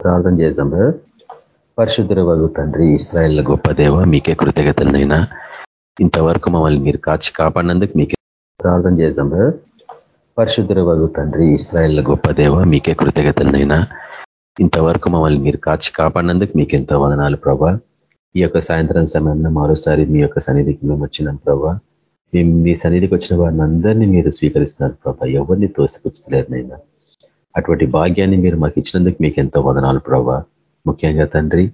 ప్రార్థన చేద్దాం పరిశుద్ధ వగు తండ్రి ఇస్రాయల్ గొప్ప దేవ మీకే కృతజ్ఞతలనైనా ఇంతవరకు మమ్మల్ని మీరు కాచి కాపాడినందుకు మీకే ప్రార్థన చేద్దాం పరిశుద్ధ వగు తండ్రి ఇస్రాయల్ గొప్ప దేవ మీకే కృతజ్ఞతలనైనా ఇంతవరకు మమ్మల్ని మీరు కాచి కాపాడినందుకు మీకు ఎంతో వదనాలు ప్రభా. ఈ యొక్క సాయంత్రం సమయంలో మరోసారి మీ యొక్క సన్నిధికి మేము వచ్చినాం ప్రభా. మేము మీ సన్నిధికి వచ్చిన వారిని అందరినీ మీరు స్వీకరిస్తున్నారు ప్రభా. ఎవరిని తోసిపుచ్చలేరు నైనా. అటువంటి భాగ్యాన్ని మీరు మాకు ఇచ్చినందుకు మీకు ఎంతో వదనాలు ప్రభా ముఖ్యంగా తండ్రి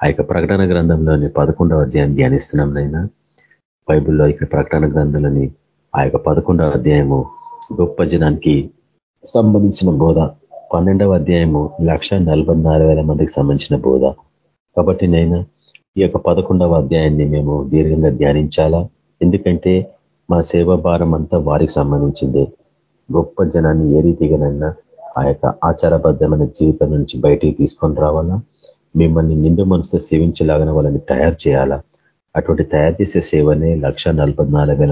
ఆ యొక్క ప్రకటన గ్రంథంలోని పదకొండవ అధ్యాయం ధ్యానిస్తున్నాం నైనా బైబిల్లో ఇక ప్రకటన గ్రంథంలోని ఆ యొక్క పదకొండవ అధ్యాయము గొప్ప జనానికి సంబంధించిన బోధ. పన్నెండవ అధ్యాయము లక్ష మందికి సంబంధించిన బోధ. కాబట్టి నైనా ఈ యొక్క పదకొండవ అధ్యాయాన్ని మేము దీర్ఘంగా ధ్యానించాలా? ఎందుకంటే మా సేవా భారం అంతా వారికి సంబంధించిందే. గొప్ప జనాన్ని ఏ రీతిగానైనా ఆ యొక్క ఆచారబద్ధమైన జీవితం నుంచి బయటికి తీసుకొని రావాలా? మిమ్మల్ని నిండు మనసుతో సేవించేలాగానే వాళ్ళని తయారు చేయాలా? అటువంటి తయారు చేసే సేవనే లక్ష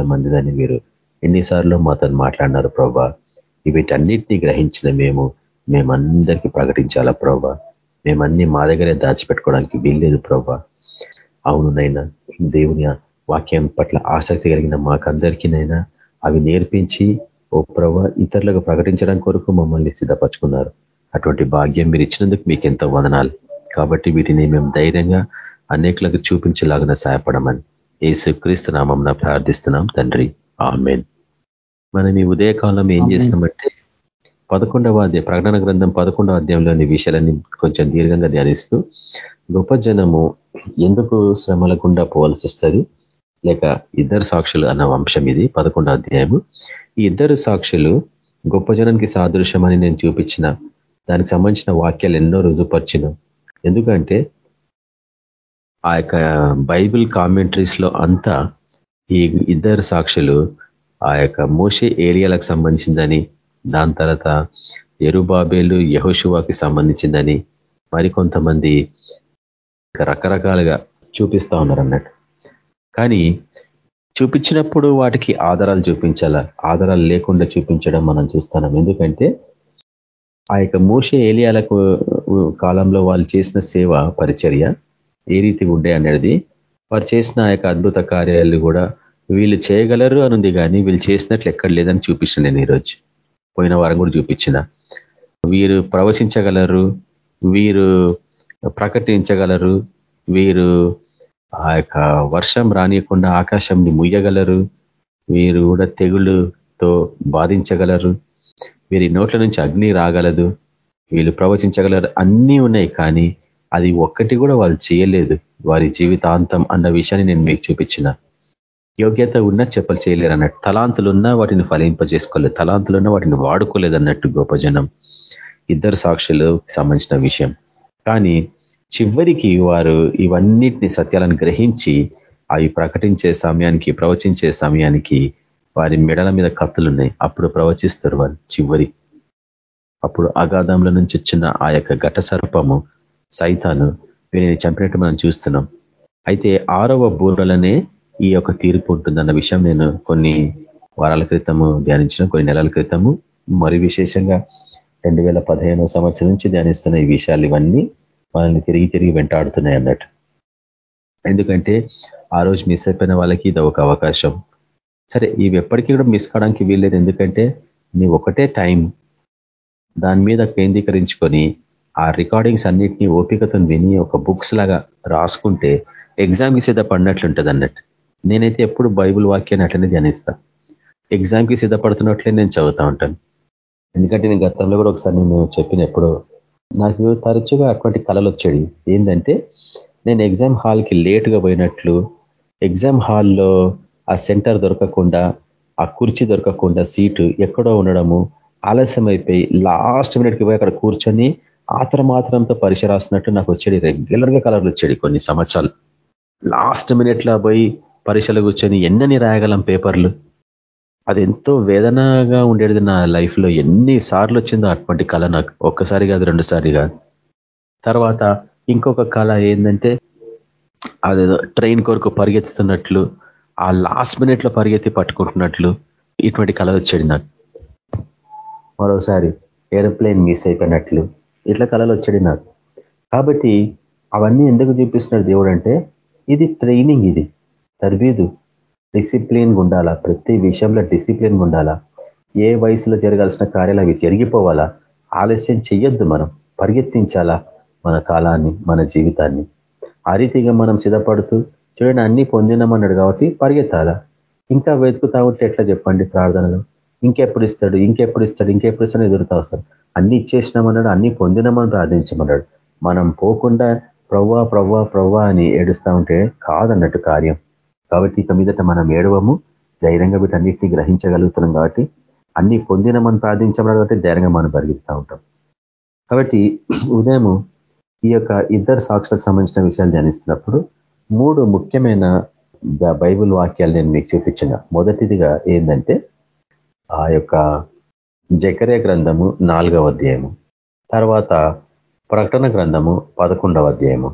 మందిదని మీరు ఎన్నిసార్లు మాతో మాట్లాడినారు ప్రభా వీటన్నిటినీ గ్రహించిన మేము మేమందరికీ ప్రకటించాలా ప్రభా మేమన్నీ మా దగ్గరే దాచిపెట్టుకోవడానికి వీల్లేదు ప్రభా అవునునైనా దేవుని వాక్యం పట్ల ఆసక్తి కలిగిన మాకందరికీనైనా అవి నేర్పించి ఓ ప్రభ ఇతరులకు ప్రకటించడం కొరకు మమ్మల్ని సిద్ధపరచుకున్నారు. అటువంటి భాగ్యం మీరు ఇచ్చినందుకు మీకు ఎంతో వదనాలు. కాబట్టి వీటిని మేము ధైర్యంగా అనేకులకు చూపించలాగిన సహాయపడమని ఏసు క్రీస్తు నామం ప్రార్థిస్తున్నాం తండ్రి. ఆమెన్. మనం ఈ ఉదయకాలం ఏం చేసినామంటే పదకొండవ అధ్యాయ ప్రకటన గ్రంథం పదకొండవ అధ్యాయంలోని విషయాలన్నీ కొంచెం దీర్ఘంగా ధ్యానిస్తూ గొప్ప జనము ఎందుకు శ్రమల గుండా పోవాల్సి వస్తుంది? లేక ఇద్దరు సాక్షులు అన్న వంశం ఇది పదకొండో అధ్యాయము. ఈ ఇద్దరు సాక్షులు గొప్ప జనానికి సాదృశ్యమని నేను చూపించిన. దానికి సంబంధించిన వాక్యాలు ఎన్నో రుజుపరిచిన ఎందుకంటే ఆ యొక్క బైబిల్ కామెంటరీస్లో అంతా ఈ ఇద్దరు సాక్షులు ఆ యొక్క మోషే ఏరియాలకు సంబంధించిందని దాని తర్వాత ఎరుబాబేలు యహోశువాకి సంబంధించిందని మరికొంతమంది రకరకాలుగా చూపిస్తా ఉన్నారు అన్నట్టు. కానీ చూపించినప్పుడు వాటికి ఆధారాలు చూపించాలా? ఆధారాలు లేకుండా చూపించడం మనం చూస్తున్నాం. ఎందుకంటే ఆ యొక్క మూష ఏలియాలకు కాలంలో వాళ్ళు చేసిన సేవ పరిచర్య ఏ రీతి ఉండే అనేది వారు చేసిన ఆ యొక్క అద్భుత కార్యాలు కూడా వీళ్ళు చేయగలరు అనుంది కానీ వీళ్ళు చేసినట్లు ఎక్కడ లేదని చూపించిన నేను ఈరోజు. పోయిన వారం కూడా చూపించిన. వీరు ప్రవచించగలరు వీరు ప్రకటించగలరు వీరు ఆ యొక్క వర్షం రానియకుండా ఆకాశంని ముయ్యగలరు. వీరు కూడా తెగుళ్ళుతో బాధించగలరు. వీరి నోట్ల నుంచి అగ్ని రాగలదు. వీళ్ళు ప్రవచించగలరు. అన్నీ ఉన్నాయి కానీ అది ఒక్కటి కూడా వాళ్ళు చేయలేదు. వారి జీవితాంతం అన్న విషయాన్ని నేను మీకు చూపించిన. యోగ్యత ఉన్నా చెప్పలు చేయలేరు అన్నట్టు. తలాంతులున్నా వాటిని ఫలింపజేసుకోలేదు. తలాంతులున్నా వాటిని వాడుకోలేదు అన్నట్టు గొప్ప జనం ఇద్దరు సాక్షులు సంబంధించిన విషయం. కానీ చివరికి వారు ఇవన్నిటిని సత్యాలను గ్రహించి అవి ప్రకటించే సమయానికి ప్రవచించే సమయానికి వారి మెడల మీద కత్తులు ఉన్నాయి అప్పుడు ప్రవచిస్తారు వాళ్ళు చివరి. అప్పుడు అగాధంలో నుంచి వచ్చిన ఆ యొక్క ఘట సర్పము సైతాను వీరిని చంపినట్టు మనం చూస్తున్నాం. అయితే ఆరవ బూరలనే ఈ యొక్క తీర్పు ఉంటుందన్న విషయం నేను కొన్ని వారాల క్రితము ధ్యానించిన కొన్ని నెలల క్రితము మరి విశేషంగా రెండు సంవత్సరం నుంచి ధ్యానిస్తున్న ఈ విషయాలు ఇవన్నీ. మనల్ని తిరిగి తిరిగి వెంటాడుతున్నాయి అన్నట్టు. ఎందుకంటే ఆ రోజు మిస్ అయిపోయిన వాళ్ళకి ఇది ఒక అవకాశం. సరే ఇవి ఎప్పటికీ కూడా మిస్ కావడానికి వీల్లేదు. ఎందుకంటే నీ ఒకటే టైం దాని మీద కేంద్రీకరించుకొని ఆ రికార్డింగ్స్ అన్నిటినీ ఓపికతో విని ఒక బుక్స్ లాగా రాసుకుంటే ఎగ్జామ్కి సిద్ధపడినట్లుంటుంది అన్నట్టు. నేనైతే ఎప్పుడు బైబుల్ వాక్యాన్ని అట్లనే ధ్యానిస్తా. ఎగ్జామ్కి సిద్ధపడుతున్నట్లే నేను చదువుతా ఉంటాను. ఎందుకంటే నేను గతంలో కూడా ఒకసారి నేను చెప్పిన ఎప్పుడు నాకు తరచుగా అటువంటి కళలు వచ్చాడు ఏంటంటే నేను ఎగ్జామ్ హాల్కి లేటుగా పోయినట్లు ఎగ్జామ్ హాల్లో ఆ సెంటర్ దొరకకుండా ఆ కుర్చీ దొరకకుండా సీటు ఎక్కడో ఉండడము ఆలస్యం అయిపోయి లాస్ట్ మినిట్కి పోయి అక్కడ కూర్చొని ఆత్రమాత్రంతో పరీక్ష రాసినట్టు నాకు వచ్చేది. రెగ్యులర్గా కలర్లు వచ్చేది కొన్ని సంవత్సరాలు. లాస్ట్ మినిట్లో పోయి పరీక్షలు కూర్చొని ఎన్నని రాయగలం పేపర్లు? అది ఎంతో వేదనగా ఉండేది నా లైఫ్లో. ఎన్ని సార్లు వచ్చిందో అటువంటి కళ నాకు. ఒక్కసారి కాదు రెండుసారి కాదు. తర్వాత ఇంకొక కళ ఏంటంటే అది ట్రైన్ కొరకు పరిగెత్తుతున్నట్లు ఆ లాస్ట్ మినిట్లో పరిగెత్తి పట్టుకుంటున్నట్లు ఇటువంటి కళ వచ్చాడు నాకు. మరోసారి ఏరోప్లేన్ మిస్ అయిపోయినట్లు ఇట్లా కళలు వచ్చాడు నాకు. కాబట్టి అవన్నీ ఎందుకు చూపిస్తున్నాడు దేవుడు అంటే ఇది ట్రైనింగ్ ఇది. తర్బీదు డిసిప్లిన్ ఉండాలా? ప్రతి విషయంలో డిసిప్లిన్ ఉండాలా? ఏ వయసులో జరగాల్సిన కార్యాలు అవి జరిగిపోవాలా? ఆలస్యం చెయ్యొద్దు మనం. పరిగెత్తించాలా మన కాలాన్ని మన జీవితాన్ని? ఆ రీతిగా మనం సిద్ధపడుతూ చూడండి అన్ని పొందినామన్నాడు కాబట్టి పరిగెత్తాలా? ఇంకా వెతుకుతా ఉంటే ఎట్లా చెప్పండి ప్రార్థనలు? ఇంకెప్పుడు ఇస్తాడు? ఇంకెప్పుడు ఇస్తాడు? ఇంకెప్పుడు ఇస్తాడు? ఎదురుతా వస్తాడు. అన్ని ఇచ్చేసినామన్నాడు అన్ని పొందినామని ప్రార్థించమన్నాడు. మనం పోకుండా ప్రవ్వా ప్రవ్వా ప్రవ్వా అని ఏడుస్తూ ఉంటే కాదన్నట్టు కార్యం. కాబట్టి ఇక మీదట మనం ఏడవము. ధైర్యంగా వీటన్నిటిని గ్రహించగలుగుతున్నాం కాబట్టి అన్ని పొందినమని ప్రార్థించబడాలి కాబట్టి ధైర్యంగా మనం పరిగెత్తుతూ ఉంటాం. కాబట్టి ఉదయం ఈ యొక్క ఇద్దరు సాక్షులకు సంబంధించిన విషయాలు ధ్యానిస్తున్నప్పుడు మూడు ముఖ్యమైన బైబుల్ వాక్యాలు నేను మీకు చూపించిన. మొదటిదిగా ఏంటంటే ఆ యొక్క జకరే గ్రంథము నాలుగవ అధ్యాయము తర్వాత ప్రకటన గ్రంథము పదకొండవ అధ్యాయము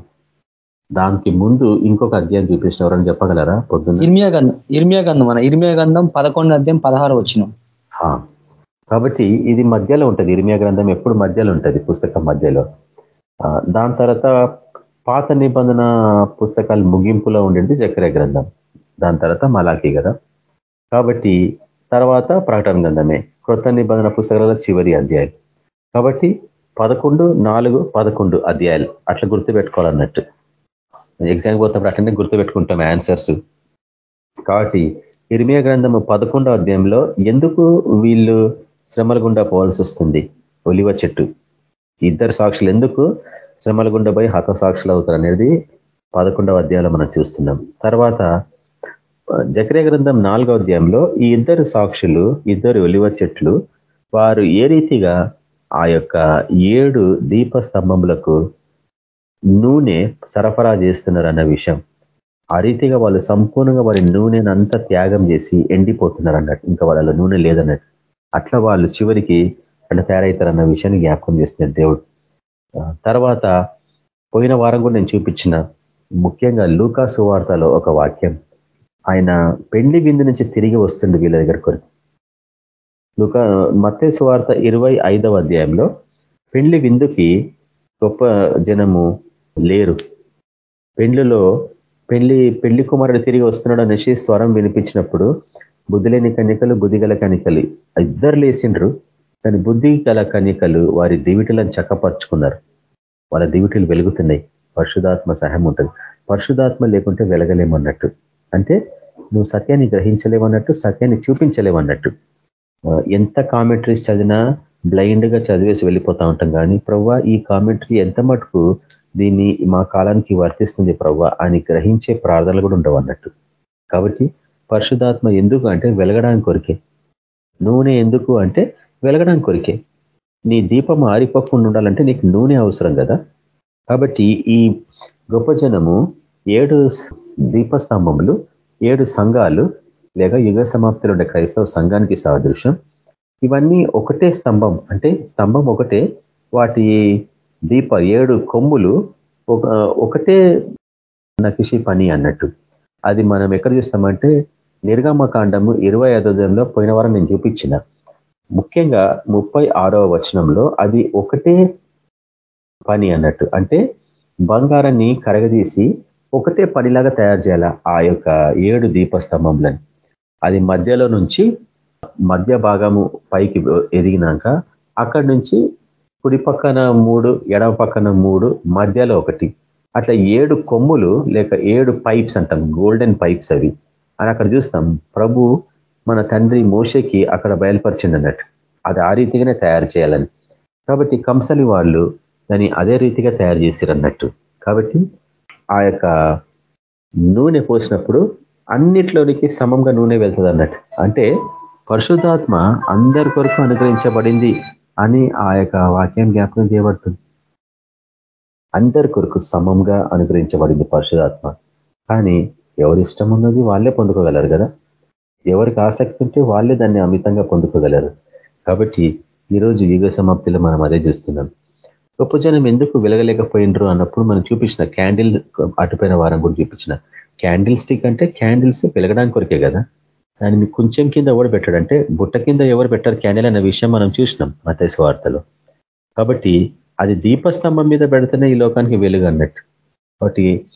దానికి ముందు ఇంకొక అధ్యాయం చూపించిన ఎవరని చెప్పగలరా? పొద్దున్న. ఇర్మియా గంధం ఇర్మియా గంధం అన్న ఇర్మియా గంధం పదకొండు అధ్యాయం పదహారు వచ్చిన. కాబట్టి ఇది మధ్యలో ఉంటుంది. ఇర్మియా గ్రంథం ఎప్పుడు మధ్యలో ఉంటుంది? పుస్తకం మధ్యలో. దాని తర్వాత పాత నిబంధన పుస్తకాలు ముగింపులో ఉండేది చక్కెర గ్రంథం. దాని తర్వాత మలాఖీ కదా. కాబట్టి తర్వాత ప్రకటన గ్రంథమే. కృత నిబంధన పుస్తకాల చివరి అధ్యాయం. కాబట్టి పదకొండు నాలుగు పదకొండు అధ్యాయాలు అట్లా గుర్తుపెట్టుకోవాలన్నట్టు. ఎగ్జామ్ పోతున్నప్పుడు అట్లనే గుర్తుపెట్టుకుంటాం ఆన్సర్స్ కాబట్టి ఇరిమియా గ్రంథము పదకొండో అధ్యాయంలో ఎందుకు వీళ్ళు శ్రమల గుండా పోవాల్సి వస్తుంది? ఒలివ చెట్టు. ఇద్దరు సాక్షులు ఎందుకు శ్రమల గుండా పోయి హత సాక్షులు అవుతారు అనేది పదకొండవ అధ్యాయంలో మనం చూస్తున్నాం. తర్వాత జక్రియ గ్రంథం నాలుగో అధ్యాయంలో ఈ ఇద్దరు సాక్షులు ఇద్దరు ఒలివ చెట్లు వారు ఏ రీతిగా ఆ యొక్క ఏడు దీప స్తంభములకు నూనె సరఫరా చేస్తున్నారు అన్న విషయం. ఆ రీతిగా వాళ్ళు సంపూర్ణంగా వారి నూనెను అంతా త్యాగం చేసి ఎండిపోతున్నారు అన్నట్టు ఇంకా వాళ్ళ నూనె లేదన్నట్టు. అట్లా వాళ్ళు చివరికి అట్లా తయారవుతారన్న విషయాన్ని జ్ఞాపకం చేస్తున్నారు దేవుడు. తర్వాత పోయిన వారం కూడా నేను చూపించిన ముఖ్యంగా లూకా సువార్తలో ఒక వాక్యం. ఆయన పెండ్లి బిందు నుంచి తిరిగి వస్తుండే వీళ్ళ దగ్గర కొని లూకా మత్తే సువార్త ఇరవై అధ్యాయంలో పెండ్లి విందుకి గొప్ప జనము లేరు. పెండ్లిలో పెళ్ళి పెళ్ళి కుమారుడు తిరిగి వస్తున్నాడు అనేసి స్వరం వినిపించినప్పుడు బుద్ధి లేని బుద్ధిగల కన్యకలు ఇద్దరు లేచిండ్రు. కానీ బుద్ధి గల కన్నికలు వారి దివిటిలను చక్కపరుచుకున్నారు. వాళ్ళ దివిటిలు వెలుగుతున్నాయి. పరిశుధాత్మ సహాయం ఉంటుంది. పరిశుధాత్మ లేకుంటే వెలగలేమన్నట్టు. అంటే నువ్వు సత్యాన్ని గ్రహించలేవన్నట్టు సత్యాన్ని చూపించలేవన్నట్టు ఎంత కామెంటరీస్ చదివినా బ్లైండ్గా చదివేసి వెళ్ళిపోతా ఉంటాం కానీ ప్రవ్వా ఈ కామెంటరీ ఎంత మటుకు దీన్ని మా కాలానికి వర్తిస్తుంది ప్రభు అని గ్రహించే ప్రార్థనలు కూడా ఉండవు అన్నట్టు. కాబట్టి పరిశుధాత్మ ఎందుకు అంటే వెలగడానికి కొరికే. నూనె ఎందుకు అంటే వెలగడానికి కొరికే. నీ దీపం ఆరిపోకుండా ఉండాలంటే నీకు నూనె అవసరం కదా. కాబట్టి ఈ గొప్ప జనము ఏడు దీపస్తంభములు ఏడు సంఘాలు లేక యుగ సమాప్తిలో ఉండే క్రైస్తవ సంఘానికి సాదృశ్యం. ఇవన్నీ ఒకటే స్తంభం. అంటే స్తంభం ఒకటే. వాటి దీప ఏడు కొమ్ములు ఒకటే నకిషి పని అన్నట్టు. అది మనం ఎక్కడ చూస్తామంటే నిర్గమకాండము ఇరవై ఐదోదంలో పోయిన వారం నేను చూపించిన. ముఖ్యంగా ముప్పై ఆరవ వచనంలో అది ఒకటే పని అన్నట్టు. అంటే బంగారాన్ని కరగదీసి ఒకటే పనిలాగా తయారు చేయాల ఆ యొక్క ఏడు దీపస్తంభంలని అది మధ్యలో నుంచి మధ్య భాగము పైకి ఎదిగినాక అక్కడి నుంచి కుడి పక్కన మూడు ఎడవ పక్కన మూడు మధ్యలో ఒకటి. అట్లా ఏడు కొమ్ములు లేక ఏడు పైప్స్ అంటాం గోల్డెన్ పైప్స్ అవి. అని అక్కడ చూస్తాం ప్రభు మన తండ్రి మోషకి అక్కడ బయలుపరిచింది అన్నట్టు అది ఆ రీతిగానే తయారు చేయాలని. కాబట్టి కంసలి వాళ్ళు దాన్ని అదే రీతిగా తయారు చేశారు అన్నట్టు కాబట్టి ఆ యొక్క నూనె పోసినప్పుడు అన్నిట్లోనికి సమంగా నూనె వెళ్తుంది అన్నట్టు అంటే పరిశుద్ధాత్మ అందరి కొరకు అనుగ్రహించబడింది. అని ఆ యొక్క వాక్యం జ్ఞాపకం చేయబడుతుంది. అందరి కొరకు సమంగా అనుగ్రహించబడింది పరిశుధాత్మ కానీ ఎవరి ఇష్టం ఉన్నది వాళ్ళే పొందుకోగలరు కదా? ఎవరికి ఆసక్తి ఉంటే వాళ్ళే దాన్ని అమితంగా పొందుకోగలరు. కాబట్టి ఈరోజు యుగ సమాప్తిలో మనం అదే చూస్తున్నాం. గొప్ప జనం ఎందుకు వెలగలేకపోయినరు అన్నప్పుడు మనం చూపించిన క్యాండిల్ అటుపోయిన వారం కూడా చూపించిన క్యాండిల్ స్టిక్ అంటే క్యాండిల్స్ వెలగడానికి కొరికే కదా? దాన్ని మీకు కొంచెం కింద ఎవరు పెట్టాడంటే బుట్ట కింద ఎవరు పెట్టారు క్యాండిల్ అనే విషయం మనం చూసినాం మతేశ్వ వార్తలో. కాబట్టి అది దీపస్తంభం మీద పెడితేనే ఈ లోకానికి వెలుగు అన్నట్టు. కాబట్టి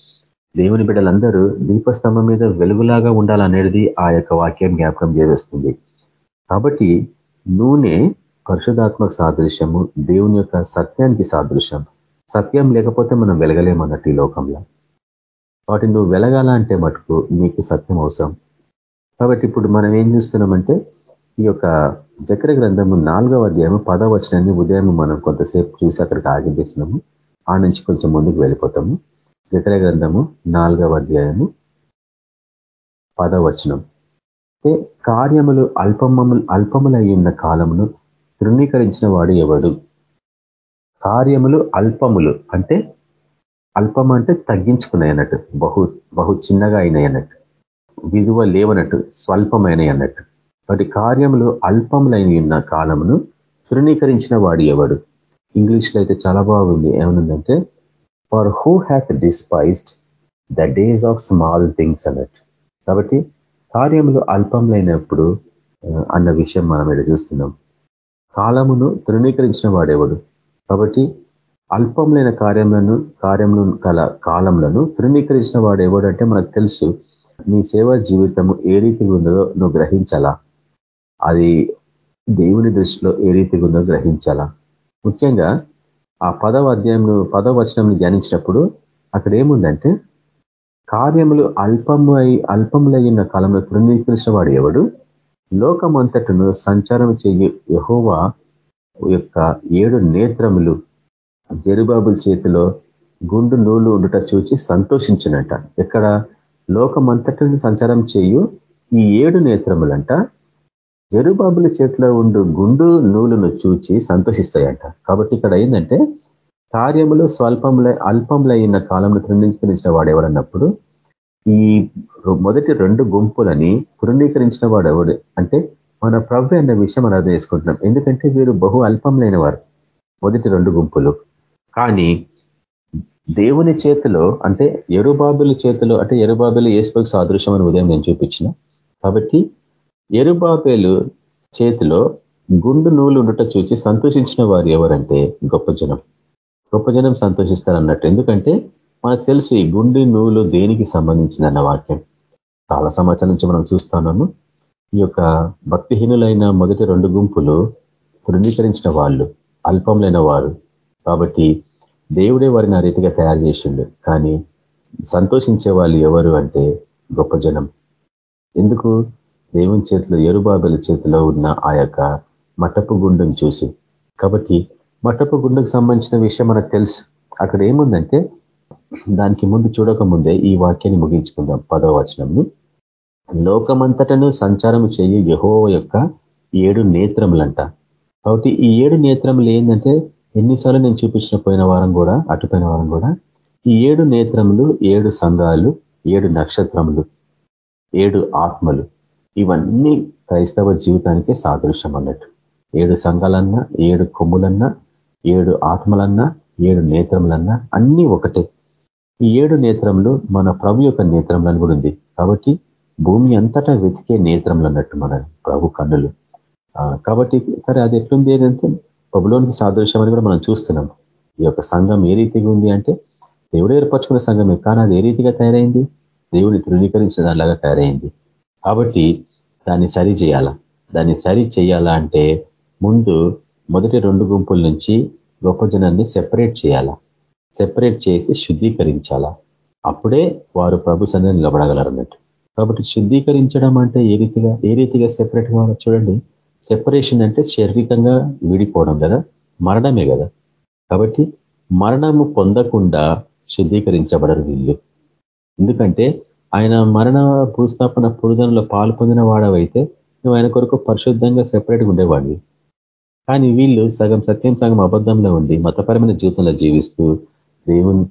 దేవుని బిడ్డలందరూ దీపస్తంభం మీద వెలుగులాగా ఉండాలనేది ఆ యొక్క వాక్యం జ్ఞాపకం చేస్తుంది. కాబట్టి నూనె పరిశుధాత్మక సాదృశ్యము దేవుని యొక్క సత్యానికి సాదృశ్యం. సత్యం లేకపోతే మనం వెలగలేమన్నట్టు ఈ లోకంలో. కాబట్టి నువ్వు వెలగాల అంటే మటుకు నీకు సత్యం అవసరం. కాబట్టి ఇప్పుడు మనం ఏం చూస్తున్నామంటే ఈ యొక్క చక్ర గ్రంథము నాలుగవ అధ్యాయము పదవ వచనాన్ని ఉదయం మనం కొంతసేపు చూసి అక్కడికి ఆగిపిస్తున్నాము ఆ నుంచి కొంచెం ముందుకు వెళ్ళిపోతాము. చక్ర గ్రంథము నాలుగవ అధ్యాయము పదవచనం కార్యములు అల్పమములు అల్పములై ఉన్న కాలమును తృణీకరించిన వాడు ఎవడు? కార్యములు అల్పములు అంటే అల్పం అంటే తగ్గించుకున్నాయి అన్నట్టు బహు బహు చిన్నగా అయినాయి అన్నట్టు. విలువ లేవనట్టు స్వల్పమైన అన్నట్టు వాటి కార్యములు అల్పములైన ఉన్న కాలమును తృణీకరించిన వాడు ఎవడు? ఇంగ్లీష్లో అయితే చాలా బాగుంది. ఏమనుందంటే for who hath despised the days of small things అన్నట్టు. కాబట్టి కార్యములు అల్పములైనప్పుడు అన్న విషయం మనం ఇక్కడ చూస్తున్నాం. కాలమును తృణీకరించిన వాడేవాడు కాబట్టి అల్పంలైన కార్యములను కార్యములు కల కాలంలో తృణీకరించిన వాడు ఎవడంటే మనకు తెలుసు. నీ సేవా జీవితము ఏ రీతిగా ఉందో నువ్వు గ్రహించాలా? అది దేవుని దృష్టిలో ఏ రీతిగా ఉందో గ్రహించాలా? ముఖ్యంగా ఆ పదవ అధ్యాయం పదవ వచనం ధ్యానించినప్పుడు అక్కడ ఏముందంటే కార్యములు అల్పము అల్పములైన కాలంలో తృణీకరించిన వాడు ఎవడు? లోకమంతటను సంచారం చేయ యహోవా యొక్క ఏడు నేత్రములు జరుబాబుల చేతిలో గుండు నూలు ఉండుట చూచి సంతోషించినట. ఎక్కడ? లోకమంతటిని సంచారం చేయు ఈ ఏడు నేత్రములంట. జరుబాబుల చేతిలో ఉండు గుండు నూలును చూచి సంతోషిస్తాయంట. కాబట్టి ఇక్కడ ఏంటంటే కార్యములు స్వల్పముల అల్పములైన కాలంలో తృణీకరించిన వాడు ఎవరన్నప్పుడు ఈ మొదటి రెండు గుంపులని తృణీకరించిన వాడు ఎవడు? అంటే మన ప్రభు అన్న విషయం మనం అర్థం చేసుకుంటున్నాం. ఎందుకంటే వీరు బహు అల్పములైన వారు మొదటి రెండు గుంపులు. కానీ దేవుని చేతిలో అంటే ఎరుబాబుల చేతిలో అంటే ఎరుబాబులు ఏసుకు సాదృశ్యం అని ఉదయం నేను చూపించిన. కాబట్టి ఎరుబాబేలు చేతిలో గుండు నూలు ఉండుట చూచి సంతోషించిన వారు ఎవరంటే గొప్ప జనం. గొప్ప జనం సంతోషిస్తారు అన్నట్టు ఎందుకంటే మనకు తెలుసు ఈ గుండె నూలు దేనికి సంబంధించిందన్న వాక్యం. చాలా సమాచారం నుంచి మనం చూస్తున్నాము. ఈ యొక్క భక్తిహీనులైన మొదటి రెండు గుంపులు తృణీకరించిన వాళ్ళు అల్పంలైన వారు. కాబట్టి దేవుడే వారిని ఆ రీతిగా తయారు చేసిండు. కానీ సంతోషించే వాళ్ళు ఎవరు అంటే గొప్ప జనం. ఎందుకు? దేవుని చేతిలో ఎరుబాబుల చేతిలో ఉన్న ఆ యొక్క మటపు గుండును చూసి. కాబట్టి మటపు గుండుకు సంబంధించిన విషయం మనకు తెలుసు. అక్కడ ఏముందంటే దానికి ముందు చూడక ముందే ఈ వాక్యాన్ని ముగించుకుందాం. పదవ వచనంని. లోకమంతటను సంచారం చేయి యహో యొక్క ఏడు నేత్రములంట. కాబట్టి ఈ ఏడు నేత్రములు ఏంటంటే ఎన్నిసార్లు నేను చూపించిన పోయిన వారం కూడా అటుపోయిన వారం కూడా ఈ ఏడు నేత్రములు ఏడు సంఘాలు ఏడు నక్షత్రములు ఏడు ఆత్మలు ఇవన్నీ క్రైస్తవ జీవితానికే సాదృశ్యం అన్నట్టు ఏడు సంఘాలన్నా ఏడు కొమ్ములన్నా ఏడు ఆత్మలన్నా ఏడు నేత్రములన్నా అన్నీ ఒకటే. ఈ ఏడు నేత్రములు మన ప్రభు యొక్క నేత్రములను కూడా ఉంది. కాబట్టి భూమి అంతటా వెతికే నేత్రములు అన్నట్టు మన ప్రభు కన్నులు. కాబట్టి సరే అది ఎట్లుంది ఏంటంటే బబులోనికి సాదృశ్యం అని కూడా మనం చూస్తున్నాం. ఈ యొక్క సంఘం ఏ రీతిగా ఉంది అంటే దేవుడు ఏర్పరచుకున్న సంఘమే కానీ అది ఏ రీతిగా తయారైంది? దేవుడిని ధృవీకరించిన దానిలాగా తయారైంది. కాబట్టి దాన్ని సరి చేయాలా? దాన్ని సరి చేయాలా అంటే ముందు మొదటి రెండు గుంపుల నుంచి గొప్ప జనాన్ని సెపరేట్ చేయాలా? సెపరేట్ చేసి శుద్ధీకరించాలా? అప్పుడే వారు ప్రభు సన్నిధిని నిలబడగలరు అన్నట్టు కాబట్టి శుద్ధీకరించడం అంటే ఏ రీతిగా ఏ రీతిగా సెపరేట్గా చూడండి. సెపరేషన్ అంటే శారీరకంగా విడిపోవడం కదా? మరణమే కదా? కాబట్టి మరణము పొందకుండా శుద్ధీకరించబడరు వీళ్ళు. ఎందుకంటే ఆయన మరణ భూస్థాపన పురుదనలో పాలు పొందిన వాడవైతే నువ్వు ఆయన కొరకు పరిశుద్ధంగా సెపరేట్గా ఉండేవాడివి. కానీ వీళ్ళు సగం సత్యం సగం అబద్ధంలో ఉండి మతపరమైన జీవితంలో జీవిస్తూ దేవుని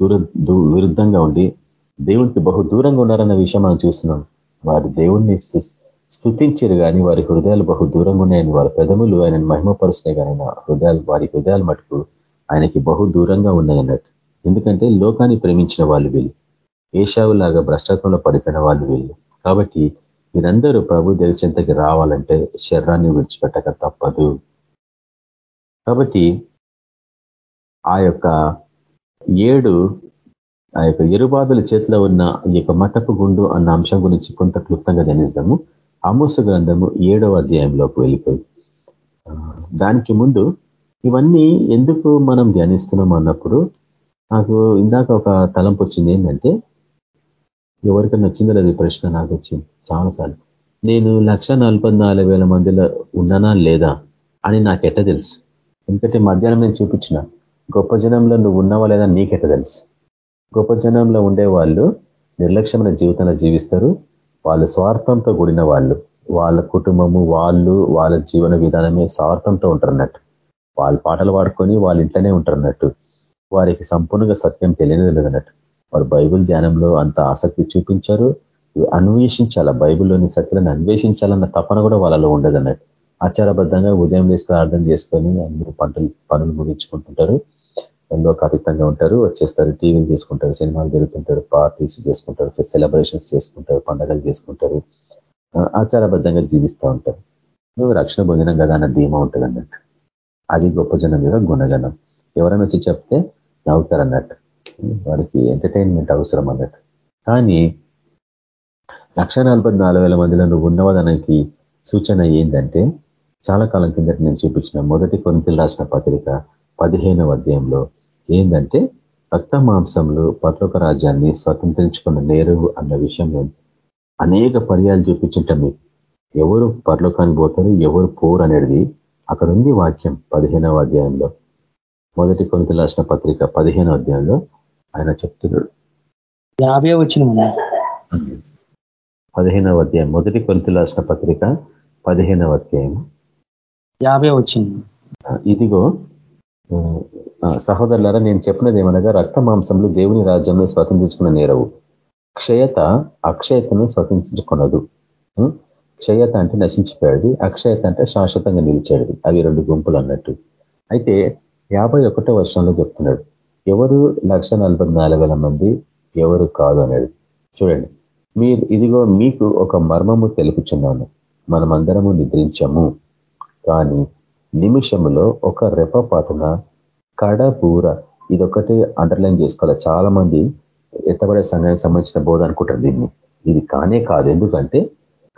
దూర విరుద్ధంగా ఉండి దేవునికి బహు దూరంగా ఉన్నారన్న విషయం మనం చూస్తున్నాం. వారు దేవుణ్ణి స్థుతించరు కానీ వారి హృదయాలు బహు దూరంగా ఉన్నాయని వారి పెదములు ఆయన మహిమపరుస్తున్నాయి కానీ హృదయాలు వారి హృదయాలు మటుకు ఆయనకి బహు దూరంగా ఉన్నాయన్నట్టు ఎందుకంటే లోకాన్ని ప్రేమించిన వాళ్ళు వీళ్ళు. ఏషావులాగా భ్రష్టత్వంలో పడిపోయిన వాళ్ళు వీళ్ళు. కాబట్టి మీరందరూ ప్రభు దేవచింతకి రావాలంటే శరీరాన్ని విడిచిపెట్టక తప్పదు. కాబట్టి ఆ యొక్క ఏడు ఆ యొక్క ఎరుబాదుల చేతిలో ఉన్న ఈ యొక్క మటపు గుండు అన్న అంశం గురించి కొంత క్లుప్తంగా ధ్యానిస్తాము ఆమోస గ్రంథము ఏడవ అధ్యాయంలోకి వెళ్ళిపోయి దానికి ముందు ఇవన్నీ ఎందుకు మనం ధ్యానిస్తున్నాం అన్నప్పుడు నాకు ఇందాక ఒక తలంపు వచ్చింది ఏంటంటే ఎవరికైనా వచ్చిందో లేదు ప్రశ్న నాకు వచ్చింది? చాలాసార్లు. నేను లక్ష మందిలో ఉన్నానా లేదా అని నాకెట్ట తెలుసు? ఎందుకంటే మధ్యాహ్నం నేను చూపించిన గొప్ప జనంలో నువ్వు ఉన్నావా లేదా నీకెట్ట తెలుసు? గొప్ప జనంలో ఉండే వాళ్ళు నిర్లక్ష్యమైన జీవితంలో జీవిస్తారు వాళ్ళ స్వార్థంతో కూడిన వాళ్ళు వాళ్ళ కుటుంబము వాళ్ళు వాళ్ళ జీవన విధానమే స్వార్థంతో ఉంటారన్నట్టు వాళ్ళు పాటలు పాడుకొని వాళ్ళ ఇంట్లోనే ఉంటారన్నట్టు వారికి సంపూర్ణంగా సత్యం తెలియదు అన్నట్టు వారు బైబుల్ ధ్యానంలో అంత ఆసక్తి చూపించారు. అన్వేషించాల? బైబిల్లోని సత్యాలను అన్వేషించాలన్న తపన కూడా వాళ్ళలో ఉండదన్నట్టు. ఆచారబద్ధంగా ఉదయం వేసి ప్రార్థన చేసుకొని అందరూ పంటలు పనులు ముగించుకుంటుంటారు. ఎంతో అతీతంగా ఉంటారు. వచ్చేస్తారు టీవీలు తీసుకుంటారు సినిమాలు జరుగుతుంటారు పార్టీస్ చేసుకుంటారు సెలబ్రేషన్స్ చేసుకుంటారు పండగలు చేసుకుంటారు. ఆచారబద్ధంగా జీవిస్తూ ఉంటారు. నువ్వు రక్షణ పొందినం కదా అన్న ధీమా ఉంటుంది అన్నట్టు. అది గొప్ప జనం యొక్క గుణగణం. ఎవరైనా వచ్చి చెప్తే నవ్వుతారు అన్నట్టు. వారికి ఎంటర్టైన్మెంట్ అవసరం అన్నట్టు. కానీ లక్ష మందిలో నువ్వు ఉన్నవదనకి సూచన ఏంటంటే చాలా కాలం కిందట నేను చూపించిన మొదటి కొనుకలు రాసిన పత్రిక పదిహేనవ అధ్యాయంలో ఏంటంటే రక్త మాంసంలో పట్లోక రాజ్యాన్ని స్వతంత్రించుకున్న నేరు అన్న విషయం నేను అనేక పర్యాలు చూపించుంటాం మీకు. ఎవరు పర్లోకానికి పోతారు ఎవరు పోరు అనేది అక్కడ ఉంది వాక్యం పదిహేనవ అధ్యాయంలో. మొదటి కొనుకలు రాసిన పత్రిక పదిహేనవ అధ్యాయంలో ఆయన చెప్తున్నాడు. యాభై వచ్చిన పదిహేనవ అధ్యాయం మొదటి కొనుకలు రాసిన పత్రిక పదిహేనవ అధ్యాయం. యాభై వచ్చింది ఇదిగో సహోదరులారా నేను చెప్పినది ఏమనగా రక్త మాంసంలో దేవుని రాజ్యంలో స్వతంత్రించుకున్న నేరవు. క్షయత అక్షయతను స్వతంత్రించుకున్నదు క్షయత అంటే నశించిపోయేది అక్షయత అంటే శాశ్వతంగా నిలిచేది. అవి రెండు గుంపులు అన్నట్టు. అయితే యాభై ఒకటో వర్షంలో చెప్తున్నాడు ఎవరు లక్ష మంది ఎవరు కాదు అనేది. చూడండి మీరు ఇదిగో మీకు ఒక మర్మము తెలుపుచున్నాను. మనమందరము నిద్రించము. కానీ నిమిషములో ఒక రెప్పపాటున కడబూర ఇదొకటి అండర్లైన్ చేసుకోవాలి. చాలా మంది ఎత్తబడే సంఘానికి సంబంధించిన బోధ అనుకుంటారు దీన్ని. ఇది కానే కాదు. ఎందుకంటే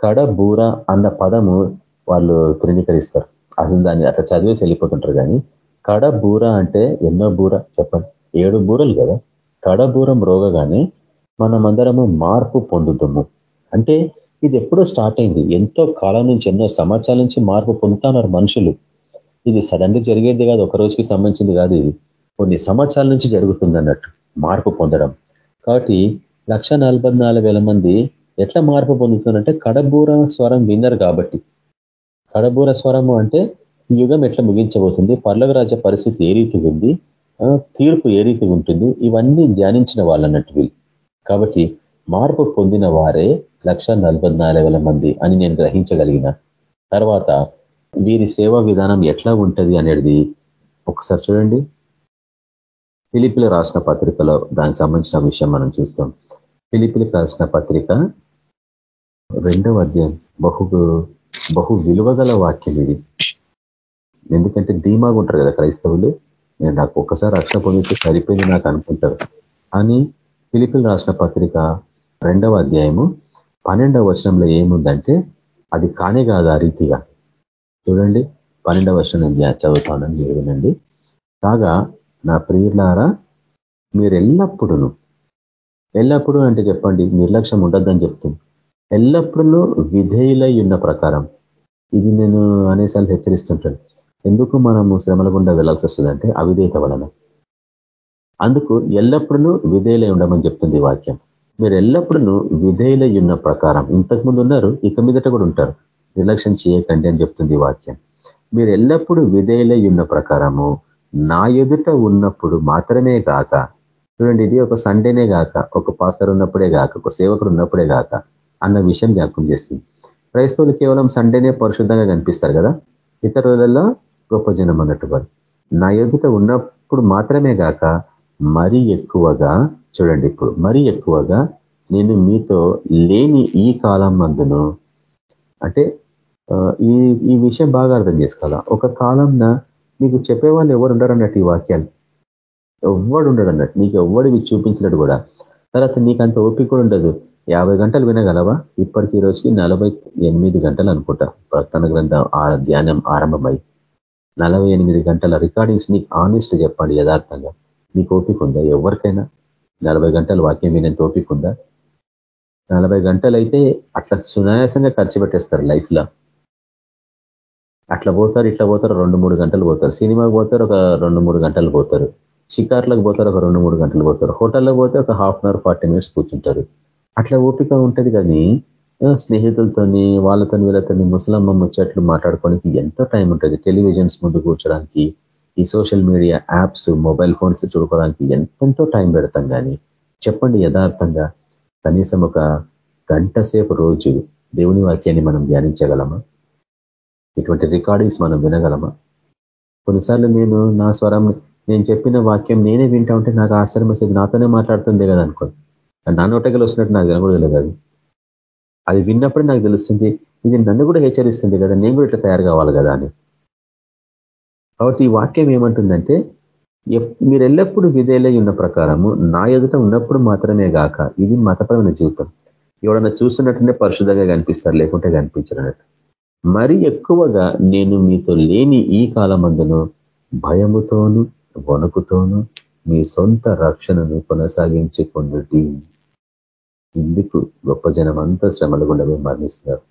కడబూర అన్న పదము వాళ్ళు తృణీకరిస్తారు. అసలు దాన్ని అట్లా చదివేసి వెళ్ళిపోతుంటారు కానీ కడబూర అంటే ఎన్నో బూర? చెప్పండి. ఏడు బూరలు కదా. కడబూరం రోగగానే మనమందరము మార్పు పొందుతాము అంటే ఇది ఎప్పుడో స్టార్ట్ అయింది. ఎంతో కాలం నుంచి ఎన్నో సంవత్సరాల నుంచి మార్పు పొందుతున్నారు మనుషులు. ఇది సడన్గా జరిగేది కాదు ఒక రోజుకి సంబంధించింది కాదు ఇది. కొన్ని సంవత్సరాల నుంచి జరుగుతుంది అన్నట్టు మార్పు పొందడం. కాబట్టి లక్ష మంది ఎట్లా మార్పు పొందుతుందంటే కడబూర స్వరం విన్నారు కాబట్టి. కడబూర స్వరము అంటే యుగం ఎట్లా ముగించబోతుంది పర్లవరాజ పరిస్థితి ఏ రీతి ఉంది తీర్పు ఏ రీతి ఉంటుంది ఇవన్నీ ధ్యానించిన వాళ్ళన్నట్టు వీళ్ళు. కాబట్టి మార్పు పొందిన వారే లక్ష మంది అని నేను గ్రహించగలిగిన. తర్వాత వీరి సేవా విధానం ఎట్లా ఉంటుంది అనేది ఒకసారి చూడండి. పిలిపిలు రాసిన పత్రికలో దానికి సంబంధించిన విషయం మనం చూస్తాం. ఫిలిపిలకు రాసిన పత్రిక రెండవ అధ్యాయం బహు బహు విలువగల వాక్యం ఇది. ఎందుకంటే ధీమాగా ఉంటారు కదా క్రైస్తవులు. నేను నాకు ఒక్కసారి రక్షణ పొందితే సరిపోయింది నాకు అనుకుంటారు. అని ఫిలిపిలు రాసిన పత్రిక రెండవ అధ్యాయము పన్నెండవ వచనంలో ఏముందంటే అది కానే కాదు ఆ రీతిగా. చూడండి. పన్నెండవ వర్షం నేను చదువుతానని వినండి. కాగా నా ప్రియులారా మీరు ఎల్లప్పుడూ ఎల్లప్పుడూ అంటే చెప్పండి నిర్లక్ష్యం ఉండద్దని చెప్తుంది ఎల్లప్పుడూ విధేయులై ఉన్న ప్రకారం ఇది నేను అనేసార్లు హెచ్చరిస్తుంటాను. ఎందుకు మనము శ్రమల గుండా వెళ్ళాల్సి వస్తుందంటే అవిధేయత వలన. అందుకు ఎల్లప్పుడూ విధేయులై ఉండమని చెప్తుంది వాక్యం. మీరు ఎల్లప్పుడూ విధేయులై ఉన్న ప్రకారం ఇంతకుముందు ఉన్నారు ఇక మీదట కూడా ఉంటారు. నిర్లక్ష్యం చేయకండి అని చెప్తుంది వాక్యం. మీరు ఎల్లప్పుడూ విధేయులై ఉన్న ప్రకారము నా ఎదుట ఉన్నప్పుడు మాత్రమే కాక చూడండి ఇది ఒక సండేనే కాక ఒక పాస్టర్ ఉన్నప్పుడే కాక ఒక సేవకుడు ఉన్నప్పుడే కాక అన్న విషయం జ్ఞాపకం చేస్తుంది. క్రైస్తవులు కేవలం సండేనే పరిశుద్ధంగా కనిపిస్తారు కదా? ఇతర రోజుల్లో గొప్ప జనం అన్నట్టు వారు నా ఎదుట ఉన్నప్పుడు మాత్రమే కాక మరీ ఎక్కువగా చూడండి ఇప్పుడు మరీ ఎక్కువగా నేను మీతో లేని ఈ కాలం మందును అంటే ఈ ఈ విషయం బాగా అర్థం చేసుకోవాలా? ఒక కాలంన మీకు చెప్పేవాళ్ళు ఎవరు ఉండరు అన్నట్టు ఈ వాక్యాలు? ఎవ్వడు ఉండడు అన్నట్టు నీకు ఎవ్వడివి చూపించినట్టు కూడా. తర్వాత నీకు అంత ఓపిక కూడా ఉండదు. యాభై గంటలు వినగలవా? ఇప్పటికి రోజుకి నలభై ఎనిమిది గంటలు అనుకుంటా. ప్రకటన గ్రంథం ధ్యానం ఆరంభమై. నలభై ఎనిమిది గంటల రికార్డింగ్స్ నీకు ఆనెస్ట్ చెప్పండి యథార్థంగా. నీకు ఓపిక ఉందా? ఎవరికైనా? నలభై గంటలు వాక్యం వినేంత ఓపిక ఉందా? నలభై గంటలు అయితే అట్లా సునాయాసంగా ఖర్చు పెట్టేస్తారు లైఫ్లో. అట్లా పోతారు ఇట్లా పోతారు రెండు మూడు గంటలు పోతారు. సినిమాకి పోతారు ఒక రెండు మూడు గంటలు పోతారు. షికార్లకు పోతారు ఒక రెండు మూడు గంటలు పోతారు. హోటల్లో పోతే ఒక half an hour forty minutes కూర్చుంటారు. అట్లా ఓపిక ఉంటుంది కానీ స్నేహితులతోని వాళ్ళతో వీళ్ళతో ముసలమ్మ ముచ్చట్లు మాట్లాడుకోవడానికి ఎంతో టైం ఉంటుంది. టెలివిజన్స్ ముందు కూర్చోడానికి ఈ social media apps mobile phones చూడుకోవడానికి ఎంతెంతో టైం పెడతాం కానీ చెప్పండి యథార్థంగా. కనీసం ఒక గంట సేపు రోజు దేవుని వాక్యాన్ని మనం ధ్యానించగలమా? ఇటువంటి రికార్డింగ్స్ మనం వినగలమా? కొన్నిసార్లు నేను నా స్వరం నేను చెప్పిన వాక్యం నేనే వింటా ఉంటే నాకు ఆశ్చర్యం వస్తుంది నాతోనే మాట్లాడుతుంది కదా అనుకో. నా నోటగలు వస్తున్నట్టు నాకు కనబడలేదు అది. అది విన్నప్పుడు నాకు తెలుస్తుంది ఇది నన్ను కూడా హెచ్చరిస్తుంది కదా నేను కూడా ఇట్లా తయారు కావాలి కదా అని. కాబట్టి ఈ వాక్యం ఏమంటుందంటే మీరు ఎల్లప్పుడూ విధేలై ఉన్న ప్రకారము నా ఎదుట ఉన్నప్పుడు మాత్రమే గాక ఇది మతపరమైన జీవితం. ఎవడన్నా చూస్తున్నట్టునే పరిశుద్ధంగా కనిపిస్తారు లేకుంటే కనిపించినట్టు మరి ఎక్కువగా నేను మీతో లేని ఈ కాలమందును భయముతోను వణుకుతోను మీ సొంత రక్షణను కొనసాగించుకున్నది ఇందుకు గొప్ప జనమంతా శ్రమలు గుండా మరణిస్తున్నారు.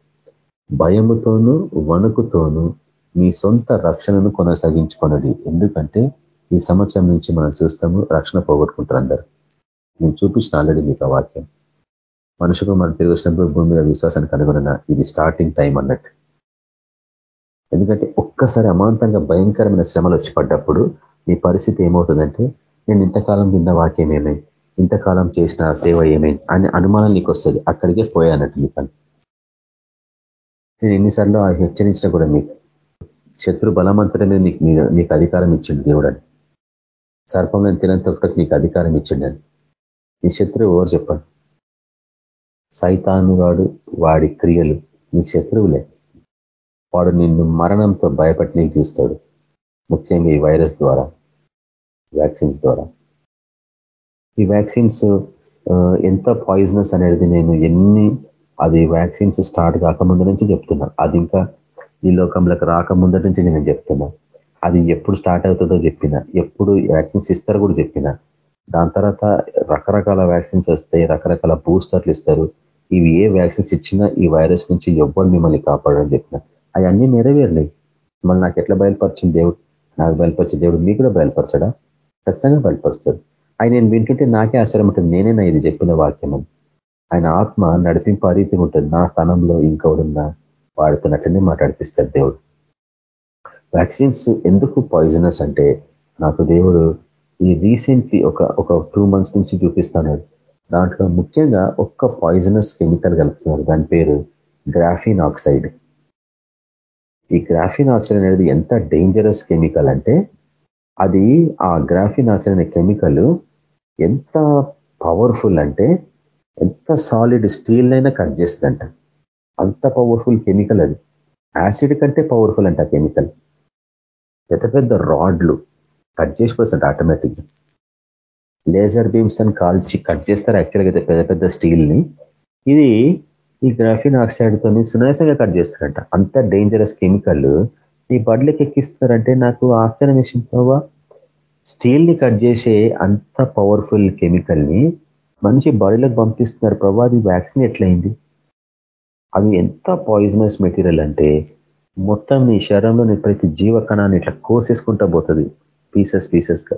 భయముతోనూ వణుకుతోనూ మీ సొంత రక్షణను కొనసాగించుకున్నది ఎందుకంటే ఈ సంవత్సరం నుంచి మనం చూస్తాము రక్షణ పోగొట్టుకుంటారు అందరు. నేను చూపించిన ఆల్రెడీ మీకు ఆ వాక్యం. మనుషుకు మనం తిరిగి వచ్చినప్పుడు భూమి మీద విశ్వాసానికి కనుగొన ఇది స్టార్టింగ్ టైం అన్నట్టు. ఎందుకంటే ఒక్కసారి అమాంతంగా భయంకరమైన శ్రమలు వచ్చి పడ్డప్పుడు మీ పరిస్థితి ఏమవుతుందంటే నేను ఇంతకాలం విన్న వాక్యం ఏమై? ఇంతకాలం చేసిన సేవ ఏమైంది అనే అనుమానం నీకు వస్తుంది. అక్కడికే పోయానట్టు నీ పని. నేను ఎన్నిసార్లు హెచ్చరించిన కూడా మీకు శత్రు బలమంతటమే నీకు నీకు అధికారం ఇచ్చింది దేవుడని అని. సర్పంలో తినంత ఒకటి నీకు అధికారం ఇచ్చిండని నీ శత్రువు ఎవరు చెప్పండి? సైతానుగాడు వాడి క్రియలు నీ శత్రువులే. వాడు నిన్ను మరణంతో భయపడి నీకు చూస్తాడు. ముఖ్యంగా ఈ వైరస్ ద్వారా వ్యాక్సిన్స్ ద్వారా. ఈ వ్యాక్సిన్స్ ఎంత పాయిజనస్ అనేది నేను ఎన్ని అది వ్యాక్సిన్స్ స్టార్ట్ కాకముందు నుంచి చెప్తున్నా. అది ఇంకా ఈ లోకంలోకి రాకముందు నుంచి నేను చెప్తున్నా. అది ఎప్పుడు స్టార్ట్ అవుతుందో చెప్పిన ఎప్పుడు వ్యాక్సిన్స్ ఇస్తారో కూడా చెప్పిన. దాని తర్వాత రకరకాల వ్యాక్సిన్స్ వస్తాయి రకరకాల బూస్టర్లు ఇస్తారు. ఇవి ఏ వ్యాక్సిన్స్ ఇచ్చినా ఈ వైరస్ నుంచి ఎవ్వరు మిమ్మల్ని కాపాడని చెప్పిన. అవన్నీ నెరవేరినాయి మళ్ళీ నాకు ఎట్లా బయలుపరిచింది దేవుడు? నాకు బయలుపరిచే దేవుడు మీకు కూడా బయలుపరచడా? ఖచ్చితంగా బయలుపరుస్తాడు. ఆయన నేను వింటుంటే నాకే ఆశ్చర్యం ఉంటుంది. నేనే ఇది చెప్పిన వాక్యం ఆయన ఆత్మ నడిపింపు రీతి ఉంటుంది. నా స్థానంలో ఇంకొకడున్నా వాడుతున్నట్లనే మాట్లాడిపిస్తాడు దేవుడు. వ్యాక్సిన్స్ ఎందుకు పాయిజనస్ అంటే నాకు దేవుడు ఈ రీసెంట్లీ ఒక ఒక టూ మంత్స్ నుంచి చూపిస్తున్నాడు దాంట్లో ముఖ్యంగా ఒక్క పాయిజనస్ కెమికల్ కలుపుతున్నారు దాని పేరు గ్రాఫిన్ ఆక్సైడ్ ఈ గ్రాఫిన్ ఆక్సైడ్ అనేది ఎంత డేంజరస్ కెమికల్ అంటే అది ఆ గ్రాఫిన్ ఆక్సైడ్ అనే కెమికల్ ఎంత పవర్ఫుల్ అంటే ఎంత సాలిడ్ స్టీల్ అయినా కట్ చేస్తుందంట. అంత పవర్ఫుల్ కెమికల్ అది. యాసిడ్ కంటే పవర్ఫుల్ అంట కెమికల్ పెద్ద పెద్ద రాడ్లు కట్ చేసిపోతుంది ఆటోమేటిక్గా లేజర్ బీమ్స్ అని కాల్చి కట్ చేస్తారు యాక్చువల్గా అయితే పెద్ద పెద్ద స్టీల్ని ఇది ఈ గ్రాఫిన్ ఆక్సైడ్తో సునాయాసంగా కట్ చేస్తారంట. అంత డేంజరస్ కెమికల్ ఈ బడ్లకి ఎక్కిస్తారంటే నాకు ఆశ్చర్యం వేసిన ప్రభావ స్టీల్ని కట్ చేసే అంత పవర్ఫుల్ కెమికల్ని మనిషి బాడీలోకి పంపిస్తున్నారు ప్రభా. అది వ్యాక్సిన్ ఎట్లయింది? అది ఎంత పాయిజనస్ మెటీరియల్ అంటే మొత్తం నీ శరీరంలోని ప్రతి జీవకణాన్ని ఇట్లా కోసేసుకుంటా పోతుంది పీసెస్ పీసెస్గా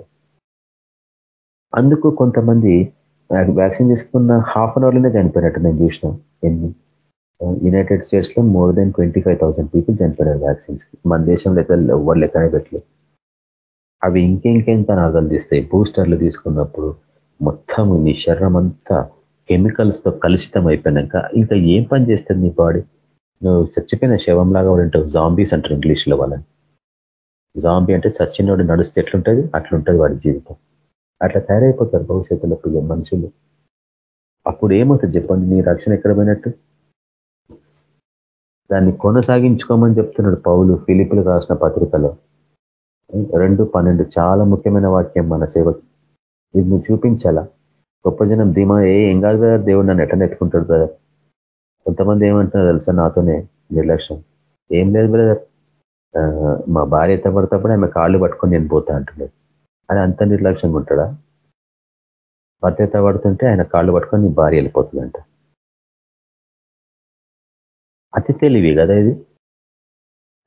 అందుకు కొంతమంది వ్యాక్సిన్ తీసుకున్న హాఫ్ అన్ అవర్లోనే చనిపోయినట్టు నేను చూసినా. ఎన్ని? యునైటెడ్ స్టేట్స్లో more than twenty five thousand people చనిపోయినారు వ్యాక్సిన్స్ మన దేశంలో అయితే ఎవరు లెక్కనే పెట్టలేదు. అవి ఇంకెంకెంత నాగలు తీస్తాయి? బూస్టర్లు తీసుకున్నప్పుడు మొత్తం నీ శరీరం అంతా కెమికల్స్తో కలుషితం అయిపోయినాక ఇంకా ఏం పని చేస్తుంది నీ బాడీ నువ్వు చచ్చిపోయిన శవంలాగా ఉంటావు. జాంబీస్ అంటారు ఇంగ్లీష్లో వాళ్ళని. జాంబీ అంటే చచ్చినోడు నడుస్తే ఎట్లుంటుంది? అట్లుంటుంది వాడి జీవితం. అట్లా తయారైపోతారు భవిష్యత్తులో మనుషులు. అప్పుడు ఏమవుతుంది చెప్పండి నీ రక్షణ ఎక్కడ పోయినట్టు? దాన్ని కొనసాగించుకోమని చెప్తున్నాడు పౌలు ఫిలిపులు రాసిన పత్రికలో. రెండు పన్నెండు చాలా ముఖ్యమైన వాక్యం మన సేవకి. ఇది నువ్వు చూపించాలా? గొప్ప జనం ధీమా ఏ ఏం కాదు కదా దేవుడు నన్ను ఎట్లా ఎత్తుకుంటాడు బ్రదర్ కొంతమంది ఏమంటున్నారు తెలుసా? నాతోనే నిర్లక్ష్యం. ఏం లేదు బ్రదర్ మా భార్య ఎత్తపడతప్పుడు ఆమె కాళ్ళు పట్టుకొని నేను పోతా అంటున్నాడు. అది అంత నిర్లక్ష్యంగా ఉంటాడా? భర్త పడుతుంటే ఆయన కాళ్ళు పట్టుకొని నీ భార్య వెళ్ళిపోతుందంట. అతి తెలివి కదా ఇది.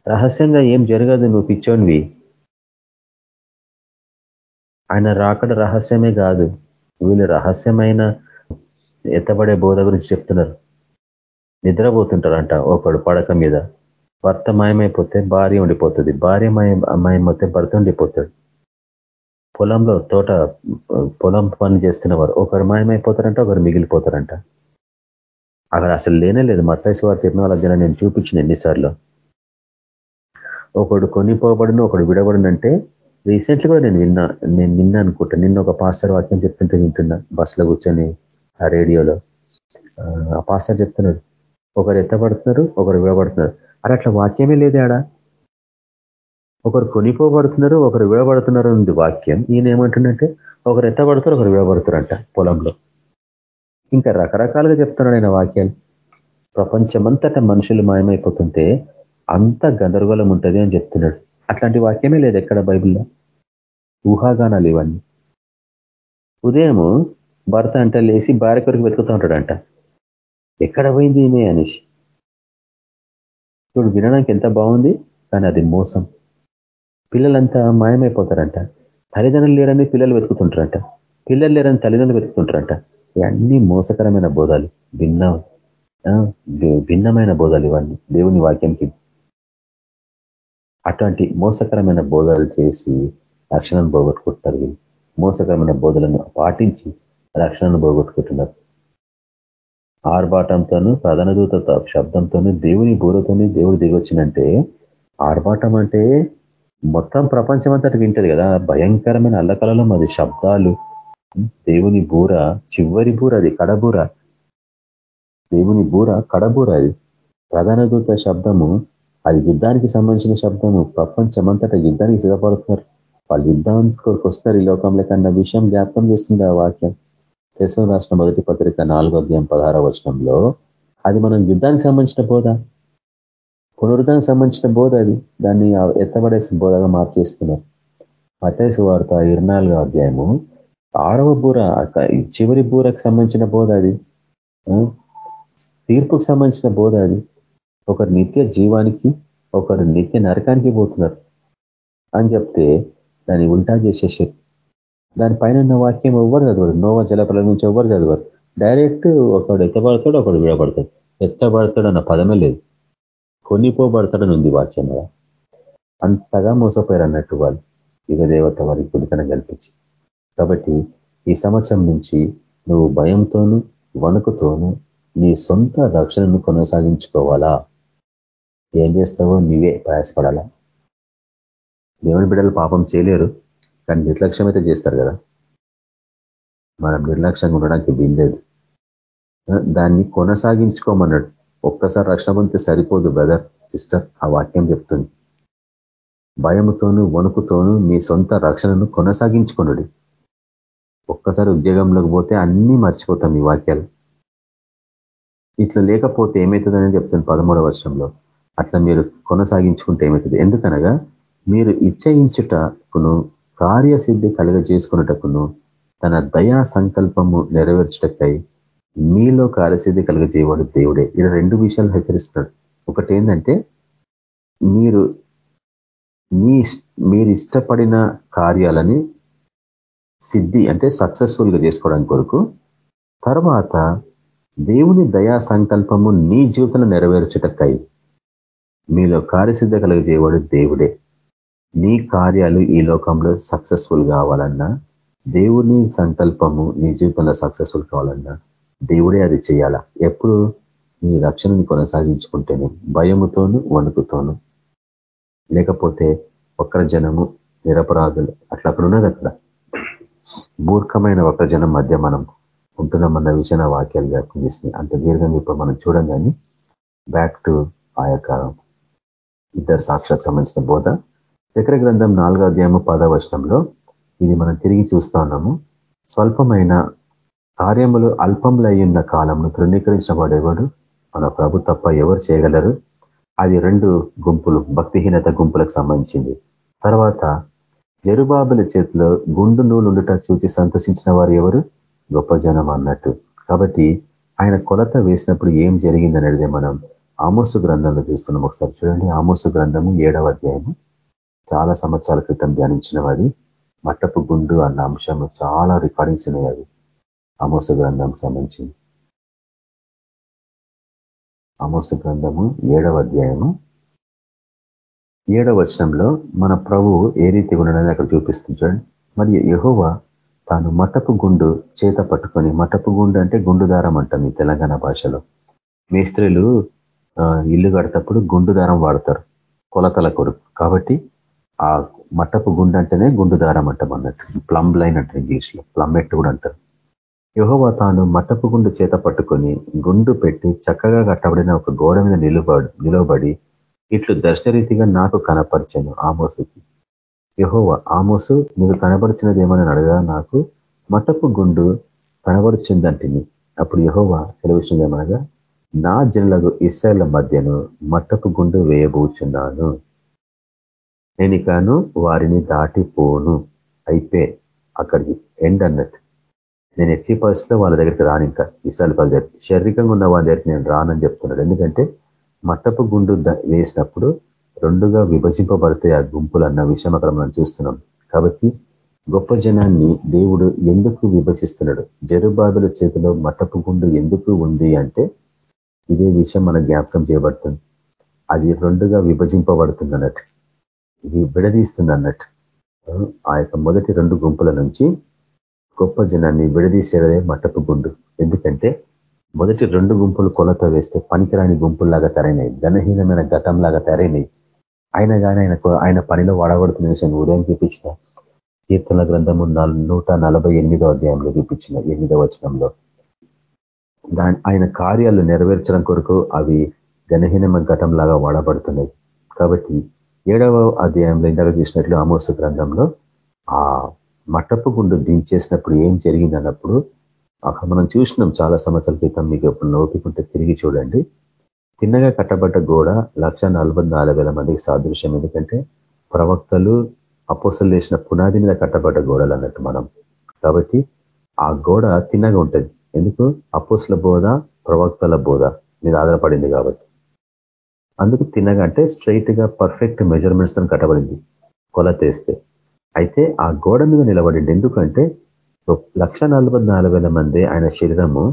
రహస్యంగా ఏం జరగదు నువ్వు పిచ్చోనివి. ఆయన రాకడ రహస్యమే కాదు. వీళ్ళు రహస్యమైన ఎత్తబడే బోధ గురించి చెప్తున్నారు. నిద్రపోతుంటారంట ఒకడు పడక మీద. భర్త మాయమైపోతే భార్య ఉండిపోతుంది. భార్య మాయం మాయమైతే భర్త ఉండిపోతాడు. పొలంలో తోట పొలం పని చేస్తున్నవారు ఒకరు మాయమైపోతారంట ఒకరు మిగిలిపోతారంట. అక్కడ అసలు లేనే లేదు. మత్తాయి వారి తిరునాళ్ళ నేను చూపించిన ఎన్నిసార్లు. ఒకడు కొనిపోబడును ఒకడు విడబడునంటే రీసెంట్లీ కూడా నేను విన్నా నేను నిన్న అనుకుంటా నిన్న ఒక పాస్టర్ వాక్యం చెప్తుంటే వింటున్నా బస్సులో కూర్చొని ఆ రేడియోలో. ఆ పాస్టర్ చెప్తున్నాడు ఒకరు ఎత్తబడుతున్నారు ఒకరు విడబడుతున్నారు. అరే అట్లా వాక్యమే లేదు ఆడ? ఒకరు కొనిపోబడుతున్నారు ఒకరు విడబడుతున్నారు అనేది వాక్యం. ఈయన ఏమంటుండంటే ఒకరు ఎత్తబడతారు ఒకరు విడబడతారంట పొలంలో. ఇంకా రకరకాలుగా చెప్తున్నాడు ఆయన వాక్యాలు. ప్రపంచమంతట మనుషులు మాయమైపోతుంటే అంత గందరగోళం ఉంటుంది అని చెప్తున్నాడు. అట్లాంటి వాక్యమే లేదు ఎక్కడ బైబిల్లో. ఊహాగానాలు ఇవన్నీ. ఉదయము భర్త అంట లేచి భార్య కొరకు వెతుకుతూ ఉంటాడంట. ఎక్కడ పోయింది ఈమె అనేసి. ఇప్పుడు వినడానికి ఎంత బాగుంది కానీ అది మోసం. పిల్లలంతా మాయమైపోతారంట. తల్లిదండ్రులు లేరని పిల్లలు వెతుకుతుంటారంట. పిల్లలు లేరని తల్లిదండ్రులు వెతుకుతుంటారంట. ఇవన్నీ మోసకరమైన బోధాలు భిన్న భిన్నమైన బోధాలు ఇవన్నీ. దేవుని వాక్యంకి అటువంటి మోసకరమైన బోధలు చేసి రక్షణను పోగొట్టుకుంటారు మోసకరమైన బోధలను పాటించి రక్షణను పోగొట్టుకుంటున్నారు. ఆర్భాటంతోనూ ప్రధాన దూత శబ్దంతోనూ దేవుని బూరతోనే దేవుడు దిగొచ్చినంటే ఆర్భాటం అంటే మొత్తం ప్రపంచం అంతటి వింటది కదా. భయంకరమైన అల్లకలలో అది శబ్దాలు. దేవుని బూర చివరి బూర అది కడబూర దేవుని బూర కడబూర అది. ప్రధాన దూత శబ్దము అది యుద్ధానికి సంబంధించిన శబ్దము. ప్రపంచమంతటా యుద్ధానికి సిద్ధపడుతున్నారు. వాళ్ళు యుద్ధానికి వస్తారు ఈ లోకంలో కన్నా విషయం జ్ఞాపకం చేస్తుంది ఆ వాక్యం. దేశం రాష్ట్ర మొదటి పత్రిక నాలుగో అధ్యాయం పదహారో వచనంలో అది మనం యుద్ధానికి సంబంధించిన బోధ. పునరుద్ధానికి సంబంధించిన బోధ అది. దాన్ని ఎత్తబడేసిన బోధగా మార్చేసుకున్నారు. మతేసు వార్త ఇరవై అధ్యాయము. ఆరవ బూర చివరి బూరకు సంబంధించిన బోధ అది. తీర్పుకు సంబంధించిన బోధ అది. ఒకరు నిత్య జీవానికి ఒకరు నిత్య నరకానికి పోతున్నారు. అని చెప్తే దాన్ని ఉంటా చేసేసి దానిపైన ఉన్న వాక్యం ఎవ్వరు చదవరు. నోవా జలపల నుంచి ఎవ్వరు చదవరు. డైరెక్ట్ ఒకడు ఎత్తబడతాడు ఒకడు విడబడతాడు. ఎత్తబడతాడు అన్న పదమే లేదు. కొనిపోబడతాడని ఉంది వాక్యం అంతగా మోసపోయారు అన్నట్టు వాళ్ళు ఇక దేవత వారికి గుడితనం కల్పించి కాబట్టి ఈ సంవత్సరం నుంచి నువ్వు భయంతోనూ వణుకుతోనూ నీ సొంత రక్షణను కొనసాగించుకోవాలా? ఏం చేస్తావో నీవే ప్రయాసపడాలా? దేవుని బిడ్డలు పాపం చేయలేరు కానీ నిర్లక్ష్యం అయితే చేస్తారు కదా. మనం నిర్లక్ష్యంగా ఉండడానికి వీల్లేదు. దాన్ని కొనసాగించుకోమన్నాడు ఒక్కసారి రక్షణ పొందితే సరిపోదు బ్రదర్ సిస్టర్ ఆ వాక్యం చెప్తుంది. భయముతోనూ వణుకుతోనూ మీ సొంత రక్షణను కొనసాగించుకున్నాడు ఒక్కసారి ఉద్యోగంలోకి పోతే అన్నీ మర్చిపోతాం ఈ వాక్యాలు. ఇట్లా లేకపోతే ఏమవుతుందని చెప్తుంది పదమూడవ వర్షంలో అట్లా మీరు కొనసాగించుకుంటే ఏమవుతుంది ఎందుకనగా మీరు ఇచ్చయించుటకును కార్యసిద్ధి కలుగజేసుకున్నటకును తన దయా సంకల్పము నెరవేర్చటకై మీలో కార్యసిద్ధి కలుగజేయవాడు దేవుడే. ఇలా రెండు విషయాలు హెచ్చరిస్తున్నాడు. ఒకటి ఏంటంటే మీరు మీ మీరు ఇష్టపడిన కార్యాలని సిద్ధి అంటే సక్సెస్ఫుల్గా చేసుకోవడానికి కొరకు తర్వాత దేవుని దయా సంకల్పము నీ జీవితంలో నెరవేర్చుటక్కై మీలో కార్యసిద్ధ కలిగజేవాడు దేవుడే. నీ కార్యాలు ఈ లోకంలో సక్సెస్ఫుల్ కావాలన్నా దేవుని సంకల్పము నీ జీవితంలో సక్సెస్ఫుల్ కావాలన్నా దేవుడే అది చేయాల? ఎప్పుడు? నీ రక్షణని కొనసాగించుకుంటేనే భయముతోను వణుకుతోను. లేకపోతే ఒక్కరి జనము నిరపరాధులు అట్లా అక్కడ ఉన్నది అక్కడ. మూర్ఖమైన ఒక్క జనం మధ్య మనం ఉంటున్నామన్న విషయాన్ని వాక్యాలు జ్ఞాపకం చేసినాయి అంత దీర్ఘంగా ఇప్పుడు మనం చూడం కానీ బ్యాక్ టు ఆ యొక్క ఇద్దరు సాక్షాత్ సంబంధించిన బోధ. చక్ర గ్రంథం నాలుగో అధ్యాయము పదవచనంలో ఇది మనం తిరిగి చూస్తా ఉన్నాము. స్వల్పమైన కార్యములు అల్పములయ్యున్న కాలంను తృణీకరించిన వాడెవడు మన ప్రభు తప్ప ఎవరు చేయగలరు? అది రెండు గుంపులు భక్తిహీనత గుంపులకు సంబంధించింది. తర్వాత జరుబాబుల చేతిలో గుండు నూలుండుట చూచి సంతోషించిన వారు ఎవరు? గొప్ప జనం అన్నట్టు. కాబట్టి ఆయన కొలత వేసినప్పుడు ఏం జరిగిందనేది మనం ఆమోసు గ్రంథంలో చూస్తున్నాం. ఒకసారి చూడండి. ఆమోసు గ్రంథము ఏడవ అధ్యాయము. చాలా సంవత్సరాల క్రితం ధ్యానించినవి మట్టపు గుండు అన్న అంశము చాలా రికార్డింగ్స్ ఉన్నాయి అవి. అమోస గ్రంథం సంబంధించింది అమోస గ్రంథము ఏడవ అధ్యాయము. ఏడవ వచనంలో మన ప్రభు ఏ రీతి ఉండడని అక్కడ చూపిస్తుంది మరియు యహోవ తాను మటపు గుండు చేత పట్టుకొని మటపు గుండు అంటే గుండు దారం అంటాం ఈ తెలంగాణ భాషలో. మేస్త్రీలు ఇల్లు కడతప్పుడు గుండు దారం వాడతారు కొలతల కొరకు. కాబట్టి ఆ మట్టపు గుండు అంటేనే గుండు దారం అంటాం అన్నట్టు. ప్లంబ్ లైన్ అంటారు ఇంగ్లీష్లో ప్లంబెట్ కూడా అంటారు. యహోవ తాను మట్టపు గుండు చేత పట్టుకొని గుండు పెట్టి చక్కగా కట్టబడిన ఒక గోడ మీద నిలబడి నిలబడి ఇట్లు దర్శనరీతిగా నాకు కనపరిచాను ఆమోసుకి. యహోవ ఆమోసు నీకు కనబరిచినది ఏమని అడగా నాకు మట్టపు గుండు కనబడుచుందంటిని అప్పుడు యహోవ సెలవిస్తుంది ఏమనగా నా జనులకు ఇస్రాయల్ మధ్యను మట్టపు గుండు వేయబోచున్నాను. నేను కాను వారిని దాటిపోను. అయితే అక్కడికి ఎండ్ అన్నట్టు నేను ఎట్టి పరిస్థితిలో వాళ్ళ దగ్గరికి రాను ఇంకా. ఇసాలు వాళ్ళ దగ్గర శారీరకంగా ఉన్న వాళ్ళ దగ్గరికి నేను రానని చెప్తున్నాడు. ఎందుకంటే మట్టపు గుండు వేసినప్పుడు రెండుగా విభజింపబడితే ఆ గుంపులు అన్న విషయం అక్కడ మనం చూస్తున్నాం. కాబట్టి గొప్ప జనాన్ని దేవుడు ఎందుకు విభజిస్తున్నాడు? జరుబాదుల చేతిలో మట్టపు గుండు ఎందుకు ఉంది అంటే ఇదే విషయం మన జ్ఞాపకం చేయబడుతుంది. అది రెండుగా విభజింపబడుతుంది అన్నట్టు. ఇది విడదీస్తుంది అన్నట్టు. ఆ యొక్క మొదటి రెండు గుంపుల నుంచి గొప్ప జనాన్ని విడదీసేదే మట్టపు గుండు. ఎందుకంటే మొదటి రెండు గుంపులు కొలత వేస్తే పనికిరాని గుంపుల్లాగా తయారైనాయి. ఘనహీనమైన ఘటంలాగా తరైనాయి ఆయన కానీ ఆయన ఆయన పనిలో వాడబడుతున్న విషయం ఉదయం చూపించిన కీర్తన గ్రంథము నూట నలభై ఎనిమిదో అధ్యాయంలో చూపించిన ఎనిమిదో వచనంలో. దాని ఆయన కార్యాలు నెరవేర్చడం కొరకు అవి ఘనహీనమైన ఘటంలాగా వాడబడుతున్నాయి. కాబట్టి ఏడవ అధ్యాయంలో ఇందాక చూసినట్లు అమోస్ గ్రంథంలో ఆ మట్టపు గుండు దించేసినప్పుడు ఏం జరిగింది అన్నప్పుడు అక్కడ మనం చూసినాం చాలా సంవత్సరాల క్రితం మీకు ఎప్పుడు నోపికుంటే తిరిగి చూడండి. తిన్నగా కట్టబడ్డ గోడ లక్ష మందికి సాదృశ్యం. ఎందుకంటే ప్రవక్తలు అపోసలు వేసిన పునాది మీద కట్టబడ్డ గోడలు అన్నట్టు మనం. కాబట్టి ఆ గోడ తిన్నగా ఉంటుంది. ఎందుకు? అపోసుల బోధ ప్రవక్తల బోధ మీద ఆధారపడింది కాబట్టి. అందుకు తిన్నగా అంటే స్ట్రైట్గా పర్ఫెక్ట్ మెజర్మెంట్స్తో కట్టబడింది. కొలతేస్తే. అయితే ఆ గోడ మీద నిలబడింది. ఎందుకంటే లక్ష మంది ఆయన శరీరము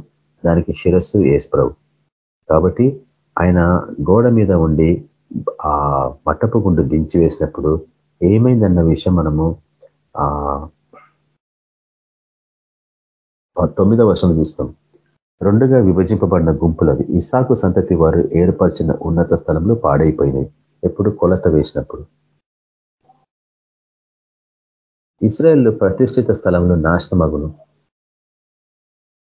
దానికి శిరస్సు ఏసుప్రభు కాబట్టి ఆయన గోడ మీద ఉండి ఆ మట్టపు గుండు దించి వేసినప్పుడు ఏమైందన్న విషయం మనము ఆ తొమ్మిదవ వర్షం చూస్తాం. రెండుగా విభజింపబడిన గుంపులవి ఇసాకు సంతతి వారు ఏర్పరిచిన ఉన్నత స్థలంలో పాడైపోయినాయి. ఎప్పుడు కొలత వేసినప్పుడు. ఇస్రాయల్ ప్రతిష్ఠిత స్థలంలో నాశనమగును.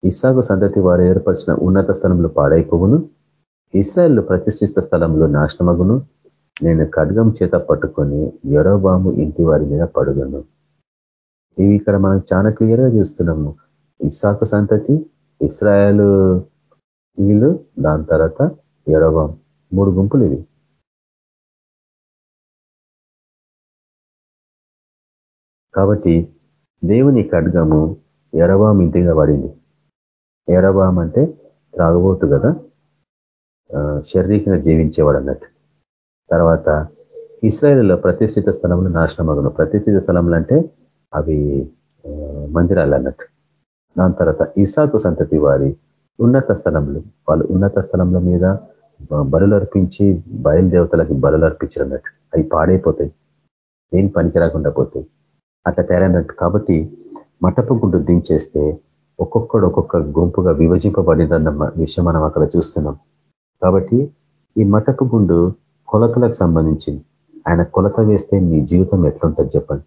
ఇసాగు సంతతి వారు ఏర్పరిచిన ఉన్నత స్థలంలో పాడైపోవును. ఇస్రాయల్ ప్రతిష్ఠిత స్థలంలో నాశనమగును. నేను ఖడ్గం చేత పట్టుకొని ఎరోబాము ఇంటి వారి మీద పడుగను ఇవి ఇక్కడ మనం చాలా క్లియర్గా చూస్తున్నాము. ఇస్సాకు సంతతి ఇస్రాయలు వీళ్ళు దాని తర్వాత ఎరోబాం మూడు గుంపులు ఇవి. కాబట్టి దేవుని ఖడ్గము ఎరవాం ఇంటిగా పడింది. ఎరవాం అంటే త్రాగబోతు కదా? శారీరకంగా జీవించేవాడు అన్నట్టు. తర్వాత ఇస్రాయల్లో ప్రతిష్ఠిత స్థలంలో నాశనమగును. ప్రతిష్ఠిత స్థలంలో అంటే అవి మందిరాలు అన్నట్టు. దాని తర్వాత ఇసాకు సంతతి వారి ఉన్నత స్థలంలో వాళ్ళు ఉన్నత స్థలంల మీద బలులర్పించి బయలుదేవతలకి బలులర్పించారు అన్నట్టు. అవి పాడైపోతాయి. ఏం పనికి రాకుండా పోతాయి? అట్లా తయారైనట్టు. కాబట్టి మటపు గుడ్డు దించేస్తే ఒక్కొక్కడు ఒక్కొక్క గుంపుగా విభజింపబడిందన్న విషయం మనం అక్కడ చూస్తున్నాం. కాబట్టి ఈ మటపు గుండు కొలతలకు సంబంధించింది. ఆయన కొలత వేస్తే నీ జీవితం ఎట్లుంటుంది చెప్పండి.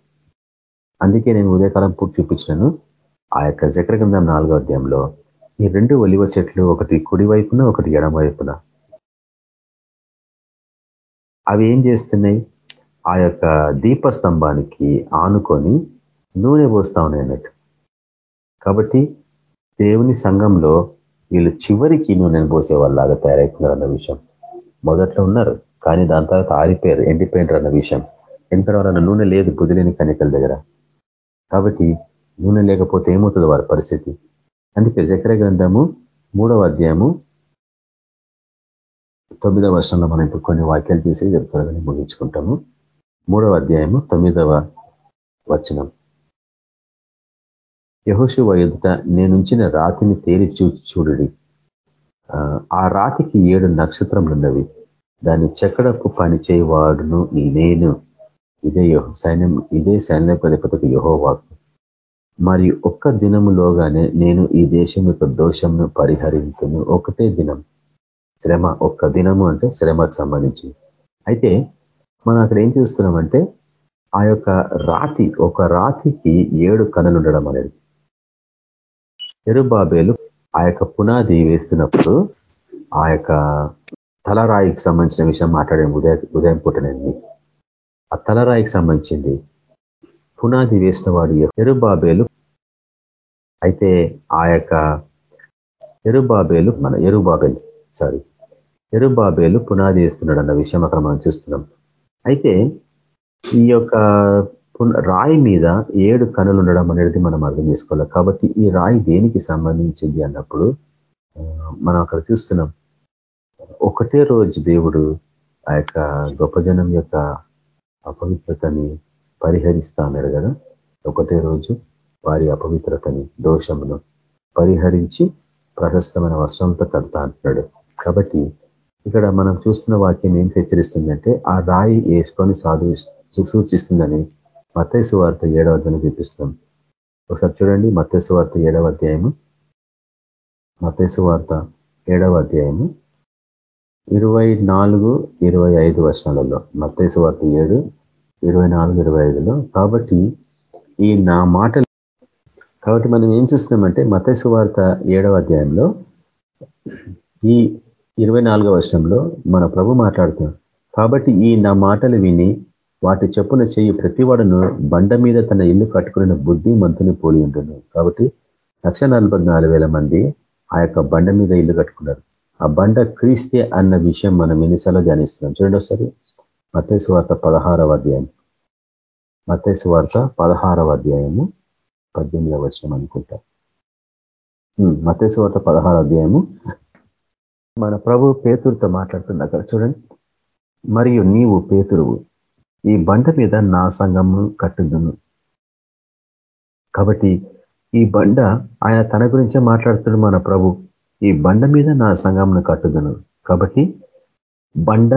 అందుకే నేను ఉదయకాలం పూర్తి చూపించినాను. ఆ యొక్క చక్రగంధం నాలుగో అధ్యాయంలో ఈ రెండు ఒలివ చెట్లు ఒకటి కుడి వైపున ఒకటి ఎడమ వైపున. అవి ఏం చేస్తున్నాయి? ఆ యొక్క దీపస్తంభానికి ఆనుకొని నూనె పోస్తా ఉన్నాయి అన్నట్టు. కాబట్టి దేవుని సంఘంలో వీళ్ళు చివరికి నూనెను పోసేవాళ్ళలాగా తయారవుతున్నారు అన్న విషయం. మొదట్లో ఉన్నారు కానీ దాని తర్వాత ఆరిపోయారు ఎండిపోయినారు అన్న విషయం. ఎందుకంటే వాళ్ళ నూనె లేదు బుదిలేని కనికల దగ్గర. కాబట్టి నూనె లేకపోతే ఏమవుతుంది వారి పరిస్థితి? అందుకే జకర గ్రంథము మూడవ అధ్యాయము తొమ్మిదవ వర్షంలో మనం ఇప్పుడు కొన్ని వాక్యాలు చేసి చెప్తారని ముగించుకుంటాము. మూడవ అధ్యాయము తొమ్మిదవ వచనం. యహోశివ ఎదుట నేనుంచిన రాతిని తేలి చూచి చూడుడి. ఆ రాతికి ఏడు నక్షత్రములున్నవి. దాన్ని చెక్కడపు పని చేయవాడును నేను ఇదే సైన్యం ఇదే సైన్యపతిపతికి యహోవాకు. మరి ఒక్క దినములోగానే నేను ఈ దేశం యొక్క దోషంను పరిహరించును ఒకటే దినం. శ్రమ ఒక్క దినము అంటే శ్రమకు సంబంధించి అయితే మనం అక్కడ ఏం చూస్తున్నామంటే ఆ యొక్క రాతి ఒక రాతికి ఏడు కనులు ఉండడం అనేది. ఎరుబాబేలు ఆ యొక్క పునాది వేస్తున్నప్పుడు ఆ యొక్క తలరాయికి సంబంధించిన విషయం మాట్లాడే ఉదయం ఉదయం పుట్టనండి ఆ తలరాయికి సంబంధించింది పునాది వేసిన వాడు ఎరుబాబేలు అయితే ఆ యొక్క ఎరుబాబేలు మన ఎరుబాబేలు సారీ ఎరుబాబేలు పునాది వేస్తున్నాడు అన్న విషయం అక్కడ మనం చూస్తున్నాం. అయితే ఈ యొక్క రాయి మీద ఏడు కనులు ఉండడం అనేది మనం అర్థం చేసుకోవాలి. కాబట్టి ఈ రాయి దేనికి సంబంధించింది అన్నప్పుడు మనం అక్కడ చూస్తున్నాం. ఒకటే రోజు దేవుడు ఆ యొక్క గొప్ప జనం యొక్క అపవిత్రతని పరిహరిస్తా అన్నాడు కదా. ఒకటే రోజు వారి అపవిత్రతని దోషమును పరిహరించి ప్రశస్తమైన వస్త్రంతో కడతా అంటున్నాడు. కాబట్టి ఇక్కడ మనం చూస్తున్న వాక్యం ఏం హెచ్చరిస్తుందంటే ఆ రాయి వేసుకొని సాధు సూచిస్తుందని మత్స్సు వార్త ఏడవ అధ్యాయం చూపిస్తాం. ఒకసారి చూడండి మత్స్సు వార్త ఏడవ అధ్యాయము. మత్స్సు వార్త ఏడవ అధ్యాయము. ఇరవై నాలుగు ఇరవై ఐదు వర్షాలలో మత్తేసు వార్త ఏడు ఇరవై నాలుగు ఇరవై ఐదులో కాబట్టి ఈ నా మాటలు కాబట్టి మనం ఏం చూస్తున్నామంటే మతేసు వార్త ఏడవ అధ్యాయంలో ఈ ఇరవై నాలుగో వర్షంలో మన ప్రభు మాట్లాడుతున్నాం కాబట్టి ఈ నా మాటలు విని వాటి చెప్పున చెయ్యి ప్రతివాడును బండ మీద తన ఇల్లు కట్టుకున్న బుద్ధి మంతుని పోలి ఉంటుంది కాబట్టి లక్ష మంది ఆ యొక్క బండ మీద ఇల్లు కట్టుకున్నారు. ఆ బండ క్రీస్తే అన్న విషయం మనం ఎన్నిసార్లు ధ్యానిస్తున్నాం. చూడండి ఒకసారి. మతేసు వార్త పదహారవ అధ్యాయం. మతేసు వార్త పదహారవ అధ్యాయము పద్దెనిమిదవ వచనం అనుకుంటా. మతేసు వార్త పదహార అధ్యాయము మన ప్రభు పేతురుతో మాట్లాడుతుంది అక్కడ చూడండి. మరియు నీవు పేతురువు ఈ బండ మీద నా సంఘము కట్టుదును. కాబట్టి ఈ బండ ఆయన తన గురించే మాట్లాడుతుడు మన ప్రభు. ఈ బండ మీద నా సంఘంను కట్టుదును. కాబట్టి బండ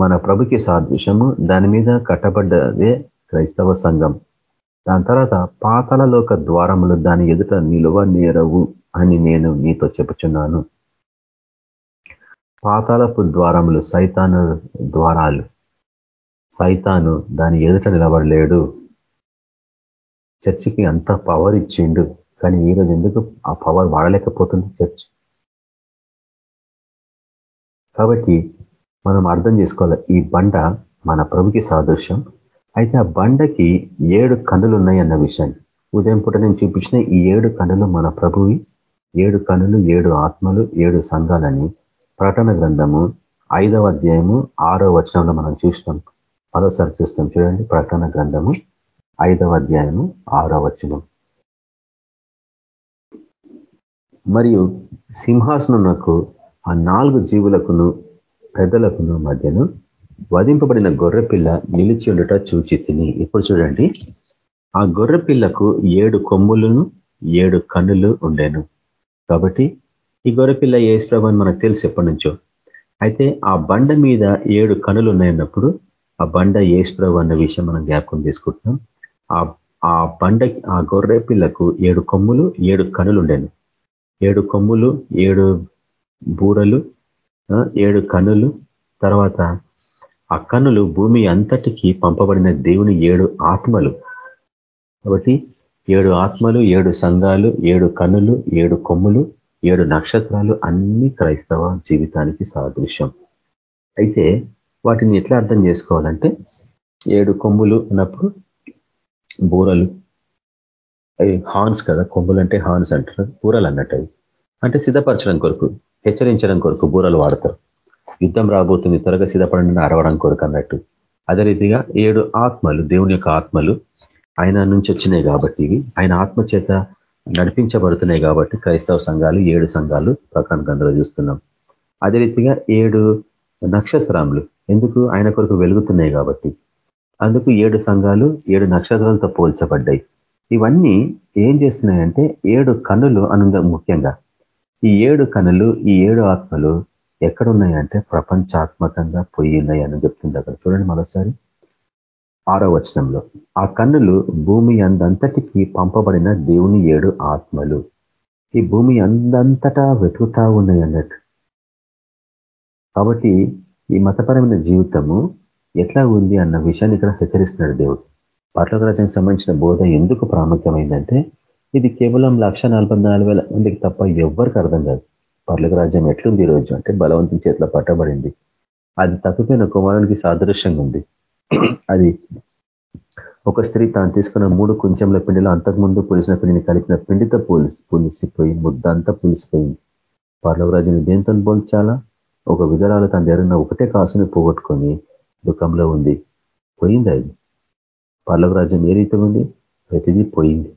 మన ప్రభుకి సాదృశ్యము దాని మీద కట్టబడ్డదే క్రైస్తవ సంఘం. దాని తర్వాత పాతలలోక ద్వారములు దాని ఎదుట నిలువ నేరవు అని నేను నీతో చెప్పుచున్నాను. పాతాలపు ద్వారములు సైతాను ద్వారాలు. సైతాను దాని ఎదుట నిలబడలేడు. చర్చికి అంత పవర్ ఇచ్చిండు. కానీ ఈరోజు ఎందుకు ఆ పవర్ వాడలేకపోతుంది చర్చ్? కాబట్టి మనం అర్థం చేసుకోవాలి ఈ బండ మన ప్రభుకి సాదృశ్యం. అయితే ఆ బండకి ఏడు కనులు ఉన్నాయి అన్న విషయాన్ని ఉదయం పూట నేను చూపించిన ఈ ఏడు కనులు మన ప్రభువి ఏడు కనులు ఏడు ఆత్మలు ఏడు సంఘాలని ప్రకటన గ్రంథము ఐదవ అధ్యాయము ఆరో వచనంలో మనం చూసినాం. మరోసారి చూస్తాం చూడండి. ప్రకటన గ్రంథము ఐదవ అధ్యాయము ఆరో వచనం. మరియు సింహాసనకు ఆ నాలుగు జీవులకును పెద్దలకును మధ్యను వధింపబడిన గొర్రెపిల్ల నిలిచి ఉండట చూచి తిని ఇప్పుడు చూడండి. ఆ గొర్రెపిల్లకు ఏడు కొమ్ములను ఏడు కన్నులు ఉండేను. కాబట్టి ఈ గొర్రెపిల్ల ఏసుప్రభు అని మనకు తెలుసు ఎప్పటి నుంచో. అయితే ఆ బండ మీద ఏడు కనులు ఉన్నాయన్నప్పుడు ఆ బండ ఏసుప్రభు అన్న విషయం మనం జ్ఞాపకం తీసుకుంటున్నాం ఆ బండ ఆ గొర్రె పిల్లకు ఏడు కొమ్ములు ఏడు కనులు ఉండేను ఏడు కొమ్ములు ఏడు బూరలు ఏడు కనులు తర్వాత ఆ కనులు భూమి అంతటికి పంపబడిన దేవుని ఏడు ఆత్మలు. కాబట్టి ఏడు ఆత్మలు ఏడు సంఘాలు ఏడు కనులు ఏడు కొమ్ములు ఏడు నక్షత్రాలు అన్ని క్రైస్తవ జీవితానికి సాదృశ్యం. అయితే వాటిని ఎట్లా అర్థం చేసుకోవాలంటే ఏడు కొమ్ములు అన్నప్పుడు బూరలు అవి హార్న్స్ కదా కొమ్ములు అంటే హార్న్స్ అంటారు బూరలు అన్నట్టు అవి. అంటే సిద్ధపరచడం కొరకు హెచ్చరించడం కొరకు బూరలు వాడతారు. యుద్ధం రాబోతుంది త్వరగా సిద్ధపడండి అరవడం కొరకు అన్నట్టు. అదే రీతిగా ఏడు ఆత్మలు దేవుని యొక్క ఆత్మలు ఆయన నుంచి వచ్చినాయి కాబట్టి ఆయన ఆత్మ చేత నడిపించబడుతున్నాయి కాబట్టి క్రైస్తవ సంఘాలు ఏడు సంఘాలు ప్రకారం గంధలో చూస్తున్నాం. అదే రీతిగా ఏడు నక్షత్రములు ఎందుకు ఆయన కొరకు వెలుగుతున్నాయి కాబట్టి? అందుకు ఏడు సంఘాలు ఏడు నక్షత్రాలతో పోల్చబడ్డాయి. ఇవన్నీ ఏం చేస్తున్నాయంటే ఏడు కనులు అనుంద ముఖ్యంగా. ఈ ఏడు కనులు ఈ ఏడు ఆత్మలు ఎక్కడున్నాయంటే ప్రపంచాత్మకంగా పోయి ఉన్నాయి అని చెప్తుంది అక్కడ. చూడండి మరోసారి. ఆరో వచనంలో ఆ కన్నులు భూమి అందంతటికి పంపబడిన దేవుని ఏడు ఆత్మలు. ఈ భూమి అందంతటా వెతుకుతా ఉన్నాయి అన్నట్టు. కాబట్టి ఈ మతపరమైన జీవితము ఎట్లా ఉంది అన్న విషయాన్ని ఇక్కడ హెచ్చరిస్తున్నాడు దేవుడు. పర్లోక సంబంధించిన బోధ ఎందుకు ప్రాముఖ్యమైందంటే ఇది కేవలం లక్ష మందికి తప్ప ఎవ్వరికి అర్థం కాదు. పర్లోక రాజ్యం ఎట్లుంది ఈరోజు? అంటే బలవంతం చేతిలో పట్టబడింది. అది తప్పిపోయిన కుమారునికి సాదృశ్యంగా ఉంది. అది. ఒక స్త్రీ తాను తీసుకున్న మూడు కుంచెంల పిండిలో అంతకుముందు పులిసిన పిండిని కలిపిన పిండితో పులిసి పులిసిపోయి ముద్ద అంతా పులిసిపోయింది. పర్లవరాజుని దేంతో పోల్చాలా? ఒక విధరాలు తన దగ్గర ఒకటే కాసుని పోగొట్టుకొని దుఃఖంలో ఉంది. పోయింది అది పర్లవరాజ్యం ఏ రీతి ఉంది? ప్రతిదీ పోయింది.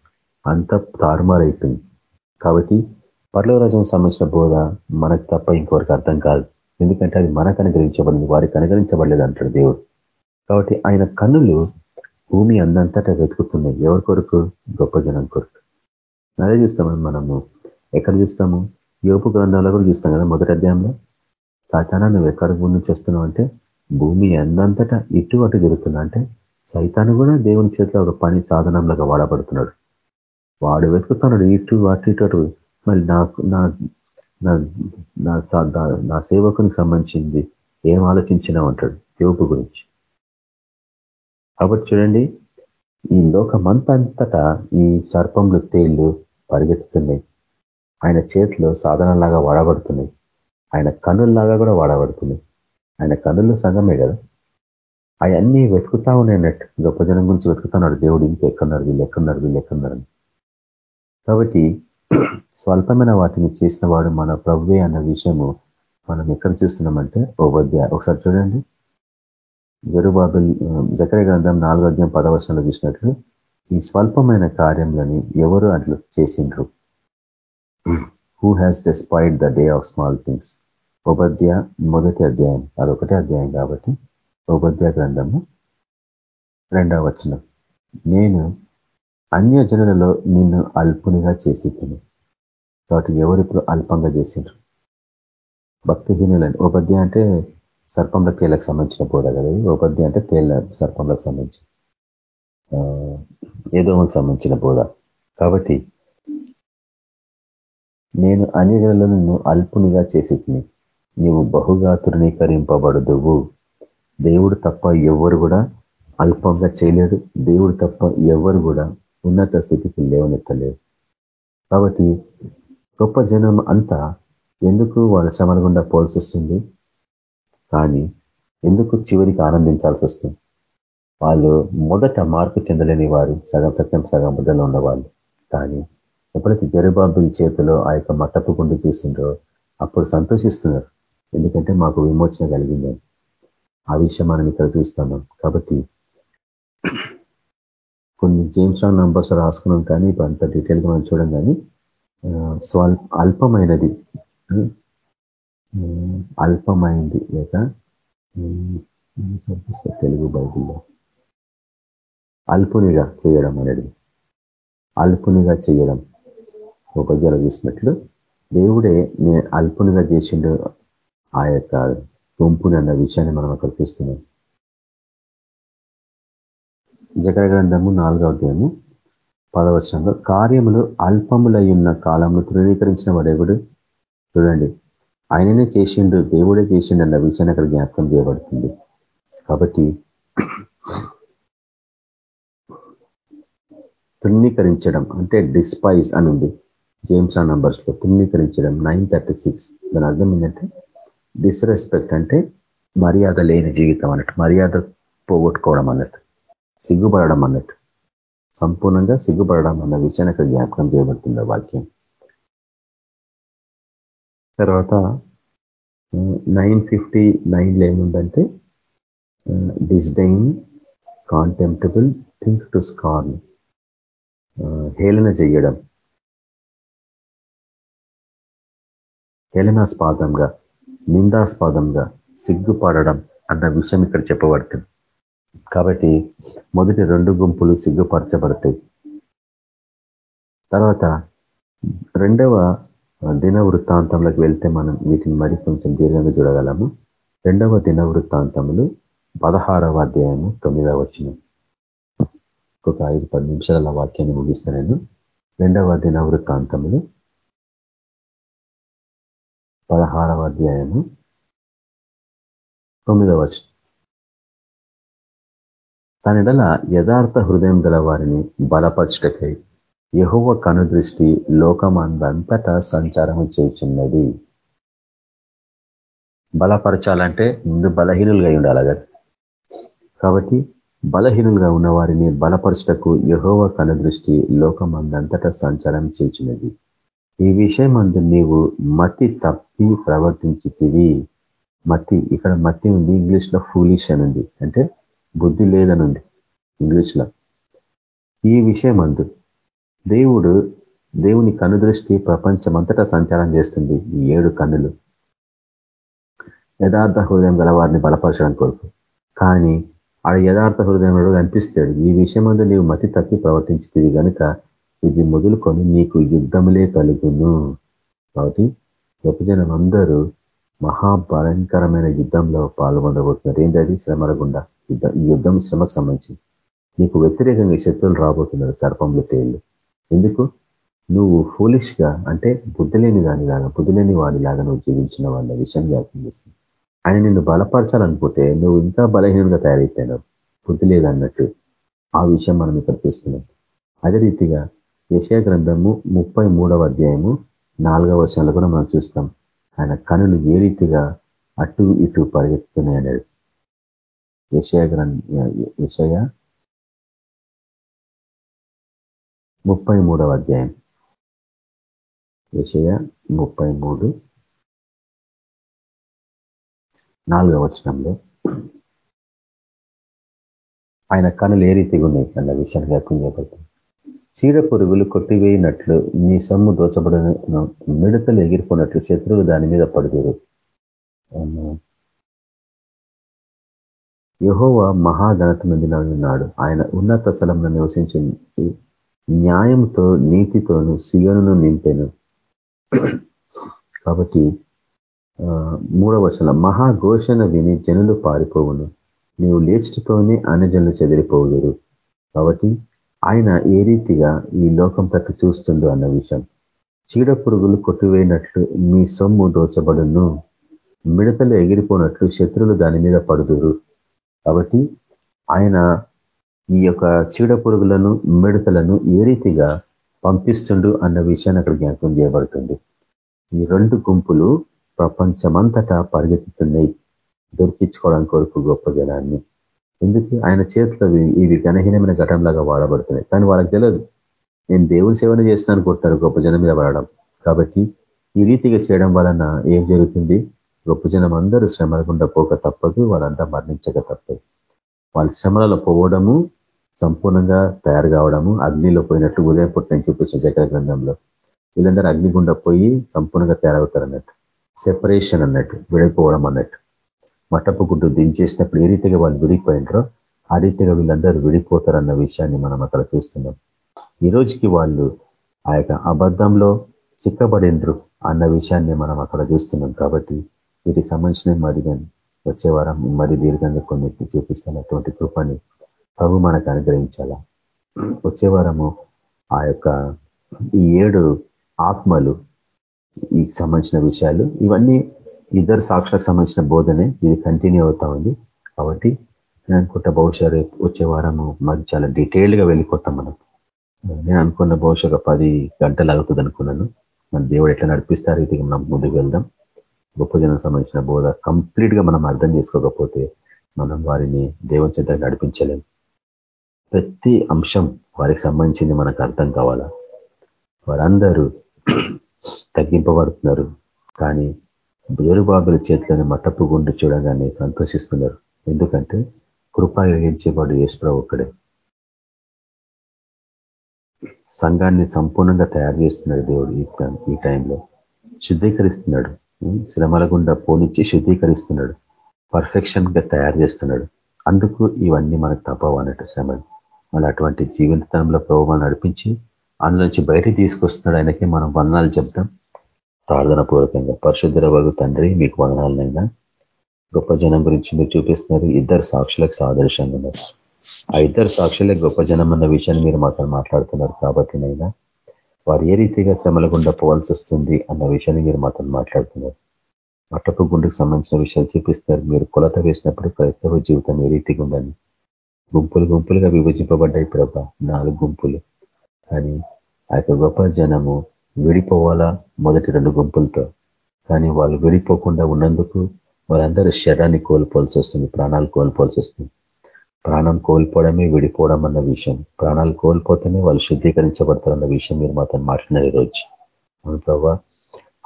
అంత తారుమారైపోయింది. కాబట్టి పర్లవరాజ్యం సంబంధించిన బోధ మనకు తప్ప ఇంకొకరికి అర్థం కాదు. ఎందుకంటే అది మనకు అనుగ్రహించబడింది వారికి అనుగ్రహించబడలేదు అంటాడు దేవుడు. కాబట్టి ఆయన కన్నులు భూమి అందంతటా వెతుకుతున్నాయి. ఎవరి కొరకు? గొప్ప జనం కొరకు. అదే చూస్తామని మనము? ఎక్కడ చూస్తాము? యోపు గ్రంథంలో కూడా చూస్తాం కదా మొదటి అధ్యాయంలో. సైతానా నువ్వు ఎక్కడ నుంచి వస్తున్నావు అంటే భూమి అందంతటా ఇటు అటు జరుగుతున్నా అంటే సైతాను కూడా దేవుని చేతిలో ఒక పని సాధనంలాగా వాడబడుతున్నాడు. వాడు వెతుకుతున్నాడు ఇటు అటు ఇటు అటు. మళ్ళీ నాకు నా నా సేవకునికి సంబంధించింది ఏం ఆలోచించినావు అంటాడు యోపు గురించి? కాబట్టి చూడండి ఈ లోకమంతంతటా ఈ సర్పంలు తేళ్ళు పరిగెత్తుతున్నాయి. ఆయన చేతిలో సాధనలాగా వాడబడుతున్నాయి. ఆయన కనుల్లాగా కూడా వాడబడుతున్నాయి. ఆయన కనులు సంగమే కదా. అవన్నీ వెతుకుతా ఉన్నాయన్నట్టు. గొప్ప జనం గురించి వెతుకుతున్నాడు దేవుడు ఇంకెక్కన్నారు వీళ్ళు ఎక్కన్నారు వీళ్ళు ఎక్కన్నారు కాబట్టి స్వల్పమైన వాటిని చేసిన వాడు మన ప్రవ్వే అన్న విషయము మనం ఎక్కడ చూస్తున్నామంటే ఓ ఒకసారి చూడండి. జరుబాబుల్ జకర గ్రంథం నాలుగో అధ్యాయం పదవర్షంలో చూసినట్లు ఈ స్వల్పమైన కార్యంలోని ఎవరు అట్లు చేసిండ్రు? Who has despised the day of small things ఉపధ్య మొదటి అధ్యాయం అదొకటే అధ్యాయం కాబట్టి ఉపధ్య గ్రంథము రెండవ వచనం. నేను అన్య జనులలో నిన్ను అల్పునిగా చేసి తిని కాబట్టి ఎవరిప్పుడు అల్పంగా చేసిండ్రు? భక్తిహీనులని ఉపధ్య అంటే సర్పంలో తేలకు సంబంధించిన బోధ కదా ఉపధ్య అంటే తేళ్ళ సర్పంలకు సంబంధించి. ఏదోమకు సంబంధించిన బోధ కాబట్టి నేను అన్యజనులను నిన్ను అల్పునిగా చేసి నీవు బహుగా తృణీకరింపబడదువు. దేవుడు తప్ప ఎవరు కూడా అల్పంగా చేయలేడు. దేవుడు తప్ప ఎవరు కూడా ఉన్నత స్థితికి లేవనెత్తలేడు కాబట్టి గొప్ప జనం అంతా ఎందుకు వాళ్ళ శ్రమల గుండా పోల్సి వస్తుంది కానీ ఎందుకు చివరికి ఆనందించాల్సి వస్తుంది? వాళ్ళు మొదట మార్పు చెందలేని వారు సగం సత్యం సగం బుద్ధలో ఉన్నవాళ్ళు. కానీ ఎప్పుడైతే జరుబాబుల చేతిలో ఆ యొక్క మట్టపు గుండి తీసిండ్రో అప్పుడు సంతోషిస్తున్నారు. ఎందుకంటే మాకు విమోచన కలిగిందని. ఆ విషయం మనం ఇక్కడ చూస్తున్నాం. కాబట్టి కొన్ని జేమ్స్ రాంగ్ నంబర్స్ రాసుకున్నాం కానీ ఇప్పుడు అంత డీటెయిల్గా మనం చూడం కానీ స్వల్ అల్పమైనది అల్పమైంది లేక తెలుగు బైబిల్లో? అల్పునిగా చేయడం అనేది. అల్పునిగా చేయడం. ఉపద్రవ చేసినట్లు. దేవుడే నేను అల్పునిగా చేసిండు ఆ యొక్క గుంపుని అన్న విషయాన్ని మనం అక్కడ చూస్తున్నాం. జగర గ్రంథము నాలుగవ అధ్యాయము పదవచనంలో కార్యములు అల్పములయ్యున్న కాలంలో ధృవీకరించిన వాడెవడు? చూడండి. ఆయననే చేసిండు దేవుడే చేసిండు అన్న విషయాన్ని అక్కడ జ్ఞాపకం చేయబడుతుంది. కాబట్టి తృణీకరించడం అంటే డిస్పైజ్ అని ఉంది. జేమ్స్ ఆ నంబర్స్లో తృణీకరించడం నైన్ థర్టీ సిక్స్ దాని అర్థం ఏంటంటే డిస్రెస్పెక్ట్ అంటే మర్యాద లేని జీవితం అన్నట్టు మర్యాద పోగొట్టుకోవడం అన్నట్టు సిగ్గుపడడం అన్నట్టు సంపూర్ణంగా సిగ్గుపడడం అన్న విషయాన్ని అక్కడ జ్ఞాపకం చేయబడుతుంది వాక్యం. తర్వాత నైన్ ఫిఫ్టీ నైన్లో ఏముందంటే డిస్డైన్ కాంటెంప్టబుల్ థింక్ టు స్కార్న్ హేళన చెయ్యడం హేళనాస్పాదంగా నిందాస్పాదంగా సిగ్గుపడడం అన్న విషయం ఇక్కడ చెప్పబడుతుంది. కాబట్టి మొదటి రెండు గుంపులు సిగ్గుపరచబడతాయి. తర్వాత రెండవ దిన వృత్తాంతంలోకి వెళ్తే మనం వీటిని మరి కొంచెం దీర్ఘంగా చూడగలము. రెండవ దిన వృత్తాంతములు పదహారవ అధ్యాయము తొమ్మిదవ వచ్చిన ఒక ఐదు పది నిమిషాల వాక్యాన్ని ముగిస్తా నేను. రెండవ దిన వృత్తాంతములు పదహారవ అధ్యాయము తొమ్మిదవ వచ్చిన ఎడల యథార్థ హృదయం గల వారిని బలపరచుటకై యహువ కనుదృష్టి లోకమందంతటా సంచారం చేయుచున్నది. బలపరచాలంటే ముందు బలహీనులుగా ఉండాలి కదా. కాబట్టి బలహీనులుగా ఉన్న వారిని బలపరచటకు యహోవ కనుదృష్టి లోకమందంతటా సంచారం చేయుచున్నది. ఈ విషయం అందు నీవు మతి తప్పి ప్రవర్తించితివి. మతి ఇక్కడ మతి ఉంది ఇంగ్లీష్లో ఫూలిష్ అని ఉంది. అంటే బుద్ధి లేదనుంది ఇంగ్లీష్లో ఈ విషయం అందు దేవుడు దేవుని కనుదృష్టి ప్రపంచమంతటా సంచారం చేస్తుంది ఈ ఏడు కన్నులు. యథార్థ హృదయం గల వారిని బలపరచడం కొరకు. కానీ ఆడ యథార్థ హృదయం కనిపిస్తాడు? ఈ విషయం నీవు మతి తప్పి ప్రవర్తించితివి కనుక ఇది మొదలుకొని నీకు యుద్ధములే కలుగును. కాబట్టి గొప్పజనం అందరూ మహాభయంకరమైన యుద్ధంలో పాల్గొనబోతున్నారు. ఏంటది? శ్రమల గుండా యుద్ధం ఈ యుద్ధం శ్రమకు సంబంధించి నీకు వ్యతిరేకంగా శత్రువులు రాబోతున్నారు సర్పంలో తేళ్ళు ఎందుకు? నువ్వు ఫూలిష్గా అంటే బుద్ధి లేని దానిలాగా బుద్ధి లేని వాడిలాగా నువ్వు జీవించిన వాళ్ళ విషయం జ్ఞాపకం చేస్తుంది. ఆయన నిన్ను బలపరచాలనుకుంటే నువ్వు ఇంకా బలహీనంగా తయారైపోయినావు బుద్ధి లేదన్నట్టు ఆ విషయం మనం ఇక్కడ చూస్తున్నాం. అదే రీతిగా యశయ గ్రంథము ముప్పై అధ్యాయము నాలుగవ వర్షాలు కూడా మనం చూస్తాం. ఆయన కనులు ఏ రీతిగా అటు ఇటు పరిగెత్తుతున్నాయి అనేది. యశయ గ్రంథ యశయ ముప్పై మూడవ అధ్యాయం. విషయ ముప్పై మూడు. నాలుగవ వచనంలో. ఆయన కనులు ఏ రీతిగా ఉన్నాయి? అన్న విషయాన్ని వ్యాఖ్యపడుతుంది చీర చీడ పురుగులు కొట్టివేయినట్లు మీ సొమ్ము దోచబడిన మిడతలు ఎగిరిపోయినట్లు శత్రువులు దాని మీద పడుదురు. యహోవ మహాఘనత నుండి ఉన్నాడు. ఆయన ఉన్నత స్థలంలో నివసించి న్యాయంతో నీతితోను సియోను నింపెను. కాబట్టి మూడవ వర్షాల మహాఘోషణ విని జనులు పారిపోవును. నీవు లేచితోనే అన్నజనులు చెదిరిపోవుదురు. కాబట్టి ఆయన ఏ రీతిగా ఈ లోకం పట్టు చూస్తుందో అన్న విషయం. చీడ పురుగులు కొట్టివేయినట్లు మీ సొమ్ము దోచబడును. మిడతలు ఎగిరిపోనట్లు శత్రులు దాని మీద పడుదురు. కాబట్టి ఆయన ఈ యొక్క చీడ పురుగులను మిడతలను ఏ రీతిగా పంపిస్తుండు అన్న విషయాన్ని అక్కడ జ్ఞాపకం చేయబడుతుంది. ఈ రెండు గుంపులు ప్రపంచమంతటా పరిగెత్తుతున్నాయి. దొరికించుకోవడం కొరకు గొప్ప జనాన్ని. ఎందుకు? ఆయన చేతిలో ఇవి ఘనహీనమైన ఘటనలాగా వాడబడుతున్నాయి. కానీ వాళ్ళకి తెలియదు నేను దేవుని సేవన చేస్తున్నాను కొట్టారు గొప్ప జనం మీద వాడడం. కాబట్టి ఈ రీతిగా చేయడం వలన ఏం జరుగుతుంది? గొప్ప జనం అందరూ శ్రమల గుండా పోక తప్పదు. వాళ్ళంతా మరణించక తప్పదు. వాళ్ళ శ్రమలలో పోవడము సంపూర్ణంగా తయారు కావడము అగ్నిలో పోయినట్టు ఉదయం పుట్టిన చూపించిన చక్ర గ్రంథంలో. వీళ్ళందరూ అగ్నిగుండా పోయి సంపూర్ణంగా తయారవుతారు అన్నట్టు సెపరేషన్ అన్నట్టు విడిపోవడం అన్నట్టు. మట్టపు గుడ్డు దించేసినప్పుడు ఏ రీతిగా వాళ్ళు విడిపోయినరో ఆ రీతిగా వీళ్ళందరూ విడిపోతారన్న విషయాన్ని మనం అక్కడ చూస్తున్నాం. ఈ రోజుకి వాళ్ళు ఆ యొక్క అబద్ధంలో చిక్కబడిండ్రు అన్న విషయాన్ని మనం అక్కడ చూస్తున్నాం కాబట్టి వీటికి సంబంధించిన మరి కానీ వచ్చే వారం మరి దీర్ఘంగా కొన్ని చూపిస్తున్నటువంటి కృపని ప్రభు మనకు అనుగ్రహించాలా? వచ్చే వారము ఆ యొక్క ఈ ఏడు ఆత్మలు ఈ సంబంధించిన విషయాలు ఇవన్నీ ఇద్దరు సాక్షులకు సంబంధించిన బోధనే. ఇది కంటిన్యూ అవుతా ఉంది. కాబట్టి నేను అనుకుంటా బహుశా రేపు వచ్చే వారము మరి చాలా డీటెయిల్డ్గా వెళ్ళిపోతాం మనం. నేను అనుకున్న బహుశా ఒక పది గంటలు అవుతుంది అనుకున్నాను. మన దేవుడు ఎట్లా నడిపిస్తారు ఇది మనం ముందుకు వెళ్దాం. గొప్ప జనం సంబంధించిన బోధ కంప్లీట్గా మనం అర్థం చేసుకోకపోతే మనం వారిని దేవుని చెంత నడిపించలేం. ప్రతి అంశం వారికి సంబంధించింది మనకు అర్థం కావాలా? వారందరూ తగ్గింపబడుతున్నారు. కానీ బేరుబాబుల చేతిలోని మట్టపు గుండు చూడగానే సంతోషిస్తున్నారు. ఎందుకంటే కృపాగించేవాడు యేసుప్రభు ఒక్కడే. సంఘాన్ని సంపూర్ణంగా తయారు చేస్తున్నాడు దేవుడు ఈ టైంలో. శుద్ధీకరిస్తున్నాడు. శ్రమల గుండా పోనిచ్చి శుద్ధీకరిస్తున్నాడు. పర్ఫెక్షన్గా తయారు చేస్తున్నాడు. అందుకు ఇవన్నీ మనకు తప్పవు అన్నట్టు శ్రమలు. మళ్ళీ అటువంటి జీవితంలో ప్రభావం నడిపించి అందులోంచి బయటికి తీసుకొస్తున్నాడు ఆయనకి మనం వందనాలు చెప్తాం. ప్రార్థన పూర్వకంగా పరిశుద్ధర వగు తండ్రి మీకు వందనాలనైనా గొప్ప జనం గురించి మీరు చూపిస్తున్నారు. ఇద్దరు సాక్షులకు సాదృశ్యంగా ఉన్నారు. ఆ ఇద్దరు సాక్షులే గొప్ప జనం అన్న విషయాన్ని మీరు మాతో మాట్లాడుతున్నారు కాబట్టి నైనా వారు ఏ రీతిగా శ్రమల గుండా పోవాల్సి వస్తుంది అన్న విషయాన్ని మీరు మాతో మాట్లాడుతున్నారు. మట్టపు గుండుకు సంబంధించిన విషయాలు చూపిస్తారు మీరు కొలత వేసినప్పుడు క్రైస్తవ జీవితం ఏ రీతిగా ఉందని గుంపులు గుంపులుగా విభజింపబడ్డాయి ప్రభా. నాలుగు గుంపులు. కానీ ఆ యొక్క గొప్ప జనము విడిపోవాలా? మొదటి రెండు గుంపులతో. కానీ వాళ్ళు విడిపోకుండా ఉన్నందుకు వాళ్ళందరూ శరీరాన్ని కోల్పోవాల్సి వస్తుంది. ప్రాణాలు కోల్పోవాల్సి వస్తుంది. ప్రాణం కోల్పోవడమే విడిపోవడం అన్న విషయం. ప్రాణాలు కోల్పోతేనే వాళ్ళు శుద్ధీకరించబడతారన్న విషయం మీరు మాత్రం మాట్లాడినారు ఈరోజు. అవును ప్రభా.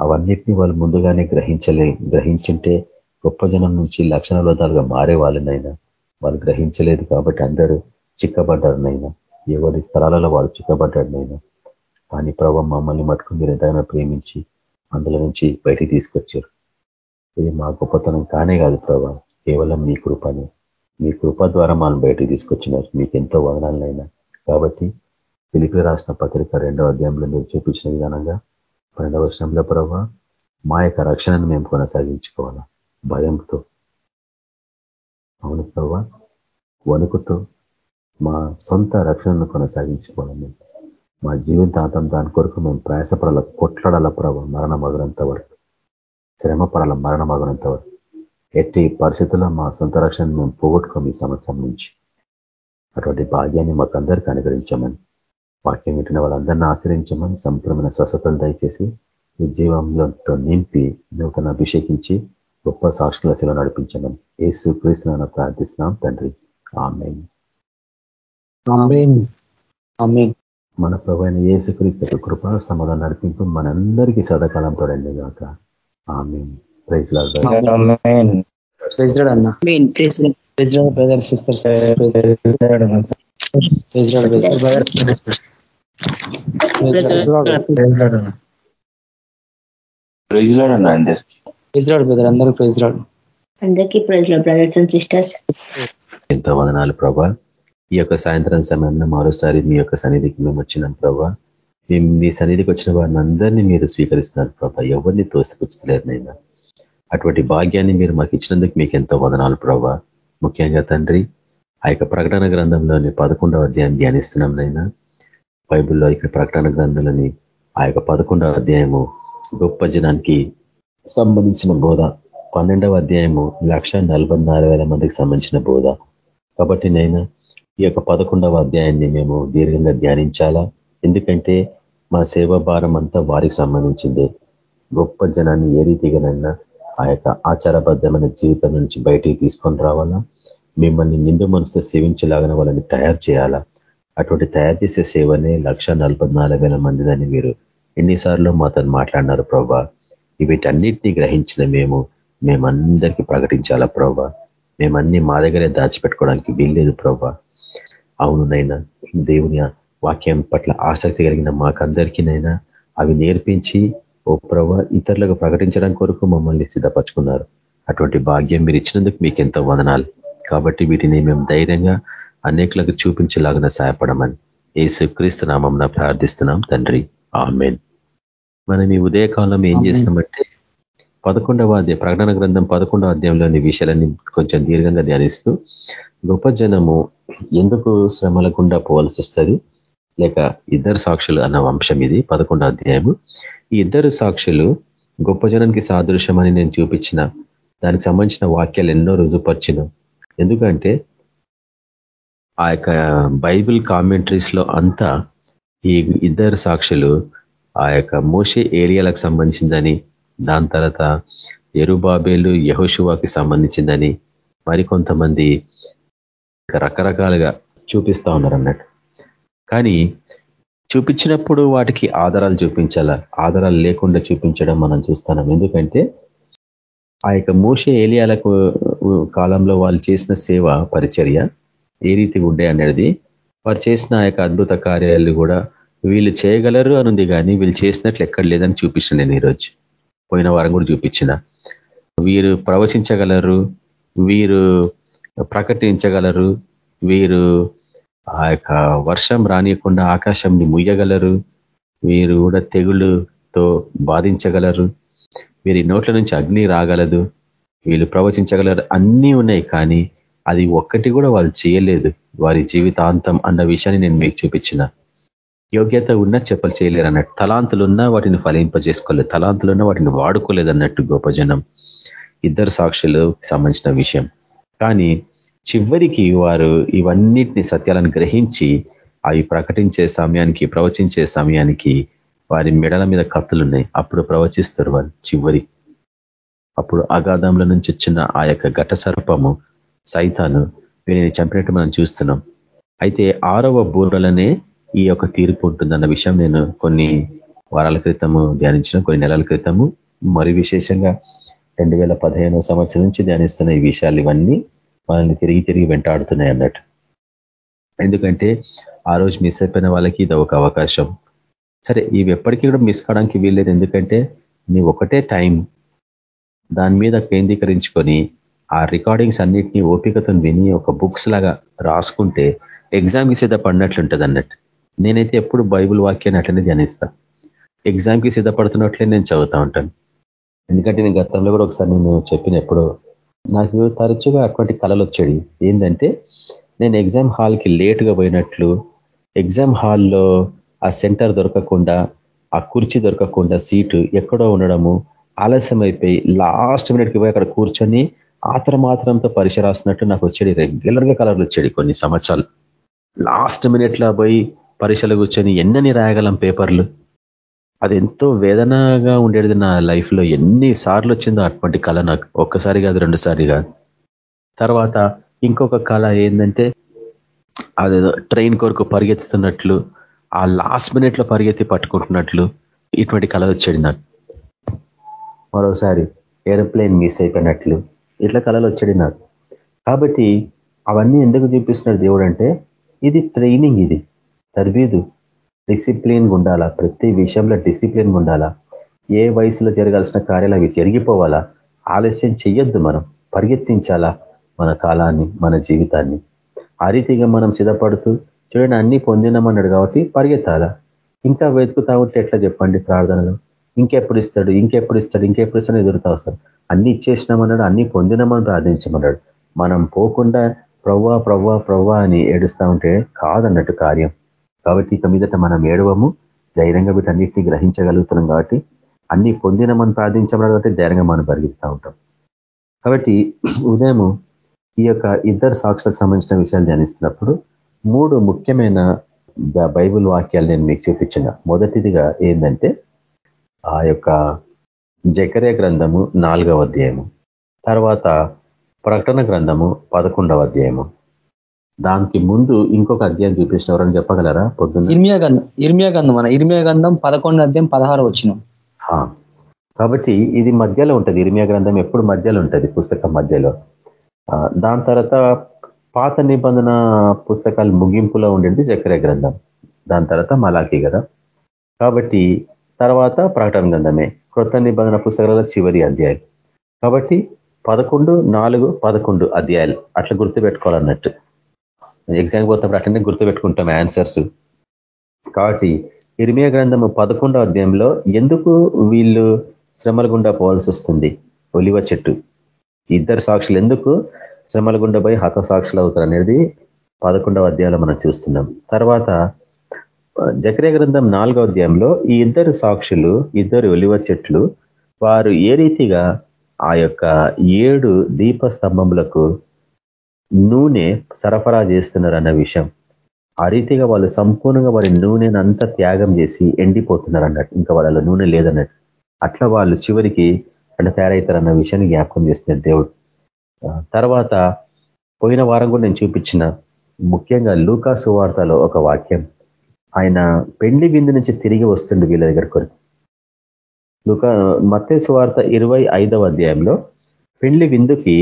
అవన్నిటిని వాళ్ళు ముందుగానే గ్రహించలే గ్రహించింటే గొప్ప జనం నుంచి లక్షణ విధాలుగా మారే వాళ్ళనైనా వాళ్ళు గ్రహించలేదు కాబట్టి అందరూ చిక్కబడ్డారు నైనా ఎవరి స్థలాలలో వాళ్ళు చిక్కబడ్డాడు నైనా కానీ ప్రభావ మమ్మల్ని మటుకు మీరు ఎంతైనా ప్రేమించి అందులో నుంచి బయటికి తీసుకొచ్చారు. ఇది మా గొప్పతనం కానే కాదు ప్రభా. కేవలం మీ కృపని. మీ కృప ద్వారా మనం బయటికి తీసుకొచ్చినారు. మీకు ఎంతో వదనాలనైనా. కాబట్టి పిలిపి రాసిన పత్రిక రెండవ అధ్యాయంలో మీరు చూపించిన విధానంగా పన్నెండవ వర్షంలో ప్రభావ మా యొక్క రక్షణను మేము కొనసాగించుకోవాలా? భయంతో అవును ప్రభా. వణుకుతో మా సొంత రక్షణను కొనసాగించుకోవాలని మా జీవితాంతం దాని కొరకు మేము ప్రయాసపడాల కొట్లాడాల ప్రభావ మరణ మగునంత వరకు. శ్రమపడాల మరణ మగునంత వరకు. ఎట్టి పరిస్థితుల్లో మా సొంత రక్షణ మేము పోగొట్టుకోం ఈ సంవత్సరం నుంచి. అటువంటి భాగ్యాన్ని మాకు అందరికీ అనుగ్రహించమని వాక్యం వింటున్న వాళ్ళందరినీ ఆశ్రయించమని సంపూర్ణమైన స్వస్థతలు దయచేసి జీవంలో నింపి నూతన అభిషేకించి గొప్ప సాక్షుల శిలో నడిపించమని ఏసు క్రీస్తున్న ప్రార్థిస్తున్నాం తండ్రి. మన ప్రభైన ఏసు క్రీస్తు కృప సమాధానం నడిపింపు మనందరికీ సదాకాలం తోడండి కాక ఆమె praise brother. Sisters praise lord అన్న అందరికి. ప్రైజ్ లాడ్ బ్రదర్ అందరూ అందరికీ praise lord brothers and sisters ఎంతో వదనాలు ప్రభా ఈ యొక్క సాయంత్రం సమయంలో మరోసారి మీ యొక్క సన్నిధికి మేము వచ్చినాం ప్రభా. మేము మీ సన్నిధికి వచ్చిన వారిని అందరినీ మీరు స్వీకరిస్తున్నారు ప్రభా. ఎవరిని తోసిపుచ్చలేరు నైనా. అటువంటి భాగ్యాన్ని మీరు మాకు ఇచ్చినందుకు మీకు ఎంతో వదనాలు ప్రభా. ముఖ్యంగా తండ్రి ఆ యొక్క ప్రకటన గ్రంథంలోని పదకొండవ అధ్యాయం ధ్యానిస్తున్నాం నైనా. బైబుల్లో ఇక ప్రకటన గ్రంథంలోని ఆ యొక్క పదకొండవ అధ్యాయము గొప్ప జనానికి సంబంధించిన బోధ. పన్నెండవ అధ్యాయము లక్ష మందికి సంబంధించిన బోధ. కాబట్టి నేను ఈ యొక్క పదకొండవ అధ్యాయాన్ని మేము దీర్ఘంగా ధ్యానించాలా? ఎందుకంటే మా సేవా భారం అంతా వారికి సంబంధించిందే. గొప్ప జనాన్ని ఏ రీతిగానైనా ఆ యొక్క ఆచారబద్ధమైన జీవితం నుంచి బయటికి తీసుకొని రావాలా? మిమ్మల్ని నిండు మనసు సేవించేలాగానే వాళ్ళని తయారు చేయాలా? అటువంటి తయారు చేసే సేవనే లక్ష మంది దాన్ని మీరు ఎన్నిసార్లు మాతో మాట్లాడినారు ప్రభా? వీటన్నిటినీ గ్రహించిన మేము మేమందరికీ ప్రకటించాలా ప్రభా మేమన్నీ మా దగ్గరే దాచిపెట్టుకోవడానికి వీల్లేదు ప్రభా అవునునైనా దేవుని వాక్యం పట్ల ఆసక్తి కలిగిన మాకందరికీనైనా అవి నేర్పించి ఓ ప్రభా ఇతరులకు ప్రకటించడం కొరకు మమ్మల్ని సిద్ధపరచుకున్నారు. అటువంటి భాగ్యం మీరు ఇచ్చినందుకు మీకు ఎంతో వదనాలు. కాబట్టి వీటిని మేము ధైర్యంగా అనేకులకు చూపించేలాగా సహాయపడమని ఏసు క్రీస్తు నామం ప్రార్థిస్తున్నాం తండ్రి. ఆమెన్. మనం ఈ ఉదయకాలం ఏం చేసినామంటే పదకొండవ అధ్యాయం ప్రకటన గ్రంథం పదకొండవ అధ్యాయంలోని విషయాలన్నీ కొంచెం దీర్ఘంగా ధ్యానిస్తూ గొప్ప జనము ఎందుకు శ్రమల గుండా పోవాల్సి వస్తుంది? లేక ఇద్దరు సాక్షులు అన్న వంశం ఇది పదకొండవ అధ్యాయము. ఈ ఇద్దరు సాక్షులు గొప్ప జనానికి సాదృశ్యమని నేను చూపించిన దానికి సంబంధించిన వాక్యాలు ఎన్నో రుజుపరిచిన ఎందుకంటే ఆ యొక్క బైబిల్ కామెంటరీస్లో అంతా ఈ ఇద్దరు సాక్షులు ఆ యొక్క మోషే ఏరియాలకు సంబంధించిందని దాని తర్వాత ఎరుబాబేలు యహోశువాకి సంబంధించిందని మరికొంతమంది రకరకాలుగా చూపిస్తా ఉన్నారు అన్నట్టు కానీ చూపించినప్పుడు వాటికి ఆధారాలు చూపించాల? ఆధారాలు లేకుండా చూపించడం మనం చూస్తున్నాం. ఎందుకంటే ఆ యొక్క మోసే ఏలియాలకు కాలంలో వాళ్ళు చేసిన సేవ పరిచర్య ఏ రీతి ఉండే అనేది వారు చేసిన ఆ యొక్క అద్భుత కార్యాలు కూడా వీళ్ళు చేయగలరు అనుంది కానీ వీళ్ళు చేసినట్లు ఎక్కడ లేదని చూపించిన నేను ఈరోజు. పోయిన వారం కూడా చూపించిన. వీరు ప్రవచించగలరు వీరు ప్రకటించగలరు వీరు ఆ యొక్క వర్షం రానియకుండా ఆకాశంని ముయ్యగలరు వీరు కూడా తెగుళ్ళుతో బాధించగలరు వీరి నోట్ల నుంచి అగ్ని రాగలదు వీళ్ళు ప్రవచించగలరు అన్నీ ఉన్నాయి కానీ అది ఒక్కటి కూడా వాళ్ళు చేయలేదు. వారి జీవితాంతం అన్న విషయాన్ని నేను మీకు చూపించిన. యోగ్యత ఉన్నా చెప్పలు చేయలేరు అన్నట్టు తలాంతులున్నా వాటిని ఫలింపజేసుకోలేదు తలాంతులున్నా వాటిని వాడుకోలేదు అన్నట్టు గొప్ప జనం ఇద్దరు సాక్షులు సంబంధించిన విషయం. కానీ చివరికి వారు ఇవన్నిటిని సత్యాలను గ్రహించి అవి ప్రకటించే సమయానికి ప్రవచించే సమయానికి వారి మెడల మీద కత్తులు ఉన్నాయి అప్పుడు ప్రవచిస్తారు వారు చివరి. అప్పుడు అగాధంలో నుంచి వచ్చిన ఆ యొక్క ఘట సర్పము సైతాను వీరిని చంపినట్టు మనం చూస్తున్నాం. అయితే ఆరవ బూరలనే ఈ యొక్క తీర్పు ఉంటుందన్న విషయం నేను కొన్ని వారాల క్రితము ధ్యానించిన కొన్ని నెలల క్రితము. మరి విశేషంగా రెండు వేల పదిహేను సంవత్సరం నుంచి ధ్యానిస్తున్న ఈ విషయాలు ఇవన్నీ మనల్ని తిరిగి తిరిగి వెంటాడుతున్నాయి అన్నట్టు. ఎందుకంటే ఆ రోజు మిస్ అయిపోయిన వాళ్ళకి ఇది ఒక అవకాశం. సరే ఇవి ఎప్పటికీ కూడా మిస్ కావడానికి వీల్లేదు. ఎందుకంటే నీ ఒకటే టైం దాని మీద కేంద్రీకరించుకొని ఆ రికార్డింగ్స్ అన్నిటినీ ఓపికతో విని ఒక బుక్స్ లాగా రాసుకుంటే ఎగ్జామ్కి సిద్ధపడినట్లుంటుంది అన్నట్టు నేనైతే ఎప్పుడు బైబుల్ వాక్యాన్ని అట్లనే ధ్యానిస్తా. ఎగ్జామ్కి సిద్ధపడుతున్నట్లే నేను చదువుతూ ఉంటాను. ఎందుకంటే నేను గతంలో కూడా ఒకసారి నేను చెప్పిన ఎప్పుడు నాకు తరచుగా అటువంటి కళలు వచ్చాడు ఏంటంటే నేను ఎగ్జామ్ హాల్కి లేటుగా పోయినట్లు ఎగ్జామ్ హాల్లో ఆ సెంటర్ దొరకకుండా ఆ కుర్చీ దొరకకుండా సీటు ఎక్కడో ఉండడము ఆలస్యం అయిపోయి లాస్ట్ మినిట్కి పోయి అక్కడ కూర్చొని ఆత్రమాత్రంతో పరీక్ష రాసినట్టు నాకు వచ్చేది రెగ్యులర్గా కలర్లు వచ్చేది కొన్ని సంవత్సరాలు. లాస్ట్ మినిట్లో పోయి పరీక్షలు కూర్చొని ఎన్నని రాయగలం పేపర్లు? అది ఎంతో వేదనగా ఉండేది నా లైఫ్లో. ఎన్ని సార్లు వచ్చిందో అటువంటి కళ నాకు. ఒక్కసారి కాదు రెండుసారి కాదు. తర్వాత ఇంకొక కళ ఏంటంటే అదేదో ట్రైన్ కొరకు పరిగెత్తుతున్నట్లు ఆ లాస్ట్ మినిట్లో పరిగెత్తి పట్టుకుంటున్నట్లు ఇటువంటి కళ వచ్చాడు నాకు. మరోసారి ఏరోప్లేన్ మిస్ అయిపోయినట్లు ఇట్లా కళలు వచ్చాడు నాకు. కాబట్టి అవన్నీ ఎందుకు చూపిస్తున్నాడు దేవుడు అంటే ఇది ట్రైనింగ్ ఇది. తర్బీదు డిసిప్లిన్ ఉండాలా? ప్రతి విషయంలో డిసిప్లిన్ ఉండాలా? ఏ వయసులో జరగాల్సిన కార్యాలు అవి జరిగిపోవాలా? ఆలస్యం చెయ్యొద్దు మనం. పరిగెత్తించాలా మన కాలాన్ని మన జీవితాన్ని? ఆ రీతిగా మనం సిద్ధపడుతూ చూడండి అన్ని పొందినామన్నాడు కాబట్టి పరిగెత్తాలా? ఇంకా వెతుకుతా ఉంటే ఎట్లా చెప్పండి ప్రార్థనలు? ఇంకెప్పుడు ఇస్తాడు ఇంకెప్పుడు ఇస్తాడు ఇంకెప్పుడు ఇస్తాడు ఎదురుతా వస్తాడు అన్ని ఇచ్చేసినామన్నాడు అన్ని పొందినామని ప్రార్థించమన్నాడు. మనం పోకుండా ప్రవ్వా ప్రవ్వా ప్రవ్వా అని ఏడుస్తూ ఉంటే కాదన్నట్టు కార్యం. కాబట్టి ఇక మీదట మనం ఏడవము. ధైర్యంగా వీటన్నిటిని గ్రహించగలుగుతున్నాం కాబట్టి అన్ని పొందినమని ప్రార్థించమని కాబట్టి ధైర్యంగా మనం పరిగెత్తా ఉంటాం. కాబట్టి ఉదయం ఈ యొక్క ఇద్దరు సాక్షులకు సంబంధించిన విషయాలు ధ్యానిస్తున్నప్పుడు మూడు ముఖ్యమైన బైబుల్ వాక్యాలు నేను మీకు చూపించిన. మొదటిదిగా ఏంటంటే ఆ యొక్క జకరే గ్రంథము నాలుగవ అధ్యాయము తర్వాత ప్రకటన గ్రంథము పదకొండవ అధ్యాయము దానికి ముందు ఇంకొక అధ్యాయం చూపించిన ఎవరని చెప్పగలరా? పొద్దున్న. ఇర్మియా గంధం ఇర్మియా గంధం అన్న ఇర్మియా గంధం పదకొండు అధ్యాయం పదహారు వచ్చిన కాబట్టి ఇది మధ్యలో ఉంటుంది. ఇర్మియా గ్రంథం ఎప్పుడు మధ్యలో ఉంటుంది? పుస్తకం మధ్యలో. దాని తర్వాత పాత నిబంధన పుస్తకాలు ముగింపులో ఉండేది చక్కెర గ్రంథం. దాని తర్వాత మలాఖీ కదా. కాబట్టి తర్వాత ప్రకటన గ్రంథమే. కృత నిబంధన పుస్తకాల చివరి అధ్యాయం. కాబట్టి పదకొండు నాలుగు పదకొండు అధ్యాయాలు అట్లా గుర్తుపెట్టుకోవాలన్నట్టు. ఎగ్జామ్ పోతున్నప్పుడు అట్లనే గుర్తుపెట్టుకుంటాం ఆన్సర్స్ కాబట్టి ఇరిమియా గ్రంథము పదకొండో అధ్యాయంలో ఎందుకు వీళ్ళు శ్రమల గుండా పోవాల్సి వస్తుంది? ఒలివ చెట్టు. ఇద్దరు సాక్షులు ఎందుకు శ్రమల గుండా పోయి హత సాక్షులు అవుతారు అనేది పదకొండవ అధ్యాయంలో మనం చూస్తున్నాం. తర్వాత జకరే గ్రంథం నాలుగో అధ్యాయంలో ఈ ఇద్దరు సాక్షులు ఇద్దరు ఒలివ చెట్లు వారు ఏ రీతిగా ఆ యొక్క ఏడు దీప స్తంభములకు నూనె సరఫరా చేస్తున్నారు అన్న విషయం. ఆ రీతిగా వాళ్ళు సంపూర్ణంగా వారి నూనెను అంతా త్యాగం చేసి ఎండిపోతున్నారు అన్నట్టు ఇంకా వాళ్ళ నూనె లేదన్నట్టు. అట్లా వాళ్ళు చివరికి అంటే తయారవుతారన్న విషయాన్ని జ్ఞాపకం చేస్తున్నారు దేవుడు. తర్వాత పోయిన వారం కూడా నేను చూపించిన ముఖ్యంగా లూకా సువార్తలో ఒక వాక్యం. ఆయన పెండ్లి విందు నుంచి తిరిగి వస్తుండే వీళ్ళ దగ్గర కొరకు. లూకా మత్తే సువార్త ఇరవై ఐదవ అధ్యాయంలో పెండ్లి విందుకి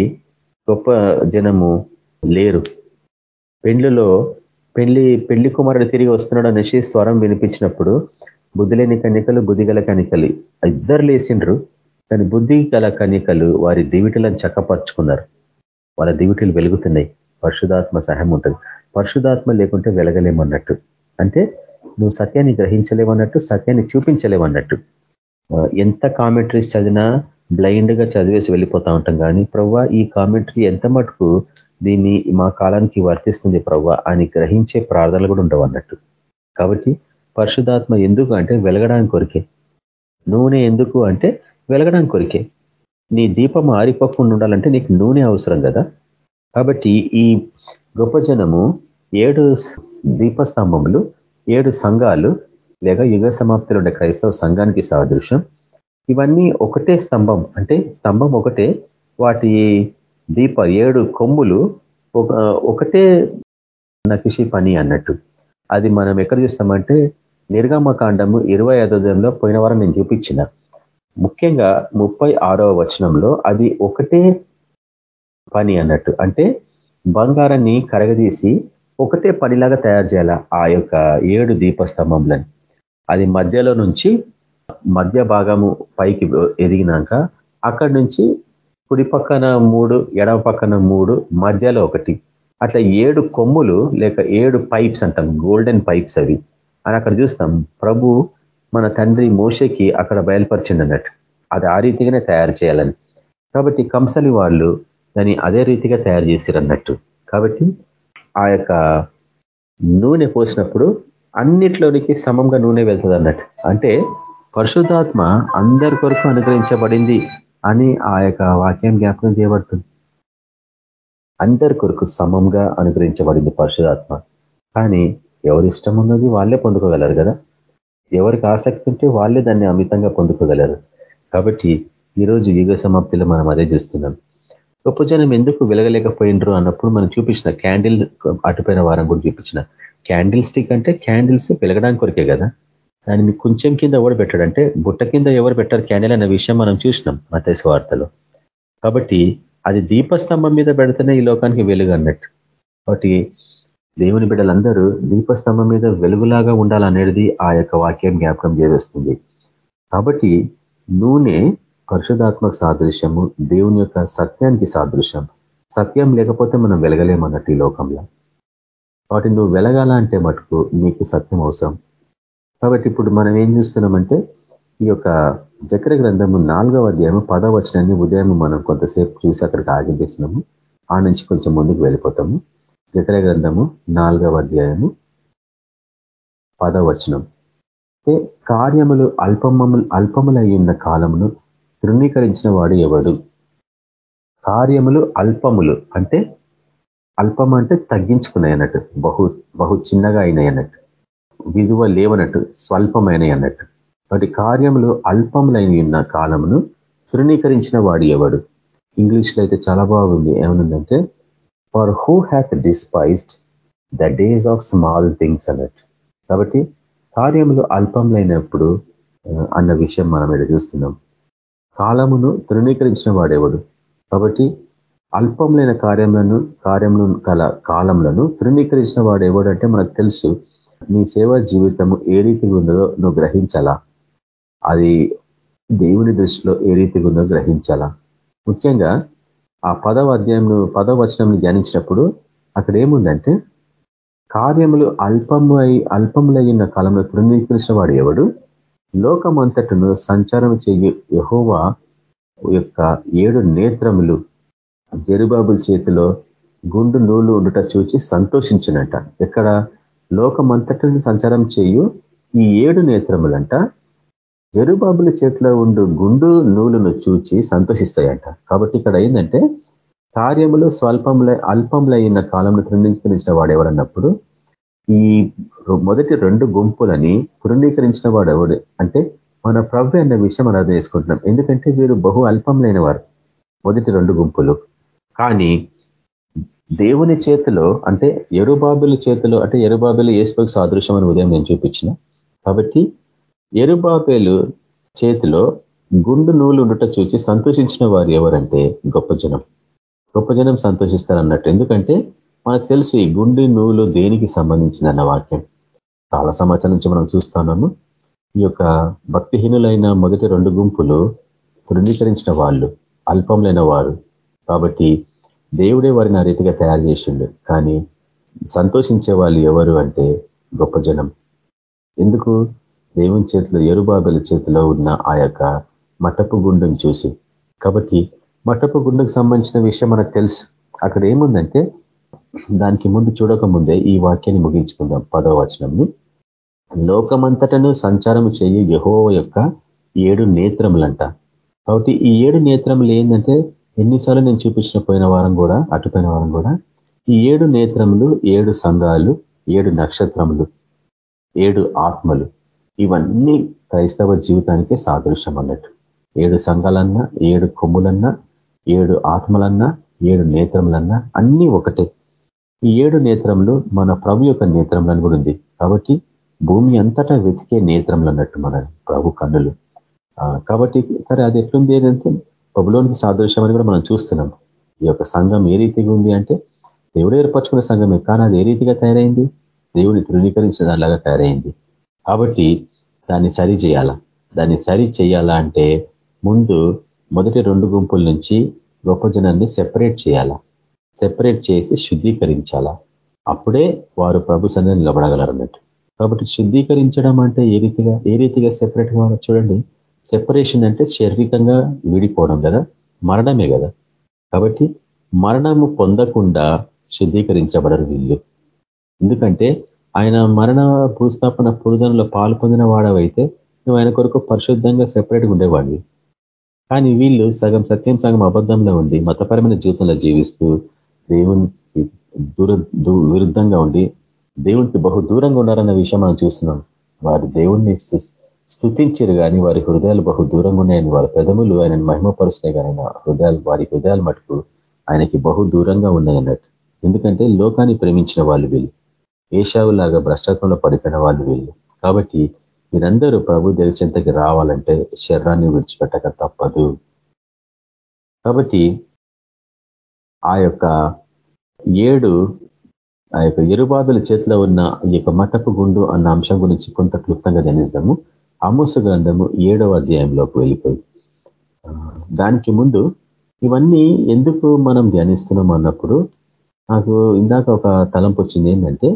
గొప్ప జనము లేరు. పెండ్లిలో పెళ్ళి పెళ్ళి కుమారుడు తిరిగి వస్తున్నాడు అనేసి స్వరం వినిపించినప్పుడు బుద్ధి లేని కన్నికలు బుద్ధిగల కనికలు ఇద్దరు లేచిండ్రు. కానీ బుద్ధి గల కనికలు వారి దివిటలను చక్కపరుచుకున్నారు. వాళ్ళ దివిటీలు వెలుగుతున్నాయి. పరిశుధాత్మ సహాయం ఉంటుంది. పరిశుధాత్మ లేకుంటే వెలగలేమన్నట్టు. అంటే నువ్వు సత్యాన్ని గ్రహించలేవన్నట్టు సత్యాన్ని చూపించలేవన్నట్టు ఎంత కామెంటరీస్ చదివినా బ్లైండ్గా చదివేసి వెళ్ళిపోతా ఉంటాం. కానీ ప్రవ్వా ఈ కామెంటరీ ఎంత మటుకు దీన్ని మా కాలానికి వర్తిస్తుంది ప్రవ్వ అని గ్రహించే ప్రార్థనలు కూడా ఉండవు అన్నట్టు. కాబట్టి పరిశుధాత్మ ఎందుకు అంటే వెలగడానికి కొరికే. నూనె ఎందుకు అంటే వెలగడానికి కొరికే. నీ దీపం ఆరిపోకుండా ఉండాలంటే నీకు నూనె అవసరం కదా. కాబట్టి ఈ గొప్ప జనము ఏడు దీపస్తంభములు ఏడు సంఘాలు లేక యుగ సమాప్తిలో ఉండే క్రైస్తవ సంఘానికి సాదృశ్యం. ఇవన్నీ ఒకటే స్తంభం అంటే స్తంభం ఒకటే. వాటి దీప ఏడు కొమ్ములు ఒకటే నకిషి పని అన్నట్టు. అది మనం ఎక్కడ చూస్తామంటే నిర్గమకాండము ఇరవై ఐదోదంలో పోయిన వారం నేను చూపించిన. ముఖ్యంగా ముప్పై ఆరవ వచనంలో అది ఒకటే పని అన్నట్టు. అంటే బంగారాన్ని కరగదీసి ఒకటే పనిలాగా తయారు చేయాల ఆ యొక్క ఏడు దీపస్తంభంలని అది మధ్యలో నుంచి మధ్య భాగము పైకి ఎదిగినాక అక్కడి నుంచి కుడి పక్కన మూడు ఎడవ పక్కన మూడు మధ్యలో ఒకటి. అట్లా ఏడు కొమ్ములు లేక ఏడు పైప్స్ అంటాం గోల్డెన్ పైప్స్ అవి. అని అక్కడ చూస్తాం ప్రభు మన తండ్రి మోషకి అక్కడ బయలుపరిచింది అన్నట్టు అది ఆ రీతిగానే తయారు చేయాలని. కాబట్టి కంసలి వాళ్ళు దాన్ని అదే రీతిగా తయారు చేశారు అన్నట్టు కాబట్టి ఆ యొక్క నూనె పోసినప్పుడు అన్నిట్లోనికి సమంగా నూనె వెళ్తుంది అన్నట్టు అంటే పరిశుద్ధాత్మ అందరి కొరకు అనుగ్రహించబడింది. అని ఆ యొక్క వాక్యం జ్ఞాపకం చేయబడుతుంది. అందరి కొరకు సమంగా అనుగ్రహించబడింది పరిశుధాత్మ కానీ ఎవరి ఇష్టం ఉన్నది వాళ్ళే పొందుకోగలరు కదా? ఎవరికి ఆసక్తి ఉంటే వాళ్ళే దాన్ని అమితంగా పొందుకోగలరు. కాబట్టి ఈరోజు యుగ సమాప్తిలో మనం అదే చూస్తున్నాం. గొప్ప జనం ఎందుకు వెలగలేకపోయినరు అన్నప్పుడు మనం చూపించిన క్యాండిల్ అటుపోయిన వారం కూడా చూపించిన క్యాండిల్ స్టిక్ అంటే క్యాండిల్స్ వెలగడానికి కొరికే కదా? దాన్ని మీకు కొంచెం కింద ఎవరు పెట్టాడంటే బుట్ట కింద ఎవరు పెట్టారు క్యాండిల్ అనే విషయం మనం చూసినాం మతేశ వార్తలో. కాబట్టి అది దీపస్తంభం మీద పెడితేనే ఈ లోకానికి వెలుగు అన్నట్టు. కాబట్టి దేవుని బిడ్డలందరూ దీపస్తంభం మీద వెలుగులాగా ఉండాలనేది ఆ యొక్క వాక్యం జ్ఞాపకం చేస్తుంది. కాబట్టి నూనె పరిశుధాత్మక సాదృశ్యము దేవుని యొక్క సత్యానికి సాదృశ్యం. సత్యం లేకపోతే మనం వెలగలేమన్నట్టు ఈ లోకంలో. కాబట్టి నువ్వు వెలగాలంటే మటుకు నీకు సత్యం అవసరం. కాబట్టి ఇప్పుడు మనం ఏం చూస్తున్నామంటే ఈ యొక్క చక్ర గ్రంథము నాలుగవ అధ్యాయము పదవ వచనాన్ని ఉదయం మనం కొంతసేపు చూసి అక్కడికి ఆగింపేసినాము ఆ నుంచి కొంచెం ముందుకు వెళ్ళిపోతాము. జక్ర గ్రంథము నాలుగవ అధ్యాయము పదవచనం కార్యములు అల్పములు అల్పములయ్యున్న ఉన్న కాలమును తృణీకరించిన వాడు ఎవడు? కార్యములు అల్పములు అంటే అల్పం అంటే తగ్గించుకున్నాయి అన్నట్టు బహు బహు చిన్నగా అయినాయి అన్నట్టు విలువ లేవనట్టు స్వల్పమైన అన్నట్టు వాటి కార్యములు అల్పములైన ఉన్న కాలమును తృణీకరించిన వాడు ఎవడు? ఇంగ్లీష్లో అయితే చాలా బాగుంది. ఏమనుందంటే for who hath despised the days of small things అన్నట్టు. కాబట్టి కార్యములు అల్పములైనప్పుడు అన్న విషయం మనం ఇక్కడ చూస్తున్నాం. కాలమును తృణీకరించిన వాడేవాడు కాబట్టి అల్పములైన కార్యములను కార్యములు కల కాలములను తృణీకరించిన వాడు ఎవడంటే మనకు తెలుసు. నీ సేవా జీవితము ఏ రీతిగా ఉందో నువ్వు గ్రహించాలా? అది దేవుని దృష్టిలో ఏ రీతిగా ఉందో గ్రహించాలా? ముఖ్యంగా ఆ పదవ అధ్యాయంలో పదవ వచనం ధ్యానించినప్పుడు అక్కడ ఏముందంటే కార్యములు అల్పమై అల్పములైన కాలంలో తృణీకరించిన వాడు ఎవడు? లోకమంతటను సంచారం చెయ్యి యహోవా యొక్క ఏడు నేత్రములు జరుబాబుల చేతిలో గుండు నూలు ఉండుట చూచి సంతోషించినట. ఎక్కడ? లోకమంతటిని సంచారం చేయు ఈ ఏడు నేత్రములంట. జరుబాబుల చేతిలో ఉండు గుండు నూలును చూచి సంతోషిస్తాయంట. కాబట్టి ఇక్కడ ఏంటంటే కార్యములు స్వల్పముల అల్పములైన కాలంలో తృణీకరించిన వాడు ఎవడన్నప్పుడు ఈ మొదటి రెండు గుంపులని తృణీకరించిన వాడు ఎవడు? అంటే మన ప్రభు అన్న విషయం మనం అర్థం చేసుకుంటున్నాం. ఎందుకంటే వీరు బహు అల్పములైన వారు మొదటి రెండు గుంపులు. కానీ దేవుని చేతిలో అంటే ఎరుబాబుల చేతిలో అంటే ఎరుబాబులు ఏసుకు సాదృశ్యం అని ఉదయం నేను చూపించిన. కాబట్టి ఎరుబాబేలు చేతిలో గుండు నూలు ఉండుట చూచి సంతోషించిన వారు ఎవరంటే గొప్ప జనం. గొప్ప జనం సంతోషిస్తారు అన్నట్టు ఎందుకంటే మనకు తెలుసు ఈ గుండు నూలు దేనికి సంబంధించిందన్న వాక్యం. చాలా సమాచారం నుంచి మనం చూస్తున్నాము ఈ యొక్క భక్తిహీనులైన మొదటి రెండు గుంపులు తృణీకరించిన వాళ్ళు అల్పంలైన వారు. కాబట్టి దేవుడే వారిని ఆ రీతిగా తయారు చేసిండు. కానీ సంతోషించే వాళ్ళు ఎవరు అంటే గొప్ప జనం. ఎందుకు? దేవుని చేతిలో ఎరుబాబుల చేతిలో ఉన్న ఆ యొక్క మటపు గుండును చూసి. కాబట్టి మటపు గుండుకు సంబంధించిన విషయం మనకు తెలుసు. అక్కడ ఏముందంటే దానికి ముందు చూడక ముందే ఈ వాక్యాన్ని ముగించుకుందాం. పదో వచనంని. లోకమంతటను సంచారం చేయి యహో యొక్క ఏడు నేత్రములంట. కాబట్టి ఈ ఏడు నేత్రములు ఏంటంటే ఎన్నిసార్లు నేను చూపించిన పోయిన వారం కూడా అటుపోయిన వారం కూడా ఈ ఏడు నేత్రములు ఏడు సంఘాలు ఏడు నక్షత్రములు ఏడు ఆత్మలు ఇవన్నీ క్రైస్తవ జీవితానికే సాదృశ్యం అన్నట్టు ఏడు సంఘాలన్నా ఏడు కొమ్ములన్నా ఏడు ఆత్మలన్నా ఏడు నేత్రములన్నా అన్నీ ఒకటే. ఈ ఏడు నేత్రములు మన ప్రభు యొక్క నేత్రములను కూడా ఉంది. కాబట్టి భూమి అంతటా వెతికే నేత్రములు అన్నట్టు మన ప్రభు కన్నులు. కాబట్టి సరే అది ఎట్లుంది ఏంటంటే ప్రభులోనికి సాదృశ్యం అని కూడా మనం చూస్తున్నాం. ఈ యొక్క సంఘం ఏ రీతిగా ఉంది అంటే దేవుడు ఏర్పరచుకున్న సంఘమే కానీ అది ఏ రీతిగా తయారైంది? దేవుడిని ధృవీకరించిన దానిలాగా తయారైంది. కాబట్టి దాన్ని సరి చేయాలా? దాన్ని సరి చేయాలా అంటే ముందు మొదటి రెండు గుంపుల నుంచి గొప్ప జనాన్ని సెపరేట్ చేయాలా? సెపరేట్ చేసి శుద్ధీకరించాలా? అప్పుడే వారు ప్రభు సన్నిధిని నిలబడగలరు అన్నట్టు కాబట్టి శుద్ధీకరించడం అంటే ఏ రీతిగా ఏ రీతిగా సెపరేట్ కావాలో చూడండి. సెపరేషన్ అంటే శారీరకంగా విడిపోవడం కదా? మరణమే కదా? కాబట్టి మరణము పొందకుండా శుద్ధీకరించబడరు వీళ్ళు. ఎందుకంటే ఆయన మరణ భూస్థాపన పురుదనలో పాలు పొందిన వాడవైతే నువ్వు ఆయన కొరకు పరిశుద్ధంగా సెపరేట్గా ఉండేవాడివి. కానీ వీళ్ళు సగం సత్యం సగం అబద్ధంలో ఉండి మతపరమైన జీవితంలో జీవిస్తూ దేవునికి దూర విరుద్ధంగా ఉండి దేవునికి బహు దూరంగా ఉన్నారన్న విషయం మనం చూస్తున్నాం. వారు దేవుణ్ణి స్థుతించరు కానీ వారి హృదయాలు బహు దూరంగా ఉన్నాయని వారి పెదములు ఆయనను మహిమపరుస్తున్నాయి కానీ హృదయాలు వారి హృదయాలు మటుకు ఆయనకి బహు దూరంగా ఉన్నాయన్నట్టు. ఎందుకంటే లోకాన్ని ప్రేమించిన వాళ్ళు వీళ్ళు. ఏషావులాగా భ్రష్టత్వంలో పడిపోయిన వాళ్ళు వీళ్ళు. కాబట్టి మీరందరూ ప్రభు దేవచింతకి రావాలంటే శరీరాన్ని విడిచిపెట్టక తప్పదు. కాబట్టి ఆ యొక్క ఏడు ఆ యొక్క ఎరుబాదుల చేతిలో ఉన్న ఈ యొక్క మటపు గుండు అన్న అంశం గురించి కొంత క్లుప్తంగా ధ్యానిస్తాము అమోస గ్రంథము ఏడవ అధ్యాయంలోకి వెళ్ళిపోయి దానికి ముందు ఇవన్నీ ఎందుకు మనం ధ్యానిస్తున్నాం అన్నప్పుడు నాకు ఇందాక ఒక తలంపు వచ్చింది ఏంటంటే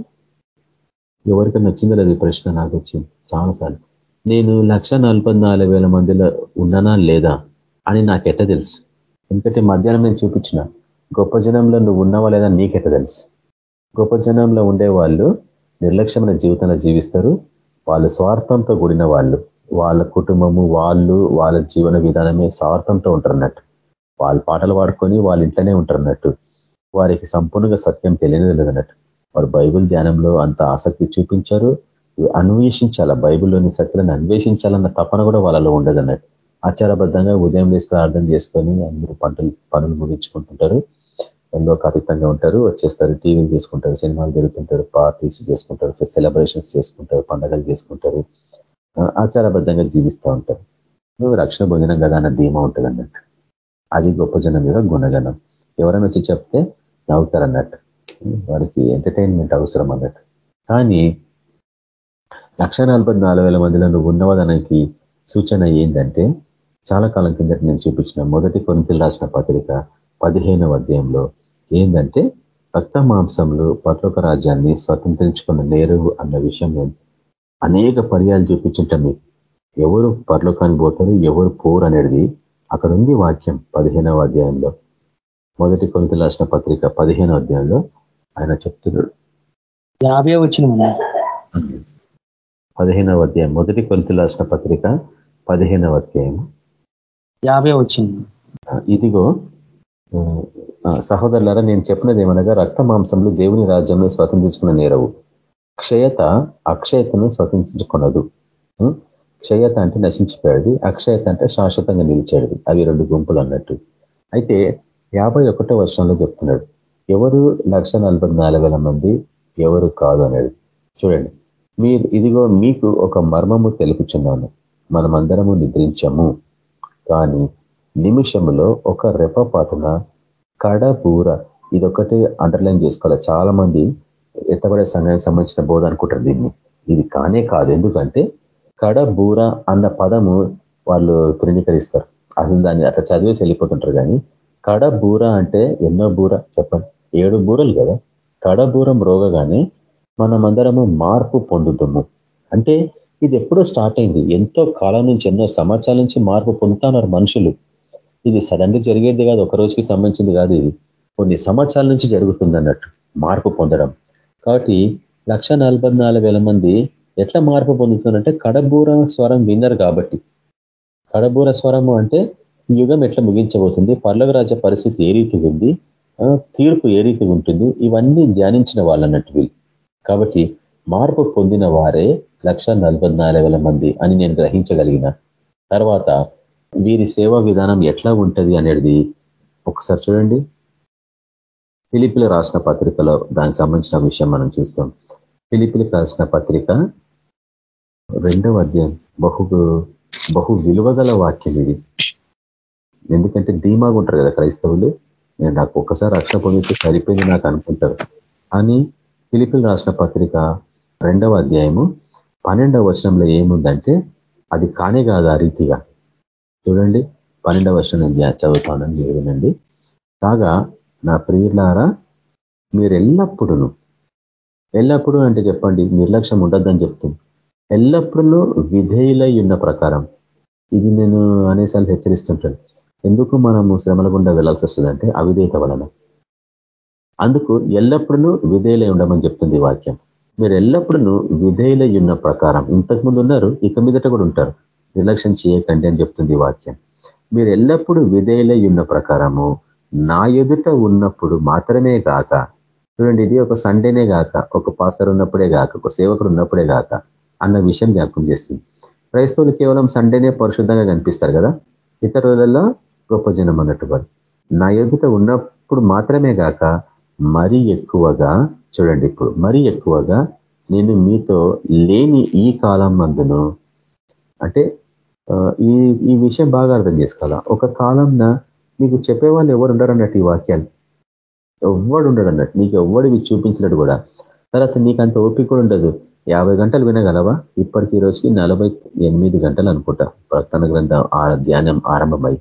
ఎవరికైనా వచ్చిందో లేదు ప్రశ్న నాకు వచ్చింది చాలాసార్లు. నేను లక్ష మందిలో ఉన్నానా లేదా అని నాకెట్ట తెలుసు? ఎందుకంటే మధ్యాహ్నం నేను చూపించిన గొప్ప జనంలో నువ్వు ఉన్నావా లేదా నీకెట్ట తెలుసు? గొప్ప జనంలో ఉండే వాళ్ళు నిర్లక్ష్యమైన జీవితంలో జీవిస్తారు వాళ్ళ స్వార్థంతో కూడిన వాళ్ళు వాళ్ళ కుటుంబము వాళ్ళు వాళ్ళ జీవన విధానమే స్వార్థంతో ఉంటారన్నట్టు వాళ్ళ పాటలు పాడుకొని వాళ్ళ ఇంట్లోనే ఉంటారన్నట్టు వారికి సంపూర్ణంగా సత్యం తెలియదు అన్నట్టు వారు బైబుల్ ధ్యానంలో అంత ఆసక్తి చూపించారు. అన్వేషించాల? బైబిల్లోని సత్యాలను అన్వేషించాలన్న తపన కూడా వాళ్ళలో ఉండదన్నట్టు. ఆచారబద్ధంగా ఉదయం వేసి ప్రార్థన చేసుకొని అందరూ పంటలు పనులు ముగించుకుంటుంటారు. లోకాతీతంగా ఉంటారు వచ్చేస్తారు టీవీలు తీసుకుంటారు సినిమాలు జరుగుతుంటారు పార్టీస్ చేసుకుంటారు సెలబ్రేషన్స్ చేసుకుంటారు పండగలు చేసుకుంటారు ఆచారబద్ధంగా జీవిస్తూ ఉంటారు. నువ్వు రక్షణ పొందినం కదా అన్న ధీమా ఉంటుంది అన్నట్టు అది గొప్ప జనం యొక్క గుణగణం. ఎవరైనా వచ్చి చెప్తే నవ్వుతారు అన్నట్టు వారికి ఎంటర్టైన్మెంట్ అవసరం అన్నట్టు. కానీ లక్ష మందిలో నువ్వు ఉన్నవదానికి సూచన ఏంటంటే చాలా కాలం కిందట నేను చూపించిన మొదటి కొనుకలు రాసిన పత్రిక పదిహేనవ అధ్యాయంలో ఏంటంటే రక్త మాంసంలో పర్లోక రాజ్యాన్ని స్వతంత్రించుకున్న నేరు అన్న విషయం నేను అనేక పర్యాలు చూపించుంటాం మీకు. ఎవరు పర్లోకానికి పోతారు ఎవరు పోరు అనేది అక్కడ ఉంది వాక్యం పదిహేనవ అధ్యాయంలో. మొదటి కొనుకలు రాసిన పత్రిక పదిహేనవ అధ్యాయంలో ఆయన చెప్తున్నాడు. యాభై వచ్చిన పదిహేనవ అధ్యాయం మొదటి కొనుకలు రాసిన పత్రిక పదిహేనవ అధ్యాయం. యాభై వచ్చింది ఇదిగో సహోదరులారా నేను చెప్పినది ఏమనగా రక్త మాంసంలో దేవుని రాజ్యంలో స్వతంత్రించుకున్న నేరవు. క్షయత అక్షయతను స్వతంత్రించుకున్నదు క్షయత అంటే నశించిపోయేది అక్షయత అంటే శాశ్వతంగా నిలిచేది. అవి రెండు గుంపులు అన్నట్టు. అయితే యాభై ఒకటో వర్షంలో చెప్తున్నాడు ఎవరు లక్ష మంది ఎవరు కాదు అనేది. చూడండి మీరు ఇదిగో మీకు ఒక మర్మము తెలుపుచున్నాను. మనమందరము నిద్రించము. కానీ నిమిషంలో ఒక రెప్పపాటున కడబూర ఇదొకటి అండర్లైన్ చేసుకోవాలి. చాలా మంది ఎత్తబడే సంఘానికి సంబంధించిన బోధ అనుకుంటారు దీన్ని. ఇది కానే కాదు. ఎందుకంటే కడబూర అన్న పదము వాళ్ళు తృణీకరిస్తారు. అసలు దాన్ని అట్లా చదివేసి వెళ్ళిపోతుంటారు కానీ కడబూర అంటే ఎన్నో బూర చెప్పండి. ఏడు బూరలు కదా. కడబూరం రోగగానే మనమందరము మార్పు పొందుతాము. అంటే ఇది ఎప్పుడో స్టార్ట్ అయింది. ఎంతో కాలం నుంచి ఎన్నో సంవత్సరాల నుంచి మార్పు పొందుతున్నారు మనుషులు. ఇది సడన్గా జరిగేది కాదు ఒక రోజుకి సంబంధించింది కాదు ఇది. కొన్ని సంవత్సరాల నుంచి జరుగుతుంది అన్నట్టు మార్పు పొందడం. కాబట్టి లక్ష మంది ఎట్లా మార్పు పొందుతుందంటే కడబూర స్వరం విన్నర్ కాబట్టి. కడబూర స్వరము అంటే యుగం ఎట్లా ముగించబోతుంది పర్లవరాజ పరిస్థితి ఏ రీతి ఉంది తీర్పు ఏ రీతి ఉంటుంది ఇవన్నీ ధ్యానించిన వాళ్ళన్నట్టు వీళ్ళు. కాబట్టి మార్పు పొందిన వారే లక్ష మంది అని నేను గ్రహించగలిగిన. తర్వాత వీరి సేవా విధానం ఎట్లా ఉంటుంది అనేది ఒకసారి చూడండి. పిలిపిలు రాసిన పత్రికలో దానికి సంబంధించిన విషయం మనం చూస్తాం. పిలిపిలు రాసిన పత్రిక రెండవ అధ్యాయం. బహు బహు విలువగల వాక్యం ఇది. ఎందుకంటే ధీమాగా ఉంటారు కదా క్రైస్తవులు. నేను నాకు ఒక్కసారి రక్షణ పొందితే సరిపోయింది నాకు అనుకుంటారు. అని పిలిపిలు రాసిన పత్రిక రెండవ అధ్యాయము పన్నెండవ వచనంలో ఏముందంటే అది కానే కాదు ఆ రీతిగా. చూడండి పన్నెండవ వర్షం నేను చదువుతానని మీరు వినండి. కాగా నా ప్రియులారా మీరు ఎల్లప్పుడూ ఎల్లప్పుడూ అంటే చెప్పండి నిర్లక్ష్యం ఉండద్దని చెప్తుంది ఎల్లప్పుడూ విధేయులై ఉన్న ప్రకారం ఇది నేను అనేసార్లు హెచ్చరిస్తుంటాను. ఎందుకు మనము శ్రమల గుండా వెళ్ళాల్సి వస్తుందంటే అవిధేయత వలన. అందుకు ఎల్లప్పుడూ విధేయులై ఉండమని చెప్తుంది వాక్యం. మీరు ఎల్లప్పుడూ విధేయులై ఉన్న ప్రకారం ఇంతకుముందు ఉన్నారు ఇక మీదట కూడా ఉంటారు. నిర్లక్ష్యం చేయకండి అని చెప్తుంది వాక్యం. మీరు ఎల్లప్పుడూ విధేయులై ఉన్న ప్రకారము నా ఎదుట ఉన్నప్పుడు మాత్రమే కాక చూడండి ఇది ఒక సండేనే కాక ఒక పాస్టర్ ఉన్నప్పుడే కాక ఒక సేవకుడు ఉన్నప్పుడే కాక అన్న విషయం జ్ఞాపకం చేస్తుంది. క్రైస్తవులు కేవలం సండేనే పరిశుద్ధంగా కనిపిస్తారు కదా? ఇతర రోజుల్లో గొప్ప జనం అన్నట్టు వారు నా ఎదుట ఉన్నప్పుడు మాత్రమే కాక మరీ ఎక్కువగా చూడండి ఇప్పుడు మరీ ఎక్కువగా నేను మీతో లేని ఈ కాలం మందును అంటే ఈ ఈ విషయం బాగా అర్థం చేసుకోవాలా? ఒక కాలంన మీకు చెప్పేవాళ్ళు ఎవరు ఉండరు అన్నట్టు ఈ వాక్యాలు? ఎవ్వడు ఉండడు అన్నట్టు నీకు ఎవ్వడివి చూపించినట్టు కూడా. తర్వాత నీకు అంత ఓపిక కూడా ఉండదు. యాభై గంటలు వినగలవా? ఇప్పటికి రోజుకి నలభై ఎనిమిది గంటలు అనుకుంటా. ప్రకటన గ్రంథం ధ్యానం ఆరంభమై.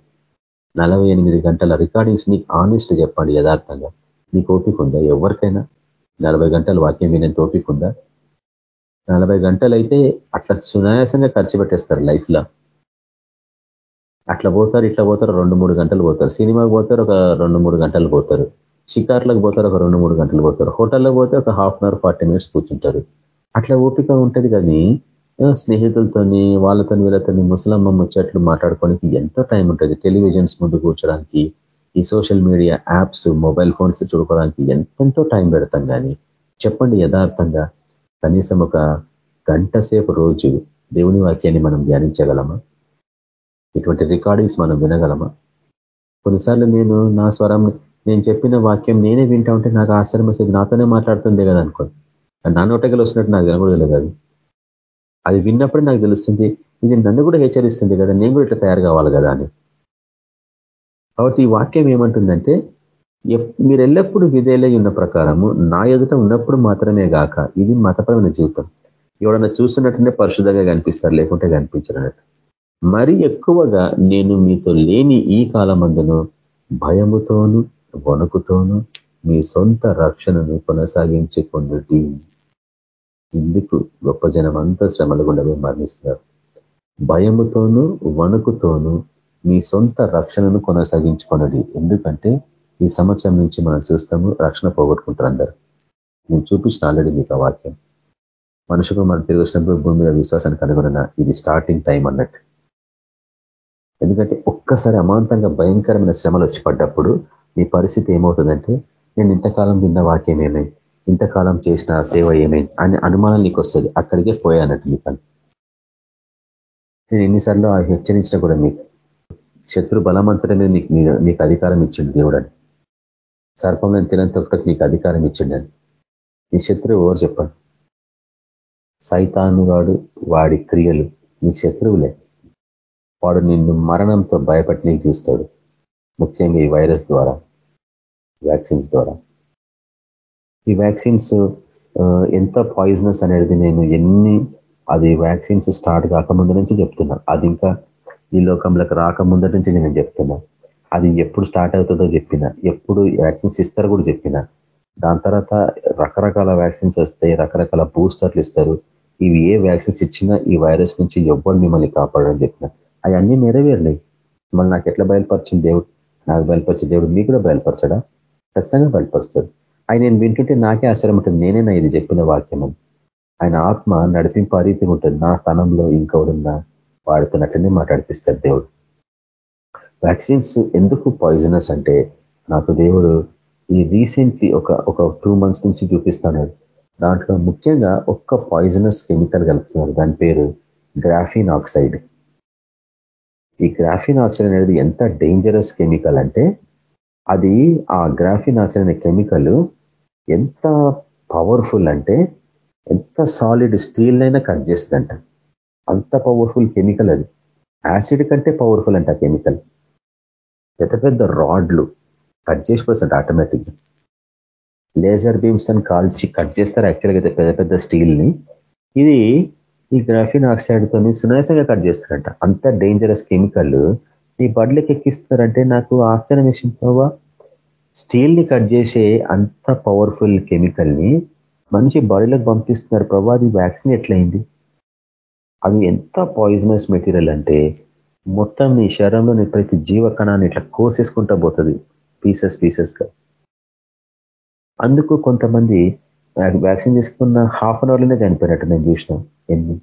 నలభై ఎనిమిది గంటల రికార్డింగ్స్ నీకు ఆనెస్ట్ చెప్పండి యథార్థంగా. నీకు ఓపిక ఉందా? ఎవరికైనా? నలభై గంటలు వాక్యం వినేంత ఓపిక ఉందా? నలభై గంటలు అయితే అట్లా సునాయాసంగా ఖర్చు పెట్టేస్తారు లైఫ్లో. అట్లా పోతారు ఇట్లా పోతారు రెండు మూడు గంటలు పోతారు. సినిమాకి పోతారు ఒక రెండు మూడు గంటలు పోతారు. షికార్లకు పోతారు ఒక రెండు మూడు గంటలు పోతారు. హోటల్లో పోతే ఒక half an hour forty minutes కూర్చుంటారు. అట్లా ఓపిక ఉంటుంది కానీ స్నేహితులతోని వాళ్ళతో వీళ్ళతోని ముసలమ్మ ముచ్చట్లు మాట్లాడుకోవడానికి ఎంతో టైం ఉంటుంది? టెలివిజన్స్ ముందు కూర్చోడానికి ఈ social media apps mobile phones చూడుకోవడానికి ఎంతెంతో టైం పెడతాం కానీ చెప్పండి యథార్థంగా. కనీసం ఒక గంట సేపు రోజు దేవుని వాక్యాన్ని మనం ధ్యానించగలమా? ఇటువంటి రికార్డింగ్స్ మనం వినగలమా? కొన్నిసార్లు నేను నా స్వరం నేను చెప్పిన వాక్యం నేనే వింటా ఉంటే నాకు ఆశ్చర్యం వస్తుంది నాతోనే మాట్లాడుతుంది కదా అనుకో. నా నోటగలు వస్తున్నట్టు నాకు కనబడలేదు అది అది విన్నప్పుడు నాకు తెలుస్తుంది ఇది నన్ను కూడా హెచ్చరిస్తుంది కదా నేను కూడా ఇట్లా తయారు కావాలి కదా అని. కాబట్టి ఈ వాక్యం ఏమంటుందంటే మీరు ఎల్లప్పుడూ విధేలై ఉన్న ప్రకారము నా ఎదుట ఉన్నప్పుడు మాత్రమే గాక ఇది మతపరమైన జీవితం. ఎవడన్నా చూస్తున్నట్టునే పరిశుద్ధంగా కనిపిస్తారు లేకుంటే కనిపించినట్టు మరి ఎక్కువగా నేను మీతో లేని ఈ కాలమందును భయముతోను వణుకుతోను మీ సొంత రక్షణను కొనసాగించుకున్నది ఇందుకు గొప్ప జనమంతా శ్రమలు గుండా మరణిస్తున్నారు. భయముతోనూ వణుకుతోనూ మీ సొంత రక్షణను కొనసాగించుకున్నది ఎందుకంటే ఈ సంవత్సరం నుంచి మనం చూస్తాము రక్షణ పోగొట్టుకుంటారు అందరు. నేను చూపించిన ఆల్రెడీ మీకు ఆ వాక్యం. మనుషుకు మనం తిరిగి వచ్చినప్పుడు భూమి మీద విశ్వాసాన్ని కనుగొన ఇది స్టార్టింగ్ టైం అన్నట్టు. ఎందుకంటే ఒక్కసారి అమాంతంగా భయంకరమైన శ్రమలు వచ్చి పడ్డప్పుడు మీ పరిస్థితి ఏమవుతుందంటే నేను ఇంతకాలం విన్న వాక్యం ఏమై? ఇంతకాలం చేసిన సేవ ఏమై? అని అనుమానం నీకు వస్తుంది. అక్కడికే పోయానట్టు మీకు నేను ఎన్నిసార్లు హెచ్చరించిన కూడా మీకు శత్రు బలమంతటనే నీకు నీకు అధికారం ఇచ్చింది దేవుడని సర్పంలో తినంతొక్కటికి నీకు అధికారం ఇచ్చిండని నీ శత్రువు ఎవరు చెప్పండి? సైతానుగాడు వాడి క్రియలు. నీ శత్రువులే. వాడు నిన్ను మరణంతో భయపడి చూస్తాడు. ముఖ్యంగా ఈ వైరస్ ద్వారా వ్యాక్సిన్స్ ద్వారా. ఈ వ్యాక్సిన్స్ ఎంత పాయిజనస్ అనేది నేను ఎన్ని అది వ్యాక్సిన్స్ స్టార్ట్ కాకముందు నుంచి చెప్తున్నా. అది ఇంకా ఈ లోకంలోకి రాకముందు నుంచి నేను చెప్తున్నా. అది ఎప్పుడు స్టార్ట్ అవుతుందో చెప్పిన ఎప్పుడు వ్యాక్సిన్స్ ఇస్తారో కూడా చెప్పిన. దాని తర్వాత రకరకాల వ్యాక్సిన్స్ వస్తాయి రకరకాల బూస్టర్లు ఇస్తారు. ఇవి ఏ వ్యాక్సిన్స్ ఇచ్చినా ఈ వైరస్ నుంచి ఎవ్వరు మిమ్మల్ని కాపాడని చెప్పిన. అవన్నీ నెరవేరలేయి మళ్ళీ నాకు ఎట్లా బయలుపరిచింది దేవుడు? నాకు బయలుపరిచే దేవుడు మీకు కూడా బయలుపరచడా? ఖచ్చితంగా బయలుపరుస్తాడు. ఆయన నేను వింటుంటే నాకే ఆశ్చర్యం ఉంటుంది. నేనే ఇది చెప్పిన వాక్యం ఆయన ఆత్మ నడిపింపు అరీతి ఉంటుంది. నా స్థానంలో ఇంకెవరున్నా వాడుతున్నట్లనే మాట్లాడిపిస్తాడు దేవుడు. వ్యాక్సిన్స్ ఎందుకు పాయిజనస్ అంటే నాకు దేవుడు ఈ రీసెంట్లీ ఒక ఒక టూ మంత్స్ నుంచి చూపిస్తున్నాడు. దాంట్లో ముఖ్యంగా ఒక్క పాయిజనస్ కెమికల్ కలుపుతున్నారు దాని పేరు గ్రాఫిన్ ఆక్సైడ్ ఈ గ్రాఫిన్ ఆక్సైడ్ అనేది ఎంత డేంజరస్ కెమికల్ అంటే అది ఆ గ్రాఫిన్ ఆక్సైడ్ అనే కెమికల్ ఎంత పవర్ఫుల్ అంటే ఎంత సాలిడ్ స్టీల్ అయినా కట్ చేస్తుందంట. అంత పవర్ఫుల్ కెమికల్ అది. యాసిడ్ కంటే పవర్ఫుల్ అంట కెమికల్ పెద్ద పెద్ద రాడ్లు కట్ చేసిపోతుంది ఆటోమేటిక్ లేజర్ బీమ్స్ అని కాల్చి కట్ చేస్తారు యాక్చువల్గా అయితే పెద్ద పెద్ద స్టీల్ని ఇది ఈ గ్రాఫిన్ ఆక్సైడ్తో సునాయాసంగా కట్ చేస్తారంట. అంత డేంజరస్ కెమికల్ ఈ బడ్లకి ఎక్కిస్తారంటే నాకు ఆశ్చర్యం వేసిన ప్రభావ స్టీల్ని కట్ చేసే అంత పవర్ఫుల్ కెమికల్ని మనిషి బాడీలోకి పంపిస్తున్నారు ప్రభా. అది వ్యాక్సిన్ ఎట్లయింది? అది ఎంత పాయిజనస్ మెటీరియల్ అంటే మొత్తం నీ శరీరంలోని ప్రతి జీవ కణాన్ని ఇట్లా కోసేసుకుంటా పోతుంది పీసెస్ పీసెస్గా అందుకు కొంతమంది వ్యాక్సిన్ తీసుకున్న హాఫ్ అన్ అవర్లోనే చనిపోయినట్టు నేను చూసిన. ఎన్ని?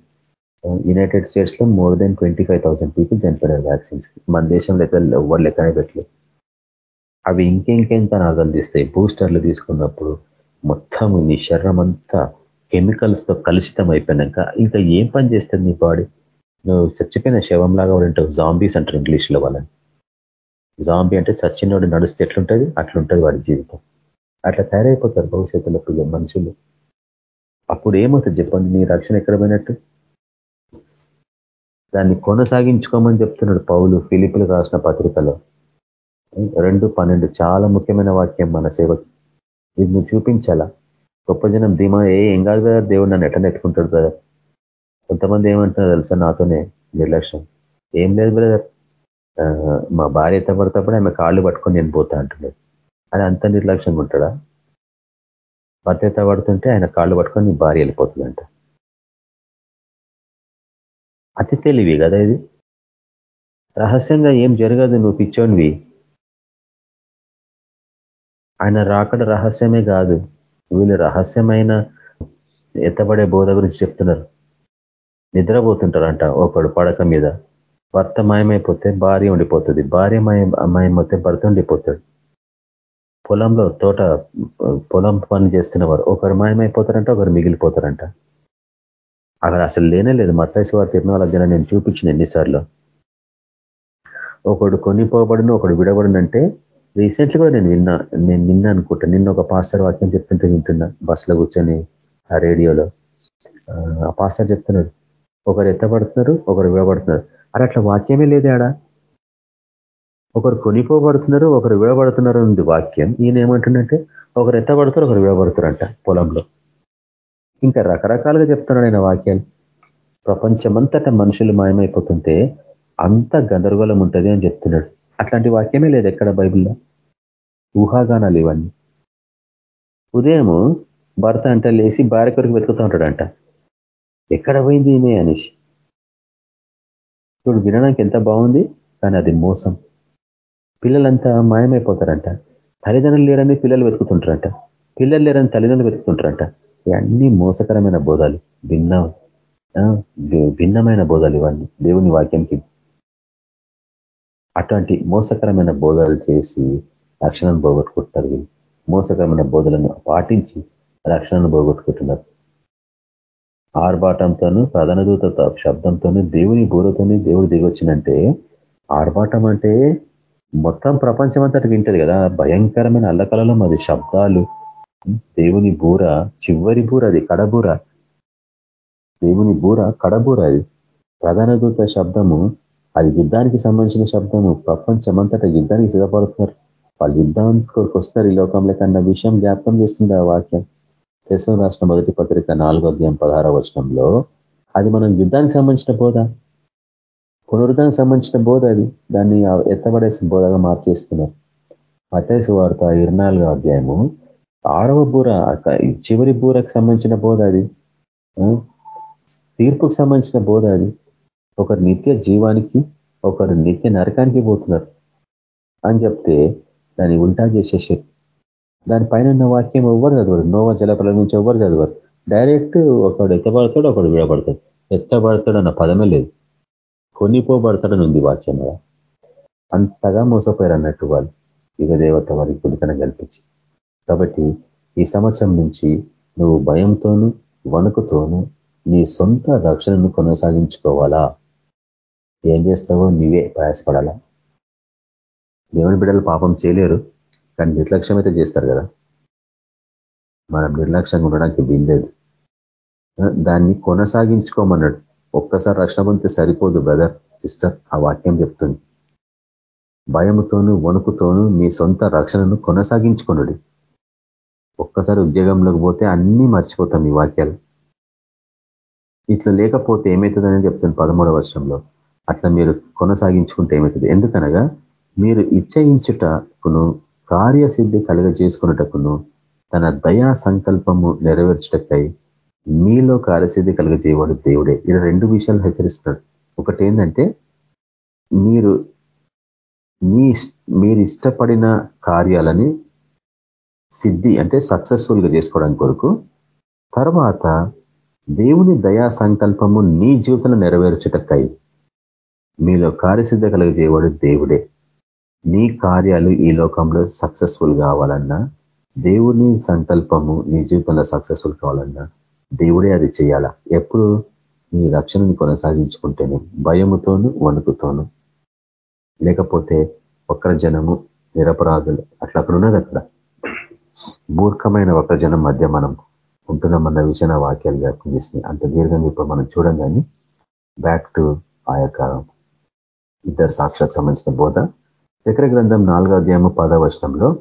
యునైటెడ్ స్టేట్స్లో more than twenty five thousand people చనిపోయినారు వ్యాక్సిన్స్ మన దేశంలో అయితే ఎవరు లెక్కనే పెట్టలేదు. అవి ఇంకెంకెంత నాగలు తీస్తాయి? బూస్టర్లు తీసుకున్నప్పుడు మొత్తం నీ శరీరం అంతా కెమికల్స్తో కలుషితం అయిపోయినాక ఇంకా ఏం పని చేస్తుంది నీ బాడీ నువ్వు చచ్చిపోయిన శవంలాగా ఉంటావు. జాంబీస్ అంటారు ఇంగ్లీష్లో వాళ్ళని. జాంబీ అంటే చచ్చినోడు నడిస్తే ఎట్లుంటుంది? అట్లుంటుంది వాడి జీవితం. అట్లా తయారైపోతారు భవిష్యత్తులో ప్రియ మనుషులు. అప్పుడు ఏమవుతుంది చెప్పండి నీ రక్షణ ఎక్కడ పోయినట్టు? దాన్ని కొనసాగించుకోమని చెప్తున్నాడు పౌలు ఫిలిపులు రాసిన పత్రికలో. రెండు పన్నెండు చాలా ముఖ్యమైన వాక్యం మన సేవకి. ఇది నువ్వు చూపించాలా? గొప్ప జనం ధీమా ఏ ఏం కాదు కదా దేవుడు నన్ను ఎట్లా నెట్టుకుంటాడు కదా కొంతమంది ఏమంటున్నారు తెలుసా నాతోనే? నిర్లక్ష్యం. ఏం లేదు బ్రదర్. మా భార్య ఎత్తపడతప్పుడు ఆమె కాళ్ళు పట్టుకొని నేను పోతా అంటున్నాడు. అది అంత నిర్లక్ష్యంగా ఉంటాడా? భర్త ఎత్తబడుతుంటే ఆయన కాళ్ళు పట్టుకొని నీ భార్య వెళ్ళిపోతుందంట. అతి తెలివి కదా ఇది? రహస్యంగా ఏం జరగదు నువ్వు పిచ్చోనివి. ఆయన రాకడ రహస్యమే కాదు. వీళ్ళు రహస్యమైన ఎత్తబడే బోధ గురించి చెప్తున్నారు. నిద్రపోతుంటారంట ఒకడు పడక మీద. భర్త మాయమైపోతే భార్య ఉండిపోతుంది. భార్య మాయం మాయమైతే భర్త ఉండిపోతాడు. పొలంలో తోట పొలం పని చేస్తున్నవారు ఒకరు మాయమైపోతారంట ఒకరు మిగిలిపోతారంట. అక్కడ అసలు లేనే లేదు. మత్తాయిశ్వ తిరునాల జన నేను చూపించిన ఎన్నిసార్లు. ఒకడు కొనిపోబడును ఒకడు విడబడునంటే రీసెంట్గా నేను విన్నా నేను నిన్న అనుకుంటా నిన్న ఒక పాస్టర్ వాక్యం చెప్తుంటే వింటున్నా బస్సులో కూర్చొని ఆ రేడియోలో. ఆ పాస్టర్ చెప్తున్నాడు ఒకరు ఎత్తబడుతున్నారు ఒకరు విడబడుతున్నారు. అరే అట్లా వాక్యమే లేదు ఆడ? ఒకరు కొనిపోబడుతున్నారు ఒకరు విడబడుతున్నారు ఉంది వాక్యం. ఈయన ఏమంటుండంటే ఒకరు ఎత్తబడతారు ఒకరు విడబడతారంట పొలంలో. ఇంకా రకరకాలుగా చెప్తున్నాడు ఆయన వాక్యాలు. ప్రపంచమంతట మనుషులు మాయమైపోతుంటే అంత గందరగోళం ఉంటుంది అని చెప్తున్నాడు. అట్లాంటి వాక్యమే లేదు ఎక్కడ బైబిల్లో. ఊహాగానాలు ఇవన్నీ. ఉదయము భర్త అంట లేచి భార్య కొరకు వెతుకుతూ ఉంటాడంట. ఎక్కడ పోయింది ఈమె అనేసి. ఇప్పుడు వినడానికి ఎంత బాగుంది కానీ అది మోసం. పిల్లలంతా మాయమైపోతారంట. తల్లిదండ్రులు లేరని పిల్లలు వెతుకుతుంటారంట. పిల్లలు లేరని తల్లిదండ్రులు వెతుకుతుంటారంట. ఇవన్నీ మోసకరమైన బోధాలు భిన్న భిన్నమైన బోధాలు ఇవన్నీ. దేవుని వాక్యంకి అటువంటి మోసకరమైన బోధలు చేసి రక్షణను పోగొట్టుకుంటారు మోసకరమైన బోధలను పాటించి రక్షణను పోగొట్టుకుంటున్నారు. ఆర్భాటంతోనూ ప్రధాన దూత శబ్దంతోనూ దేవుని బూరతోనే దేవుడు దిగొచ్చినంటే ఆర్భాటం అంటే మొత్తం ప్రపంచం అంతటి వింటది కదా. భయంకరమైన అల్లకలలో అది శబ్దాలు. దేవుని బూర చివరి బూర అది కడబూర దేవుని బూర కడబూర అది. ప్రధాన దూత శబ్దము అది యుద్ధానికి సంబంధించిన శబ్దము. ప్రపంచమంతటా యుద్ధానికి సిద్ధపడుతున్నారు. వాళ్ళు యుద్ధానికి వస్తారు ఈ లోకంలో అన్న విషయం జ్ఞాపకం చేస్తుంది ఆ వాక్యం. దేశం రాష్ట్ర మొదటి పత్రిక నాలుగో అధ్యాయం పదహార వచనంలో అది మనం యుద్ధానికి సంబంధించిన బోధ. పునరుద్ధానికి సంబంధించిన బోధ అది. దాన్ని ఎత్తబడేసిన బోధగా మార్చేస్తున్నారు మతేసు వార్త ఇరవై అధ్యాయము. ఆరవ బూర చివరి బూరకు సంబంధించిన బోధ అది. తీర్పుకు సంబంధించిన బోధ అది. ఒకరు నిత్య జీవానికి ఒకరు నిత్య నరకానికి పోతున్నారు. అని చెప్తే దాన్ని ఉల్టా చేసేసి దానిపైన ఉన్న వాక్యం ఎవ్వరు చదవరు. నోవా జలపల నుంచి ఎవ్వరు చదవరు. డైరెక్ట్ ఒకడు ఎత్తబడతాడు ఒకడు విడబడతాడు. ఎత్తబడతాడు అన్న పదమే లేదు. కొనిపోబడతాడని ఉంది వాక్యం అంతగా మోసపోయారు అన్నట్టు వాళ్ళు యుగ దేవత వారికి పులికన కల్పించి. కాబట్టి ఈ సంవత్సరం నుంచి నువ్వు భయంతోనూ వణుకుతోనూ నీ సొంత రక్షణను కొనసాగించుకోవాలా? ఏం చేస్తావో నీవే ప్రయాసపడాలా? దేవుని బిడ్డలు పాపం చేయలేరు కానీ నిర్లక్ష్యం అయితే చేస్తారు కదా. మనం నిర్లక్ష్యంగా ఉండడానికి వీల్లేదు. దాన్ని కొనసాగించుకోమన్నాడు. ఒక్కసారి రక్షణ పొందితే సరిపోదు బ్రదర్ సిస్టర్ ఆ వాక్యం చెప్తుంది. భయముతోనూ వణుకుతోనూ మీ సొంత రక్షణను కొనసాగించుకున్నాడు ఒక్కసారి ఉద్యోగంలోకి పోతే అన్నీ మర్చిపోతాం ఈ వాక్యాలు. ఇట్లా లేకపోతే ఏమవుతుందని చెప్తుంది పదమూడవ వర్షంలో అట్లా మీరు కొనసాగించుకుంటే ఏమవుతుంది ఎందుకనగా మీరు ఇచ్చయించుటకును కార్యసిద్ధి కలుగ చేసుకున్నటకును తన దయా సంకల్పము నెరవేర్చటకై మీలో కార్యసిద్ధి కలగజేయవాడు దేవుడే. ఇలా రెండు విషయాలు హెచ్చరిస్తున్నాడు. ఒకటి ఏంటంటే మీరు మీ మీరు ఇష్టపడిన కార్యాలని సిద్ధి అంటే సక్సెస్ఫుల్గా చేసుకోవడం కొరకు తర్వాత దేవుని దయా సంకల్పము నీ జీవితంలో నెరవేర్చటకై మీలో కార్యసిద్ధ కలగజేయవాడు దేవుడే. నీ కార్యాలు ఈ లోకంలో సక్సెస్ఫుల్ కావాలన్నా దేవుని సంకల్పము నీ జీవితంలో సక్సెస్ఫుల్ కావాలన్నా దేవుడే అది చేయాలా? ఎప్పుడు నీ రక్షణని కొనసాగించుకుంటేనే భయముతోను వణుకుతోను. లేకపోతే ఒక్కరి జనము నిరపరాధులు అట్లా అక్కడ ఉన్నది అక్కడ మూర్ఖమైన ఒక జనం మధ్య మనం ఉంటున్నామన్న విషయం వాక్యాలు వ్యాపించేసినాయి అంత దీర్ఘంగా ఇప్పుడు మనం చూడం కానీ బ్యాక్ టు ఆ యొక్క ఇద్దరు సాక్షాత్ సంబంధించిన బోధ. చక్ర గ్రంథం నాలుగో అధ్యాయము పదవచనంలో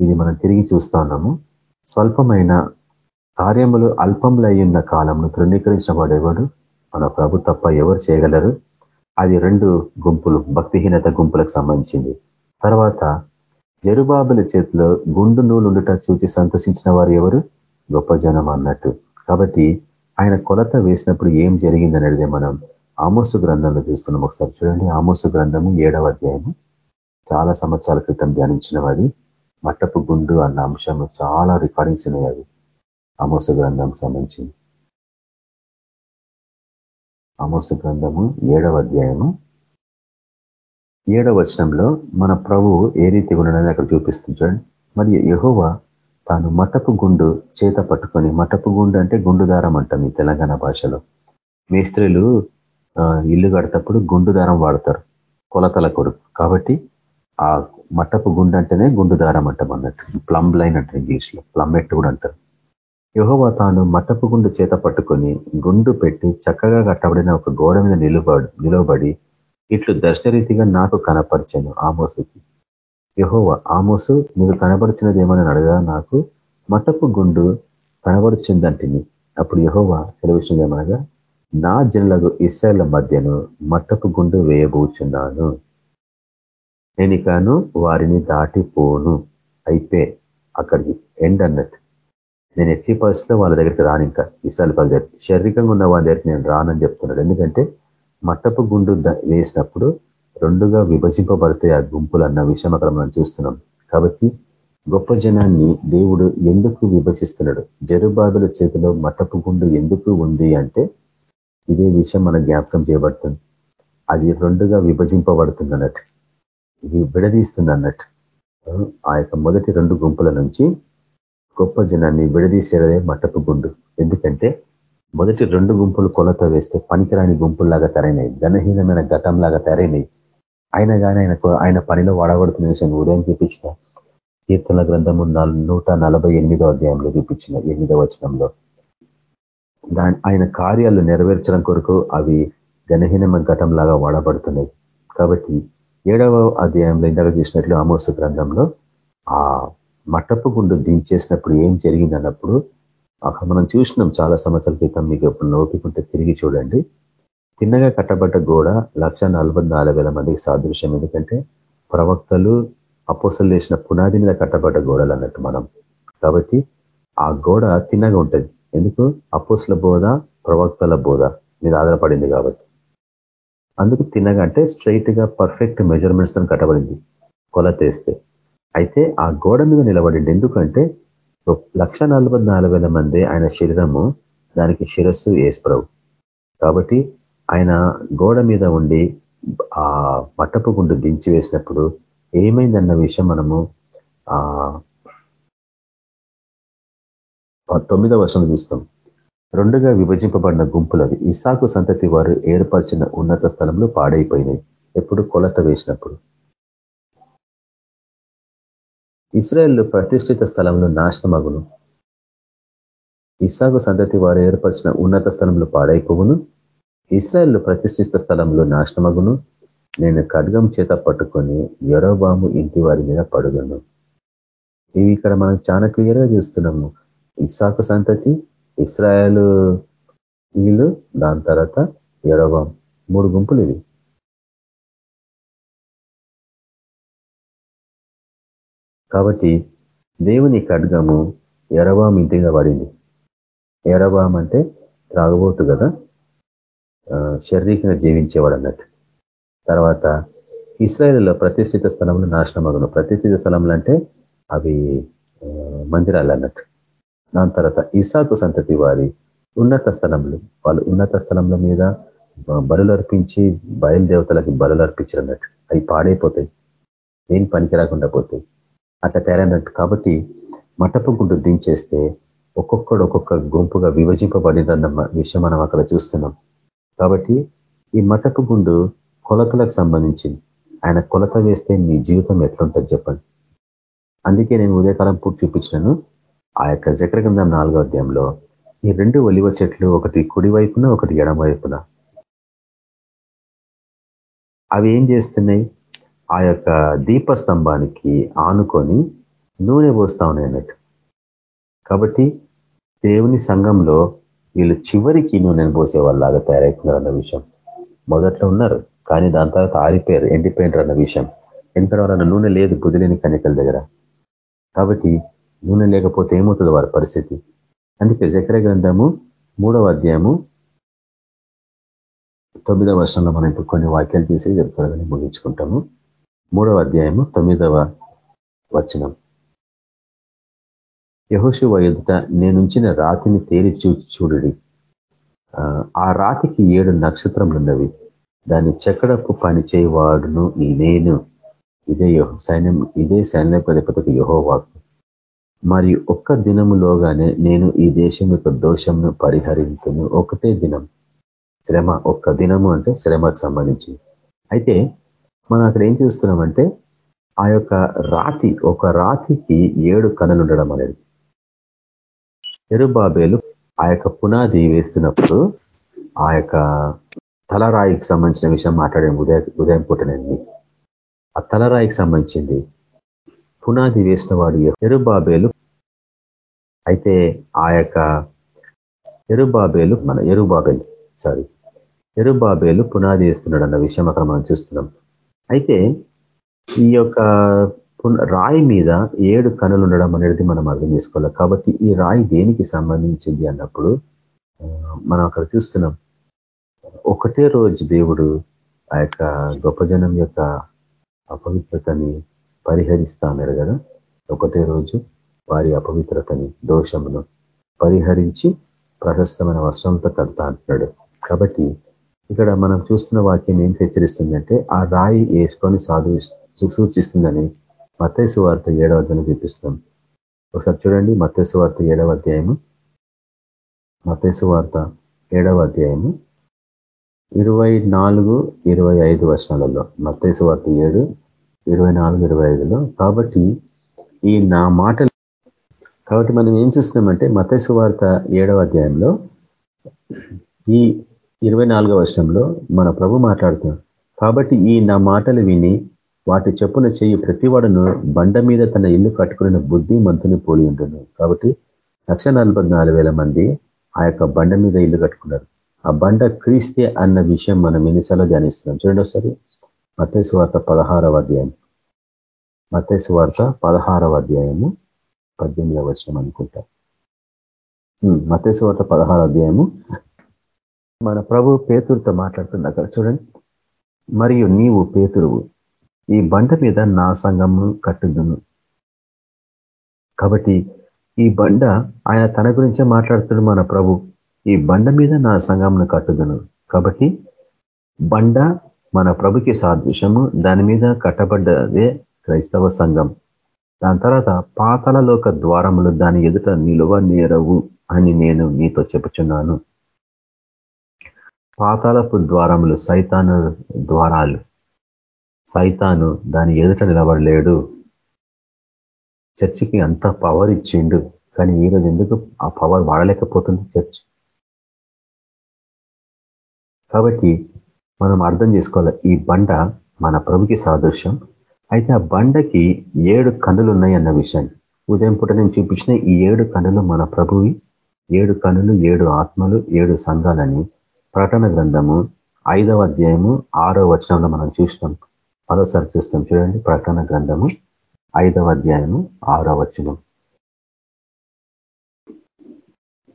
ఇది మనం తిరిగి చూస్తా ఉన్నాము. స్వల్పమైన కార్యములు అల్పములయ్యున్న కాలంను తృణీకరించబడేవాడు. మన ప్రభు తప్ప ఎవరు చేయగలరు? అది రెండు గుంపులు భక్తిహీనత గుంపులకు సంబంధించింది. తర్వాత జరుబాబుల చేతిలో గుండు నూలుండుట చూచి సంతోషించిన వారు ఎవరు? గొప్ప జనం అన్నట్టు. కాబట్టి ఆయన కొలత వేసినప్పుడు ఏం జరిగిందనేది మనం ఆమోసు గ్రంథంలో చూస్తున్నాం. ఒకసారి చూడండి. ఆమోసు గ్రంథము ఏడవ అధ్యాయము. చాలా సంవత్సరాల క్రితం ధ్యానించిన వారి మట్టపు గుండు అన్న అంశము చాలా రికార్డింగ్స్ ఉన్నాయి అవి అమోస గ్రంథం సంబంధించింది అమోస గ్రంథము ఏడవ అధ్యాయము. ఏడవ వచనంలో మన ప్రభువు ఏ రీతి ఉండడని అక్కడ చూపిస్తుంది మరియు మరి యహోవ తాను మటపు గుండు చేత పట్టుకొని మటపు గుండు అంటే గుండు దారం అంటాం ఈ తెలంగాణ భాషలో. మేస్త్రీలు ఇల్లు కడతప్పుడు గుండు దారం వాడతారు కొలతల కొడుకు కాబట్టి ఆ మటపు గుండు అంటేనే గుండు దారం అంటాం అన్నట్టు. ప్లంబ్ లైన్ అంటారు ఇంగ్లీష్లో ప్లంబెట్ కూడా అంటారు. యహోవ తాను మట్టపు గుండు చేత పట్టుకొని గుండు పెట్టి చక్కగా కట్టబడిన ఒక గోడ మీద నిలబడి నిలవబడి ఇట్లు దర్శనరీతిగా నాకు కనపరిచాను ఆమోసుకి. యహోవ ఆమోసు నీకు కనబరిచినది ఏమని అడగా నాకు మట్టపు గుండు కనబడుచుందంటిని. అప్పుడు యహోవ సెలవిస్తుంది ఏమనగా నా జనులకు ఇస్రాయల్ మధ్యను మట్టపు గుండు వేయబోచున్నాను. నేను వారిని దాటిపోను. అయితే అక్కడికి ఎండ్ అన్నట్టు నేను ఎట్టి పరిస్థితిలో వాళ్ళ దగ్గరికి రాను ఇంకా. ఇసాల పది శారీరకంగా ఉన్న వాళ్ళ దగ్గరికి నేను రానని చెప్తున్నాడు. ఎందుకంటే మట్టపు గుండు వేసినప్పుడు రెండుగా విభజింపబడితే ఆ గుంపులు అన్న విషయం అక్కడ మనం చూస్తున్నాం. కాబట్టి గొప్ప జనాన్ని దేవుడు ఎందుకు విభజిస్తున్నాడు? జరుబాదుల చేతిలో మట్టపు గుండు ఎందుకు ఉంది అంటే ఇదే విషయం మన జ్ఞాపకం చేయబడుతుంది. అది రెండుగా విభజింపబడుతుంది అన్నట్టు. ఇది విడదీస్తుంది అన్నట్టు. ఆ యొక్క మొదటి రెండు గుంపుల నుంచి గొప్ప జనాన్ని విడదీసేదే మట్టపు గుండు. ఎందుకంటే మొదటి రెండు గుంపులు కొలత వేస్తే పనికిరాని గుంపుల్లాగా తరైనాయి ఘనహీనమైన ఘటంలాగా తరైనవి ఆయన కానీ ఆయన ఆయన పనిలో వాడబడుతున్న విషయం ఉదయం చూపించిన కీర్తన గ్రంథము నూట నలభై ఎనిమిదో అధ్యాయంలో చూపించిన ఎనిమిదో వచనంలో. దాని ఆయన కార్యాలు నెరవేర్చడం కొరకు అవి ఘనహీనమైన ఘటంలాగా వాడబడుతున్నాయి. కాబట్టి ఏడవ అధ్యాయంలో ఇందాక చూసినట్లు అమోస గ్రంథంలో ఆ మట్టపు గుండు దించేసినప్పుడు ఏం జరిగింది అన్నప్పుడు అక్కడ మనం చూసినాం చాలా సంవత్సరాల క్రితం మీకు ఎప్పుడు నోపికుంటే తిరిగి చూడండి. తిన్నగా కట్టబడ్డ గోడ లక్ష మందికి సాదృశ్యం. ఎందుకంటే ప్రవక్తలు అపోసలు వేసిన పునాది మీద కట్టబడ్డ గోడలు అన్నట్టు మనం. కాబట్టి ఆ గోడ తిన్నగా ఉంటుంది. ఎందుకు? అపోసుల బోధ ప్రవక్తల బోధ మీద ఆధారపడింది కాబట్టి. అందుకు తిన్నగా అంటే స్ట్రైట్గా పర్ఫెక్ట్ మెజర్మెంట్స్తో కట్టబడింది. కొలతేస్తే. అయితే ఆ గోడ మీద నిలబడింది. ఎందుకంటే లక్ష మంది ఆయన శరీరము దానికి శిరస్సు ఏసుప్రభు. కాబట్టి ఆయన గోడ మీద ఉండి ఆ మట్టపు గుండు దించి వేసినప్పుడు ఏమైందన్న విషయం మనము ఆ తొమ్మిదవ వర్షం చూస్తాం. రెండుగా విభజింపబడిన గుంపులవి ఇసాకు సంతతి వారు ఏర్పరిచిన ఉన్నత స్థలంలో పాడైపోయినాయి. ఎప్పుడు కొలత వేసినప్పుడు. ఇస్రాయల్ ప్రతిష్ఠిత స్థలంలో నాశనమగును. ఇసాకు సంతతి వారు ఏర్పరిచిన ఉన్నత స్థలంలో పాడైపోవును. ఇస్రాయల్ ప్రతిష్ఠిత స్థలంలో నాశనమగును. నేను ఖడ్గం చేత పట్టుకొని ఎరోబాము ఇంటి వారి మీద పడుగను ఇవి ఇక్కడ మనం చాలా క్లియర్గా చూస్తున్నాము. ఇస్సాకు సంతతి ఇస్రాయలు వీళ్ళు దాని తర్వాత ఎరోబాం మూడు గుంపులు ఇవి. కాబట్టి దేవుని ఖడ్గము ఎరబాం ఇంటిగా పడింది ఎరవాం అంటే త్రాగబోతు కదా? శారీరకంగా జీవించేవాడు అన్నట్టు. తర్వాత ఇస్రాయల్లో ప్రతిష్ఠిత స్థలంలో నాశనమగును. ప్రతిష్ఠిత స్థలంలో అంటే అవి మందిరాలు అన్నట్టు. దాని తర్వాత ఇసాకు సంతతి వారి ఉన్నత స్థలంలో వాళ్ళు ఉన్నత స్థలంలో మీద బలులు అర్పించి బయలుదేవతలకి బలులు అర్పించారు అన్నట్టు. అవి పాడైపోతాయి. ఏం పనికి రాకుండా పోతాయి. అట్లా తయారైనట్టు. కాబట్టి మటపు గుడ్డు దించేస్తే ఒక్కొక్కడు ఒక్కొక్క గుంపుగా విభజింపబడిందన్న విషయం మనం అక్కడ చూస్తున్నాం. కాబట్టి ఈ మటపు గుండు కొలతలకు సంబంధించింది. ఆయన కొలత వేస్తే నీ జీవితం ఎట్లుంటుంది చెప్పండి. అందుకే నేను ఉదయకాలం పూర్తి చూపించినాను. ఆ యొక్క చక్రగంధం నాలుగో అధ్యాయంలో ఈ రెండు ఒలివ చెట్లు ఒకటి కుడి వైపున ఒకటి ఎడమ వైపున. అవి ఏం చేస్తున్నాయి? ఆ యొక్క దీపస్తంభానికి ఆనుకొని నూనె పోస్తా ఉన్నాయి అన్నట్టు. కాబట్టి దేవుని సంఘంలో వీళ్ళు చివరికి నూనెను పోసే వాళ్ళలాగా తయారవుతున్నారు అన్న విషయం. మొదట్లో ఉన్నారు కానీ దాని తర్వాత ఆరిపోయారు ఎండిపోయినారు అన్న విషయం. ఎందుకంటే వాళ్ళ నూనె లేదు బుదిలేని కనికల దగ్గర. కాబట్టి నూనె లేకపోతే ఏమవుతుంది వారి పరిస్థితి? అందుకే జకర గ్రంథము మూడవ అధ్యాయము తొమ్మిదవ వర్షంలో మనం ఇప్పుడు కొన్ని వాక్యాలు చూసి త్వరగానే ముగించుకుంటాము. మూడవ అధ్యాయము తొమ్మిదవ వచనం. యహోశివ ఎదుట నేనుంచిన రాతిని తేలి చూచి చూడుడి. ఆ రాతికి ఏడు నక్షత్రములున్నవి. దాన్ని చెక్కడపు పని చేయవాడును నేను ఇదే సైన్యం ఇదే సైన్యపతిపతికి యహోవాకు. మరియు ఒక్క దినములోగానే నేను ఈ దేశం యొక్క దోషంను పరిహరించును ఒకటే దినం. శ్రమ ఒక్క దినము అంటే శ్రమకు సంబంధించి అయితే మనం అక్కడ ఏం చూస్తున్నామంటే ఆ యొక్క రాతి ఒక రాతికి ఏడు కనులు ఉండడం అనేది. ఎరుబాబేలు ఆ యొక్క పునాది వేస్తున్నప్పుడు ఆ యొక్క తలరాయికి సంబంధించిన విషయం మాట్లాడే ఉదయ ఉదయం పూటనండి ఆ తలరాయికి సంబంధించింది. పునాది వేసిన వాడు ఎరుబాబేలు అయితే ఆ యొక్క ఎరుబాబేలు మన ఎరుబాబేలు సారీ ఎరుబాబేలు పునాది వేస్తున్నాడు అన్న విషయం అక్కడ మనం చూస్తున్నాం. అయితే ఈ యొక్క రాయి మీద ఏడు కనులు ఉండడం అనేది మనం అర్థం చేసుకోవాలి. కాబట్టి ఈ రాయి దేనికి సంబంధించింది అన్నప్పుడు మనం అక్కడ చూస్తున్నాం. ఒకటే రోజు దేవుడు ఆ యొక్క గొప్ప జనం యొక్క అపవిత్రతని పరిహరిస్తా అన్నారు కదా. ఒకటే రోజు వారి అపవిత్రతని దోషమును పరిహరించి ప్రశస్తమైన వస్త్రంతో కడతా అంటున్నాడు కాబట్టి ఇక్కడ మనం చూస్తున్న వాక్యం ఏం హెచ్చరిస్తుందంటే ఆ రాయి వేసుకొని సాధు సూచిస్తుందని మతేసు వార్త ఏడవ అధ్యాయం చూపిస్తాం. ఒకసారి చూడండి మతేసు వార్త ఏడవ అధ్యాయము. మతేసు వార్త ఏడవ అధ్యాయము. ఇరవై నాలుగు ఇరవై ఐదు వర్షాలలో మత్తేసు వార్త ఏడు ఇరవై నాలుగు ఇరవై ఐదులో కాబట్టి ఈ నా మాటలు కాబట్టి మనం ఏం చూస్తున్నామంటే మతైసు వార్త ఏడవ అధ్యాయంలో ఈ ఇరవై నాలుగవ వర్షంలో మన ప్రభు మాట్లాడుతున్నాం కాబట్టి ఈ నా మాటలు విని వాటి చెప్పున చెయ్యి ప్రతివాడును బండ మీద తన ఇల్లు కట్టుకున్న బుద్ధి మంతుని పోలి ఉంటున్నాడు కాబట్టి లక్ష మంది ఆ యొక్క బండ మీద ఇల్లు కట్టుకున్నారు. ఆ బండ క్రీస్తే అన్న విషయం మనం ఎన్నిసార్లు ధ్యానిస్తున్నాం. చూడండి ఒకసారి. మతేసు వార్త పదహారవ అధ్యాయం. మతేసు వార్త పదహారవ అధ్యాయము పద్దెనిమిదవ వర్షం అనుకుంటా. మతేసు వార్త పదహారవ అధ్యాయము మన ప్రభు పేతురుతో మాట్లాడుతుంది అక్కడ చూడండి. మరియు నీవు పేతురువు ఈ బండ మీద నా సంఘము కట్టుదును. కాబట్టి ఈ బండ ఆయన తన గురించే మాట్లాడుతుడు మన ప్రభు. ఈ బండ మీద నా సంఘంను కట్టుదును. కాబట్టి బండ మన ప్రభుకి సాదృశ్యము దాని మీద కట్టబడ్డదే క్రైస్తవ సంఘం. దాని తర్వాత పాతలలోక ద్వారములు దాని ఎదుట నిలువ నేరవు అని నేను నీతో చెప్పుచున్నాను. పాతాలపు ద్వారములు సైతాను ద్వారాలు. సైతాను దాని ఎదుట నిలబడలేడు. చర్చికి అంత పవర్ ఇచ్చిండు. కానీ ఈరోజు ఎందుకు ఆ పవర్ వాడలేకపోతుంది చర్చ్? కాబట్టి మనం అర్థం చేసుకోవాలి ఈ బండ మన ప్రభుకి సాదృశ్యం. అయితే ఆ బండకి ఏడు కన్నులు ఉన్నాయి అన్న విషయాన్ని ఉదయం పూట నేను చూపించిన ఈ ఏడు కన్నులు మన ప్రభువి ఏడు కన్నులు ఏడు ఆత్మలు ఏడు సంఘాలని ప్రకటన గ్రంథము ఐదవ అధ్యాయము ఆరో వచనంలో మనం చూసినాం. మరోసారి చూస్తాం చూడండి ప్రకటన గ్రంథము ఐదవ అధ్యాయము ఆరో వచనం.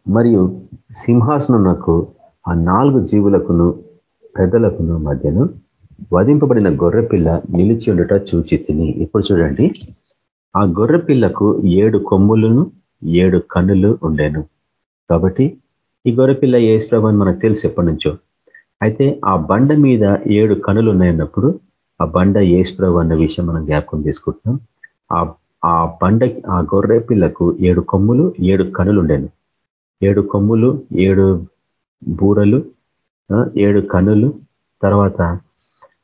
మరియు సింహాసనకు ఆ నాలుగు జీవులకును పెద్దలకును మధ్యను వధింపబడిన గొర్రెపిల్ల నిలిచి ఉండట చూచి తిని. ఇప్పుడు చూడండి ఆ గొర్రెపిల్లకు ఏడు కొమ్ములను ఏడు కన్నులు ఉండేను. కాబట్టి ఈ గొర్రెపిల్ల ఏ అని మనకు తెలుసు ఎప్పటి నుంచో. అయితే ఆ బండ మీద ఏడు కనులు ఉన్నాయన్నప్పుడు ఆ బండ ఏసుప్రభు అన్న విషయం మనం జ్ఞాపకం తీసుకుంటున్నాం ఆ ఆ బండకి ఆ గొర్రె పిల్లకు ఏడు కొమ్ములు ఏడు కనులు ఉండేను. ఏడు కొమ్ములు ఏడు బూరలు ఏడు కనులు తర్వాత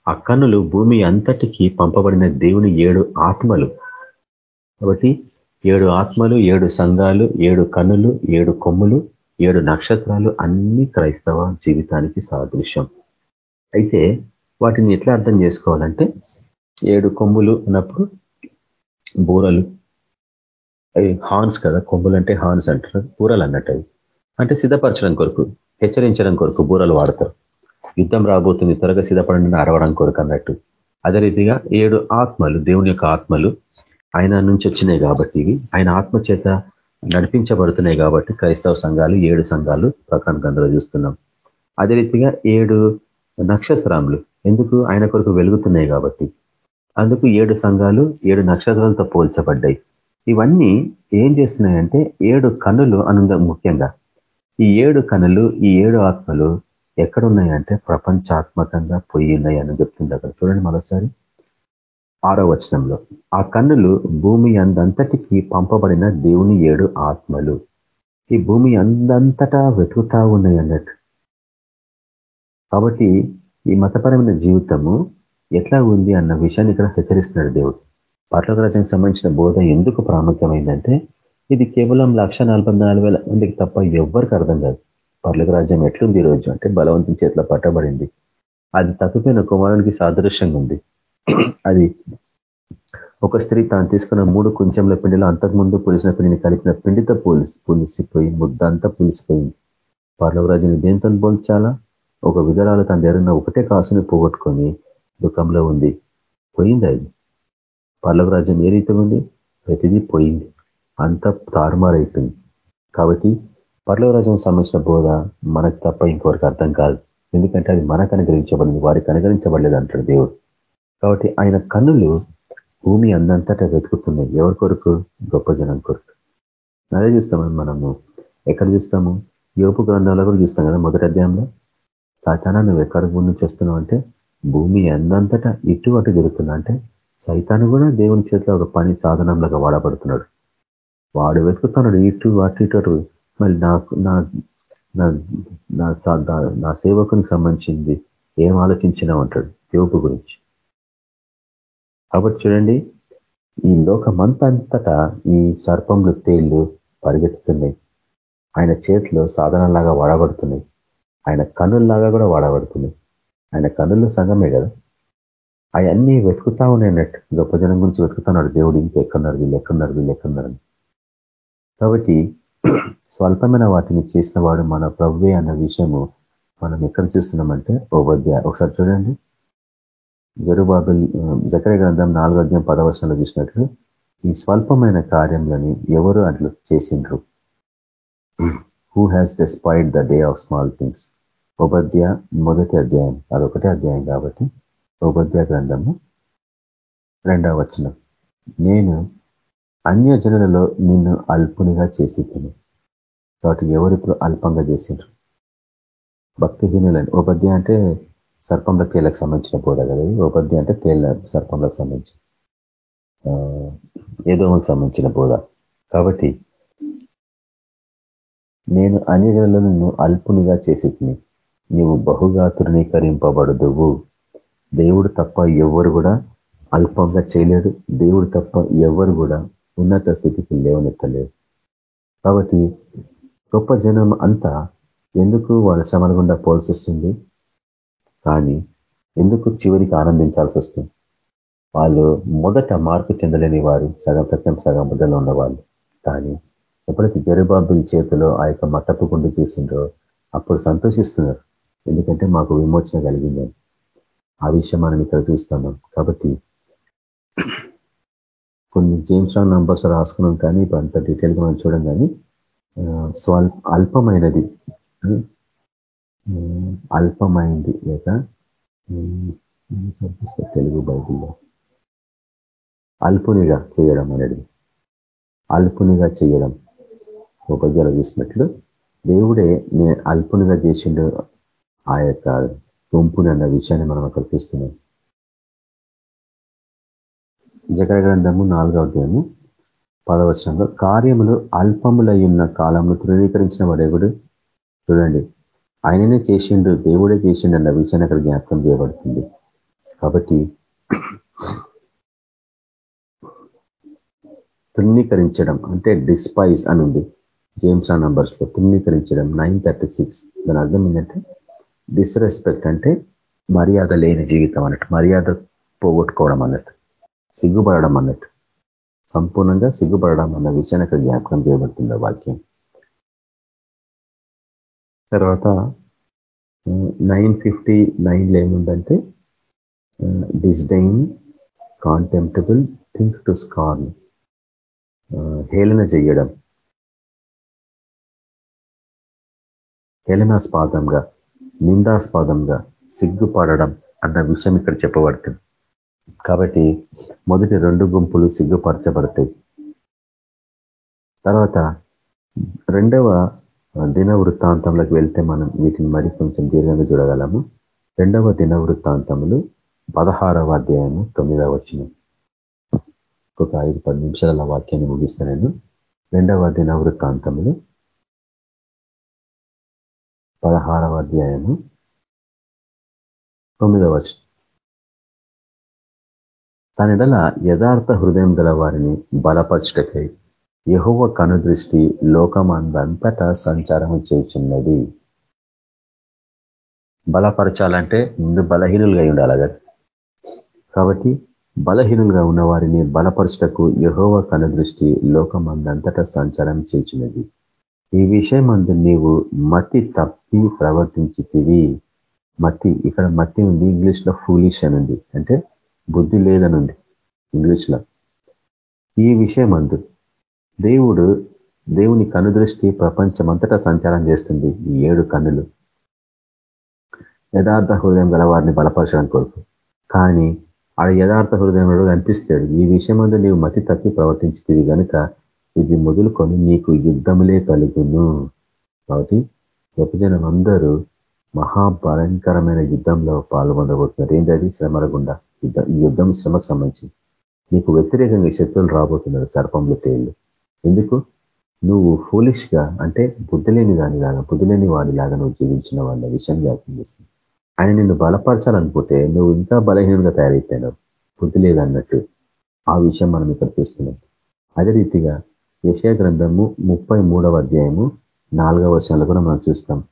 ఆ కనులు భూమి అంతటికి పంపబడిన దేవుని ఏడు ఆత్మలు. కాబట్టి ఏడు ఆత్మలు ఏడు సంఘాలు ఏడు కనులు ఏడు కొమ్ములు ఏడు నక్షత్రాలు అన్ని క్రైస్తవ జీవితానికి సాదృశ్యం. అయితే వాటిని ఎట్లా అర్థం చేసుకోవాలంటే ఏడు కొమ్ములు అన్నప్పుడు బూరలు అవి హార్న్స్ కదా కొమ్ములు అంటే హార్న్స్ అంటారు బూరలు అన్నట్టు అవి. అంటే సిద్ధపరచడం కొరకు హెచ్చరించడం కొరకు బూరలు వాడతారు. యుద్ధం రాబోతుంది త్వరగా సిద్ధపడండి అరవడం కొరకు అన్నట్టు. అదే రీతిగా ఏడు ఆత్మలు దేవుని యొక్క ఆత్మలు ఆయన నుంచి వచ్చినాయి కాబట్టి ఇవి. ఆయన ఆత్మ చేత నడిపించబడుతున్నాయి కాబట్టి క్రైస్తవ సంఘాలు ఏడు సంఘాలు ప్రకాణ గంధలో చూస్తున్నాం. అదే రీతిగా ఏడు నక్షత్రాములు ఎందుకు ఆయన కొరకు వెలుగుతున్నాయి కాబట్టి? అందుకు ఏడు సంఘాలు ఏడు నక్షత్రాలతో పోల్చబడ్డాయి. ఇవన్నీ ఏం చేస్తున్నాయంటే ఏడు కనులు అనుంద ముఖ్యంగా. ఈ ఏడు కనులు ఈ ఏడు ఆత్మలు ఎక్కడున్నాయంటే ప్రపంచాత్మకంగా పోయి ఉన్నాయి అని చెప్తుంది అక్కడ. చూడండి మరోసారి. ఆరో వచనంలో ఆ కన్నులు భూమి అందంతటికి పంపబడిన దేవుని ఏడు ఆత్మలు. ఈ భూమి అందంతటా వెతుకుతా ఉన్నాయి అన్నట్టు. కాబట్టి ఈ మతపరమైన జీవితము ఎట్లా ఉంది అన్న విషయాన్ని ఇక్కడ హెచ్చరిస్తున్నాడు దేవుడు. పర్లోక రాజ్యానికి సంబంధించిన బోధ ఎందుకు ప్రాముఖ్యమైందంటే ఇది కేవలం లక్ష మందికి తప్ప ఎవ్వరికి అర్థం కాదు. పర్లోక రాజ్యం ఎట్లుంది ఈరోజు? అంటే బలవంతం చేతిలో పట్టబడింది. అది తప్పిపోయిన కుమారునికి సాదృశ్యంగా ఉంది. అది. ఒక స్త్రీ తాను తీసుకున్న మూడు కుంచెంల పిండిలో అంతకుముందు పులిసిన పిండిని కలిపిన పిండితో పులిసి పులిసిపోయి ముద్ద అంతా పులిసిపోయింది. పర్లవరాజుని రాజ్యం దేంతో పోల్చాలా? ఒక విధరాలు తన దగ్గర ఒకటే కాసుని పోగొట్టుకొని దుఃఖంలో ఉంది. పోయింది అది పర్లవరాజ్యం ఏ రీతి ఉంది? ప్రతిదీ పోయింది. అంత తారుమారైపోయింది. కాబట్టి పర్లవరాజ్యం సంబంధించిన బోధ మనకు తప్ప ఇంకొకరికి అర్థం కాదు. ఎందుకంటే అది మనకు అనుగ్రహించబడింది వారికి అనుగ్రహించబడలేదు అంటాడు దేవుడు. కాబట్టి ఆయన కన్నులు భూమి అందంతటా వెతుకుతున్నాయి. ఎవరి కొరకు? గొప్ప జనం కొరకు. అదే చూస్తామని మనము. ఎక్కడ చూస్తాము? యోపు గ్రంథంలో కూడా చూస్తాం కదా మొదటి అధ్యాయంలో. సైతానా నువ్వు ఎక్కడ నుంచి చేస్తున్నావు అంటే భూమి అందంతటా ఇటు అటు జరుగుతున్నా అంటే సైతాను కూడా దేవుని చేతిలో ఒక పని సాధనంలాగా వాడబడుతున్నాడు. వాడు వెతుకుతున్నాడు ఇటు అటు ఇటు అటు. మళ్ళీ నాకు నా నా సేవకునికి సంబంధించింది ఏం ఆలోచించినా అంటాడు? యోపు గురించి. కాబట్టి చూడండి ఈ లోకమంతంతటా ఈ సర్పంలు తేళ్ళు పరిగెత్తుతున్నాయి. ఆయన చేతిలో సాధనంలాగా వాడబడుతున్నాయి. ఆయన కన్నుల్లాగా కూడా వాడబడుతున్నాయి. ఆయన కన్నులు సంగమే కదా. అవన్నీ వెతుకుతా ఉన్నాయన్నట్టు. గొప్ప జనం గురించి వెతుకుతున్నాడు దేవుడు. ఇంకెక్కన్నారు వీళ్ళు ఎక్కన్నారు వీళ్ళు ఎక్కన్నారు కాబట్టి స్వల్పమైన వాటిని చేసిన వాడు మన ప్రవ్వే అన్న విషయము మనం ఎక్కడ చూస్తున్నామంటే ఓబద్య ఒకసారి చూడండి. జరుబాబుల్ జకర గ్రంథం నాలుగో అధ్యాయం పదవర్షంలో చూసినట్లు ఈ స్వల్పమైన కార్యంలోని ఎవరు అట్లు చేసిండ్రు? Who has despised the day of small things ఉపధ్య మొదటి అధ్యాయం అదొకటే అధ్యాయం కాబట్టి ఉపధ్య గ్రంథము రెండవ వచనం. నేను అన్యజనులలో నిన్ను అల్పునిగా చేసి తిను కాబట్టి ఎవరిప్పుడు అల్పంగా చేసిండ్రు? భక్తిహీనులని ఉపధ్య అంటే సర్పంల తేలకు సంబంధించిన బోధ కదా ఉపధ్య అంటే తేళ్ళ సర్పంలకు సంబంధించి. ఏదో సంబంధించిన బోధ కాబట్టి నేను అన్యజనులను నిన్ను అల్పునిగా చేసి నీవు బహుగా తృణీకరింపబడదువు. దేవుడు తప్ప ఎవరు కూడా అల్పంగా చేయలేడు. దేవుడు తప్ప ఎవరు కూడా ఉన్నత స్థితికి లేవనెత్తలేడు కాబట్టి గొప్ప జనం అంతా ఎందుకు వాళ్ళ శ్రమల గుండా పోల్సి వస్తుంది? కానీ ఎందుకు చివరికి ఆనందించాల్సి వస్తుంది? వాళ్ళు మొదట మార్పు చెందలేని వారు సగం సత్యం సగం బుద్ధలో ఉన్నవాళ్ళు. కానీ ఎప్పుడైతే జరుబాబుల చేతిలో ఆ యొక్క మట్టపు గుండు చూసిండ్రో అప్పుడు సంతోషిస్తున్నారు. ఎందుకంటే మాకు విమోచన కలిగిందని ఆ విషయం మనం ఇక్కడ చూస్తున్నాం. కాబట్టి కొన్ని జేమ్స్ రాంగ్ నంబర్స్ రాసుకున్నాం కానీ ఇప్పుడు అంత డీటెయిల్గా మనం చూడం కానీ స్వల్ అల్పమైనది. అల్పమైంది లేక తెలుగు బైబిల్లో? అల్పునిగా చేయడం అనేది. అల్పునిగా చేయడం. ఉపద్యాలు చూసినట్లు దేవుడే నేను అల్పునిగా చేసిండు ఆ యొక్క గుంపుని అన్న విషయాన్ని మనం అక్కడ చూస్తున్నాం. జగర గ్రంథము నాలుగవ అధ్యాయము పదవచనంలో కార్యములు అల్పములయ్యున్న కాలంలో ధృవీకరించిన వాడేవుడు? చూడండి. ఆయననే చేసిండు దేవుడే చేసిండు అన్న విషయాన్ని అక్కడ జ్ఞాపకం చేయబడుతుంది. కాబట్టి తృణీకరించడం అంటే డిస్పైజ్ అని ఉంది. జేమ్స్ ఆ నంబర్స్లో తృణీకరించడం నైన్ థర్టీ సిక్స్ దాని అర్థం ఏంటంటే డిస్రెస్పెక్ట్ అంటే మర్యాద లేని జీవితం అన్నట్టు మర్యాద పోగొట్టుకోవడం అన్నట్టు సిగ్గుపడడం అన్నట్టు సంపూర్ణంగా సిగ్గుపడడం అన్న విషయాన్ని అక్కడ జ్ఞాపకం చేయబడుతుంది వాక్యం. తర్వాత నైన్ ఫిఫ్టీ నైన్లో ఏముందంటే disdain contemptible think to scorn హేళన చెయ్యడం హేళనాస్పాదంగా నిందాస్పాదంగా సిగ్గుపడడం అన్న విషయం ఇక్కడ చెప్పబడుతుంది. కాబట్టి మొదటి రెండు గుంపులు సిగ్గుపరచబడతాయి. తర్వాత రెండవ దిన వృత్తాంతంలోకి వెళ్తే మనం వీటిని మరి కొంచెం దీర్ఘంగా చూడగలము. రెండవ దిన వృత్తాంతములు పదహారవ అధ్యాయము తొమ్మిదవ వచ్చిన ఒక ఐదు పది నిమిషాల వాక్యాన్ని ముగిస్తా నేను. రెండవ దిన వృత్తాంతములు పదహారవ అధ్యాయము తొమ్మిదవ తన ఎడల యథార్థ హృదయం గల వారిని బలపరచుటకై యహోవ కనుదృష్టి లోకమందంతటా సంచారం చేస్తున్నది బలపరచాలంటే ముందు బలహీనులుగా ఉండాలి కదా. కాబట్టి బలహీనులుగా ఉన్న వారిని బలపరచుటకు యహోవ కనుదృష్టి లోకమందంతటా సంచారం చేసినది ఈ విషయం అందు నీవు మతి తప్పి ప్రవర్తించితివి. మతి ఇక్కడ మతి ఉంది ఇంగ్లీష్లో ఫూలిష్ అని ఉంది. అంటే బుద్ధి లేదనుంది ఇంగ్లీష్లో. ఈ విషయం అందు దేవుడు దేవుని కనుదృష్టి ప్రపంచమంతటా సంచారం చేస్తుంది ఈ ఏడు కన్నులు. యథార్థ హృదయం గల వారిని బలపరచడం కొరకు. కానీ ఆడ యథార్థ హృదయం కనిపిస్తాడు ఈ విషయం అందు నీవు మతి తప్పి ప్రవర్తించింది కనుక ఇది మొదలుకొని నీకు యుద్ధములే కలుగును. కాబట్టి జనం అందరూ మహాభయంకరమైన యుద్ధంలో పాల్గొనబోతున్నారు. ఏంటది శ్రమల గుండా యుద్ధం ఈ యుద్ధం శ్రమకు సంబంధించి. నీకు వ్యతిరేకంగా శత్రువులు రాబోతున్నారు. సర్పంలో తేళ్ళు ఎందుకు? నువ్వు ఫోలిష్గా అంటే బుద్ధి లేని దానిలాగా బుద్ధి లేని వాడిలాగా నువ్వు జీవించిన వాళ్ళ విషయం జ్ఞాపకం చేస్తుంది. ఆయన నిన్ను బలపరచాలనుకుంటే నువ్వు ఇంకా బలహీనంగా తయారైపోయినావు. బుద్ధి లేదన్నట్టు ఆ విషయం మనం ఇక్కడ చూస్తున్నాం. అదే రీతిగా యశయ గ్రంథము ముప్పై అధ్యాయము నాలుగవ వర్షాలు కూడా మనం చూస్తాం.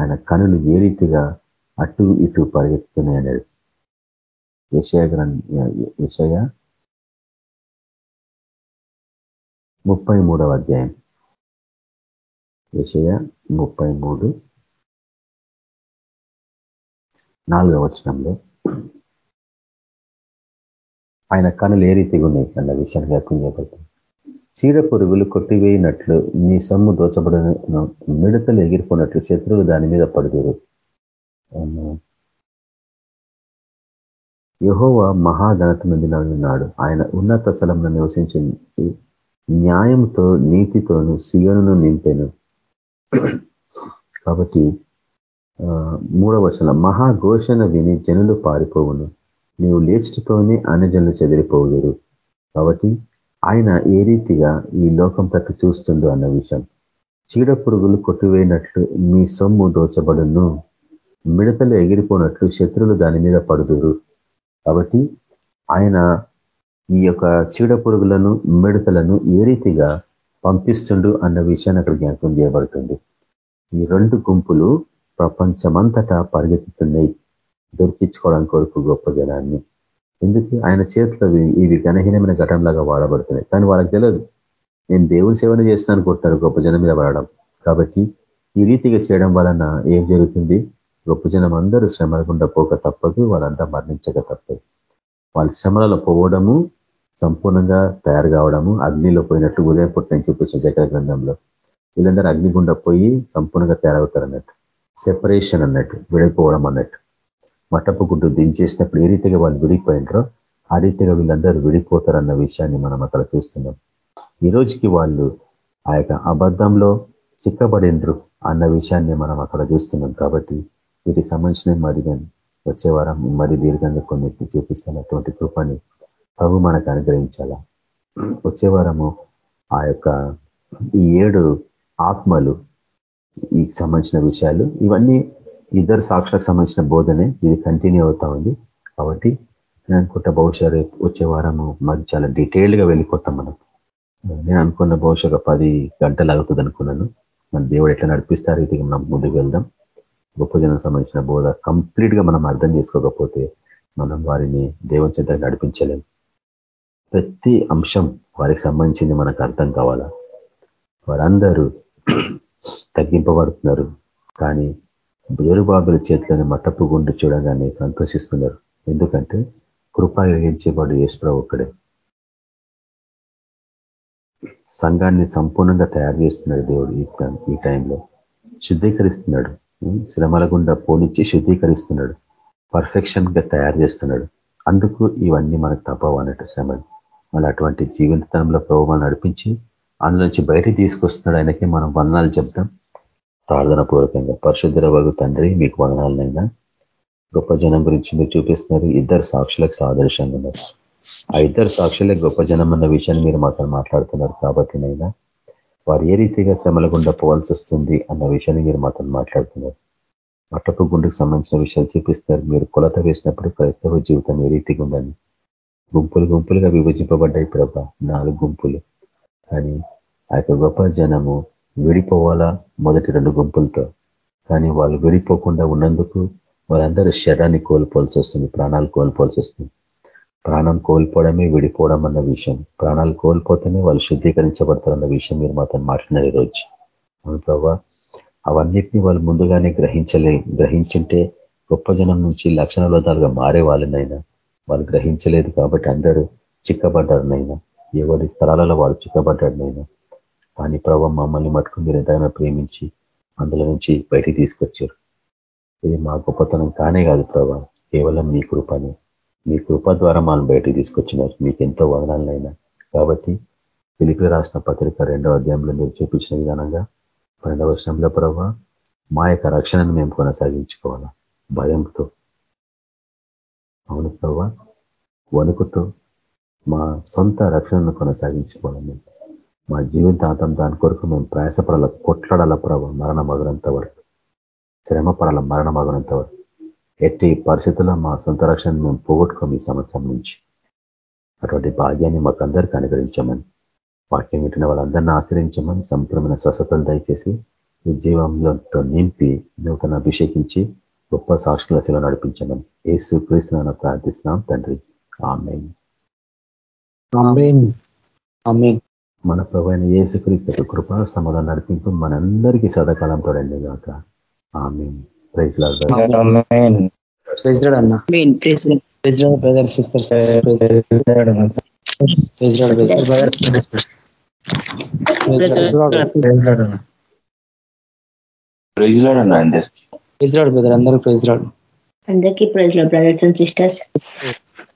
ఆయన కనులు ఏ రీతిగా అటు ఇటు పరిగెత్తున్నాయి అనేది. యశయ గ్రంథ యశయ ముప్పై అధ్యాయం. విషయ ముప్పై మూడు. నాలుగవ వచనంలో. ఆయన కనులు ఏ రీతిగా ఉన్నాయి? అన్న విషయాన్ని జ్ఞాపకం చేయబడుతుంది. చీడ పురుగులు కొట్టివేయినట్లు నీ సొమ్ము దోచబడిన మిడతలు ఎగిరిపోయినట్లు శత్రువులు దాని మీద పడుదురు. యహోవ మహాఘనత నాడు ఆయన ఉన్నత స్థలంలో నివసించి న్యాయంతో నీతితోను సియోను నింపెను. కాబట్టి మూడవ వర్షాల మహాఘోషణ విని జనులు పారిపోవును. నీవు లేచితోనే జనులు చెదిరిపోదురు కాబట్టి ఆయన ఏ రీతిగా ఈ లోకం పట్టు చూస్తుండు అన్న విషయం. చీడ పురుగులు కొట్టివేయినట్లు మీ సొమ్ము దోచబడును. మిడతలు ఎగిరిపోనట్లు శత్రులు దాని మీద పడుదురు. కాబట్టి ఆయన ఈ యొక్క చీడ పురుగులను మిడతలను ఏ రీతిగా పంపిస్తుండు అన్న విషయాన్ని అక్కడ జ్ఞాపకం చేయబడుతుంది. ఈ రెండు గుంపులు ప్రపంచమంతటా పరిగెత్తుతున్నాయి. దొరికించుకోవడం కొరకు గొప్ప జనాన్ని. ఎందుకు? ఆయన చేతిలో ఇవి ఘనహీనమైన ఘటనలాగా వాడబడుతున్నాయి. కానీ వాళ్ళకి తెలియదు. నేను దేవుని సేవన చేస్తున్నాను అనుకుంటున్నారు గొప్ప జనం మీద వాడడం కాబట్టి ఈ రీతిగా చేయడం వలన ఏం జరుగుతుంది? గొప్ప జనం అందరూ శ్రమల గుండా పోక తప్పదు. వాళ్ళంతా మరణించక తప్పదు. వాళ్ళ శ్రమలలో పోవడము సంపూర్ణంగా తయారు కావడము అగ్నిలో పోయినట్లు ఉదయం పుట్టిన చూపించిన చక్ర గ్రంథంలో. వీళ్ళందరూ అగ్నిగుండా పోయి సంపూర్ణంగా తయారవుతారు అన్నట్టు సెపరేషన్ అన్నట్టు విడిపోవడం అన్నట్టు. మట్టపు గుడ్డు దించేసినప్పుడు ఏ రీతిగా వాళ్ళు విడిపోయినరో ఆ రీతిగా వీళ్ళందరూ విడిపోతారన్న విషయాన్ని మనం అక్కడ చూస్తున్నాం. ఈ రోజుకి వాళ్ళు ఆ యొక్క అబద్ధంలో చిక్కబడిండ్రు అన్న విషయాన్ని మనం అక్కడ చూస్తున్నాం కాబట్టి వీటికి సంబంధించిన మరి వచ్చే వారం మరి దీర్ఘంగా కొన్నిటిని చూపిస్తున్నటువంటి కృపని ప్రభు మనకు అనుగ్రహించాలా? వచ్చే వారము ఆ యొక్క ఈ ఏడు ఆత్మలు ఈ సంబంధించిన విషయాలు ఇవన్నీ ఇద్దరు సాక్షులకు సంబంధించిన బోధనే ఇది కంటిన్యూ అవుతా ఉంది. కాబట్టి నేను అనుకుంటా బహుశా రేపు వచ్చే వారము మరి చాలా డీటెయిల్డ్గా వెళ్ళిపోతాం మనం. నేను అనుకున్న బహుశా ఒక పది గంటలు అవుతుంది అనుకున్నాను. మన దేవుడు ఎట్లా నడిపిస్తారు ఇది మనం ముందుకు వెళ్దాం. గొప్ప జనం సంబంధించిన బోధ కంప్లీట్గా మనం అర్థం చేసుకోకపోతే మనం వారిని దేవుని చెంత నడిపించలేము ప్రతి అంశం వారికి సంబంధించింది మనకు అర్థం కావాలా? వారందరూ తగ్గింపబడుతున్నారు. కానీ బేరుబాబుల చేతిలోని మట్టపు గుండు చూడగానే సంతోషిస్తున్నారు. ఎందుకంటే కృప గ్రహించేవాడు యేసుప్రభు ఒక్కడే. సంఘాన్ని సంపూర్ణంగా తయారు చేస్తున్నాడు దేవుడు ఈ టైంలో. శుద్ధీకరిస్తున్నాడు. శ్రమల గుండా పోనిచ్చి శుద్ధీకరిస్తున్నాడు. పర్ఫెక్షన్గా తయారు చేస్తున్నాడు. అందుకు ఇవన్నీ మనకు తప్పవు అన్నట్టు శ్రమలు. మళ్ళీ అటువంటి జీవితంలో ప్రభావాలు నడిపించి అందులోంచి బయటికి తీసుకొస్తున్నాడు. ఆయనకి మనం వందనాలు చెప్తాం. ప్రార్థన పూర్వకంగా. పరిశుద్ధర వగు తండ్రి మీకు వందనాలనైనా గొప్ప జనం గురించి మీరు చూపిస్తున్నారు. ఇద్దరు సాక్షులకు సాదృశ్యంగా ఉన్నారు. ఆ ఇద్దరు సాక్షులే గొప్ప జనం అన్న విషయాన్ని మీరు మాత్రం మాట్లాడుతున్నారు కాబట్టి నైనా వారు ఏ రీతిగా శ్రమల గుండా పోవాల్సి వస్తుంది అన్న విషయాన్ని మీరు మాత్రం మాట్లాడుతున్నారు. మట్టపు గుండుకు సంబంధించిన విషయాలు చూపిస్తారు మీరు కొలత వేసినప్పుడు క్రైస్తవ జీవితం ఏ రీతిగా ఉందని గుంపులు గుంపులుగా విభజింపబడ్డాయి ప్రభ. నాలుగు గుంపులు. కానీ ఆ గొప్ప జనము విడిపోవాలా? మొదటి రెండు గుంపులతో. కానీ వాళ్ళు విడిపోకుండా ఉన్నందుకు వాళ్ళందరూ శరీరాన్ని కోల్పోవాల్సి వస్తుంది. ప్రాణాలు కోల్పోవాల్సి వస్తుంది. ప్రాణం కోల్పోవడమే విడిపోవడం అన్న విషయం. ప్రాణాలు కోల్పోతేనే వాళ్ళు శుద్ధీకరించబడతారన్న విషయం మీరు మాత్రం మాట్లాడినారు ఈరోజు. అవును ప్రభా. అవన్నిటిని వాళ్ళు ముందుగానే గ్రహించలే గ్రహించుంటే గొప్ప జనం నుంచి లక్షణాలుగా మారే వాళ్ళనైనా వాళ్ళు గ్రహించలేదు కాబట్టి అందరూ చిక్కబడ్డారు నైనా ఎవరి స్థలాలలో వాళ్ళు చిక్కబడ్డాడు నైనా కానీ ప్రభావ మమ్మల్ని మటుకు మీరు ఎంతైనా ప్రేమించి అందులో నుంచి బయటికి తీసుకొచ్చారు. ఇది మా గొప్పతనం కానే కాదు ప్రభా. కేవలం మీ కృపనే. మీ కృప ద్వారా మనం బయటికి తీసుకొచ్చినారు. మీకు ఎంతో వదనాలైనా కాబట్టి పిలిపి రాసిన పత్రిక రెండవ అధ్యాయంలో మీరు చూపించిన విధానంగా పన్నెండవ వర్షంలో ప్రభావ మా యొక్క రక్షణను మేము కొనసాగించుకోవాలా? భయంతో అవును ప్రభా. వణుకుతో మా సొంత రక్షణను కొనసాగించుకోవాలని మా జీవితాంతం దాని కొరకు మేము ప్రయాసపడాల కొట్లాడాల ప్రభావ మరణ మగనంత వరకు. శ్రమ పడాల మరణ మగనంత వరకు. ఎట్టి పరిస్థితుల్లో మా సొంత రక్షణ మేము పోగొట్టుకోం ఈ సంవత్సరం నుంచి. అటువంటి భాగ్యాన్ని మాకందరికీ అనుగ్రహించమని వాక్యం వింటున్న వాళ్ళందరినీ ఆశ్రయించమని సంపూర్ణమైన స్వస్థతలు దయచేసి జీవంలో నింపి నూతన అభిషేకించి గొప్ప సాక్షుల శిలో నడిపించమని ఏసు క్రీస్తున్న ప్రార్థిస్తున్నాం తండ్రి. ఆమె మన ప్రభైన ఏసు క్రీస్తు కృపా సమాధానం నడిపింపు మనందరికీ సదాకాలం తోడండి కాక ఆమె ప్రైజ్ లాగా ప్రెసిడెంట్ అన్న president brother sisters president brother praise lord అన్న అందరికి ప్రెసిడెంట్ బ్రదర్ అందరూ ప్రెసిడెంట్ అందరికీ ప్రజల బ్రదర్స్ అండ్ సిస్టర్స్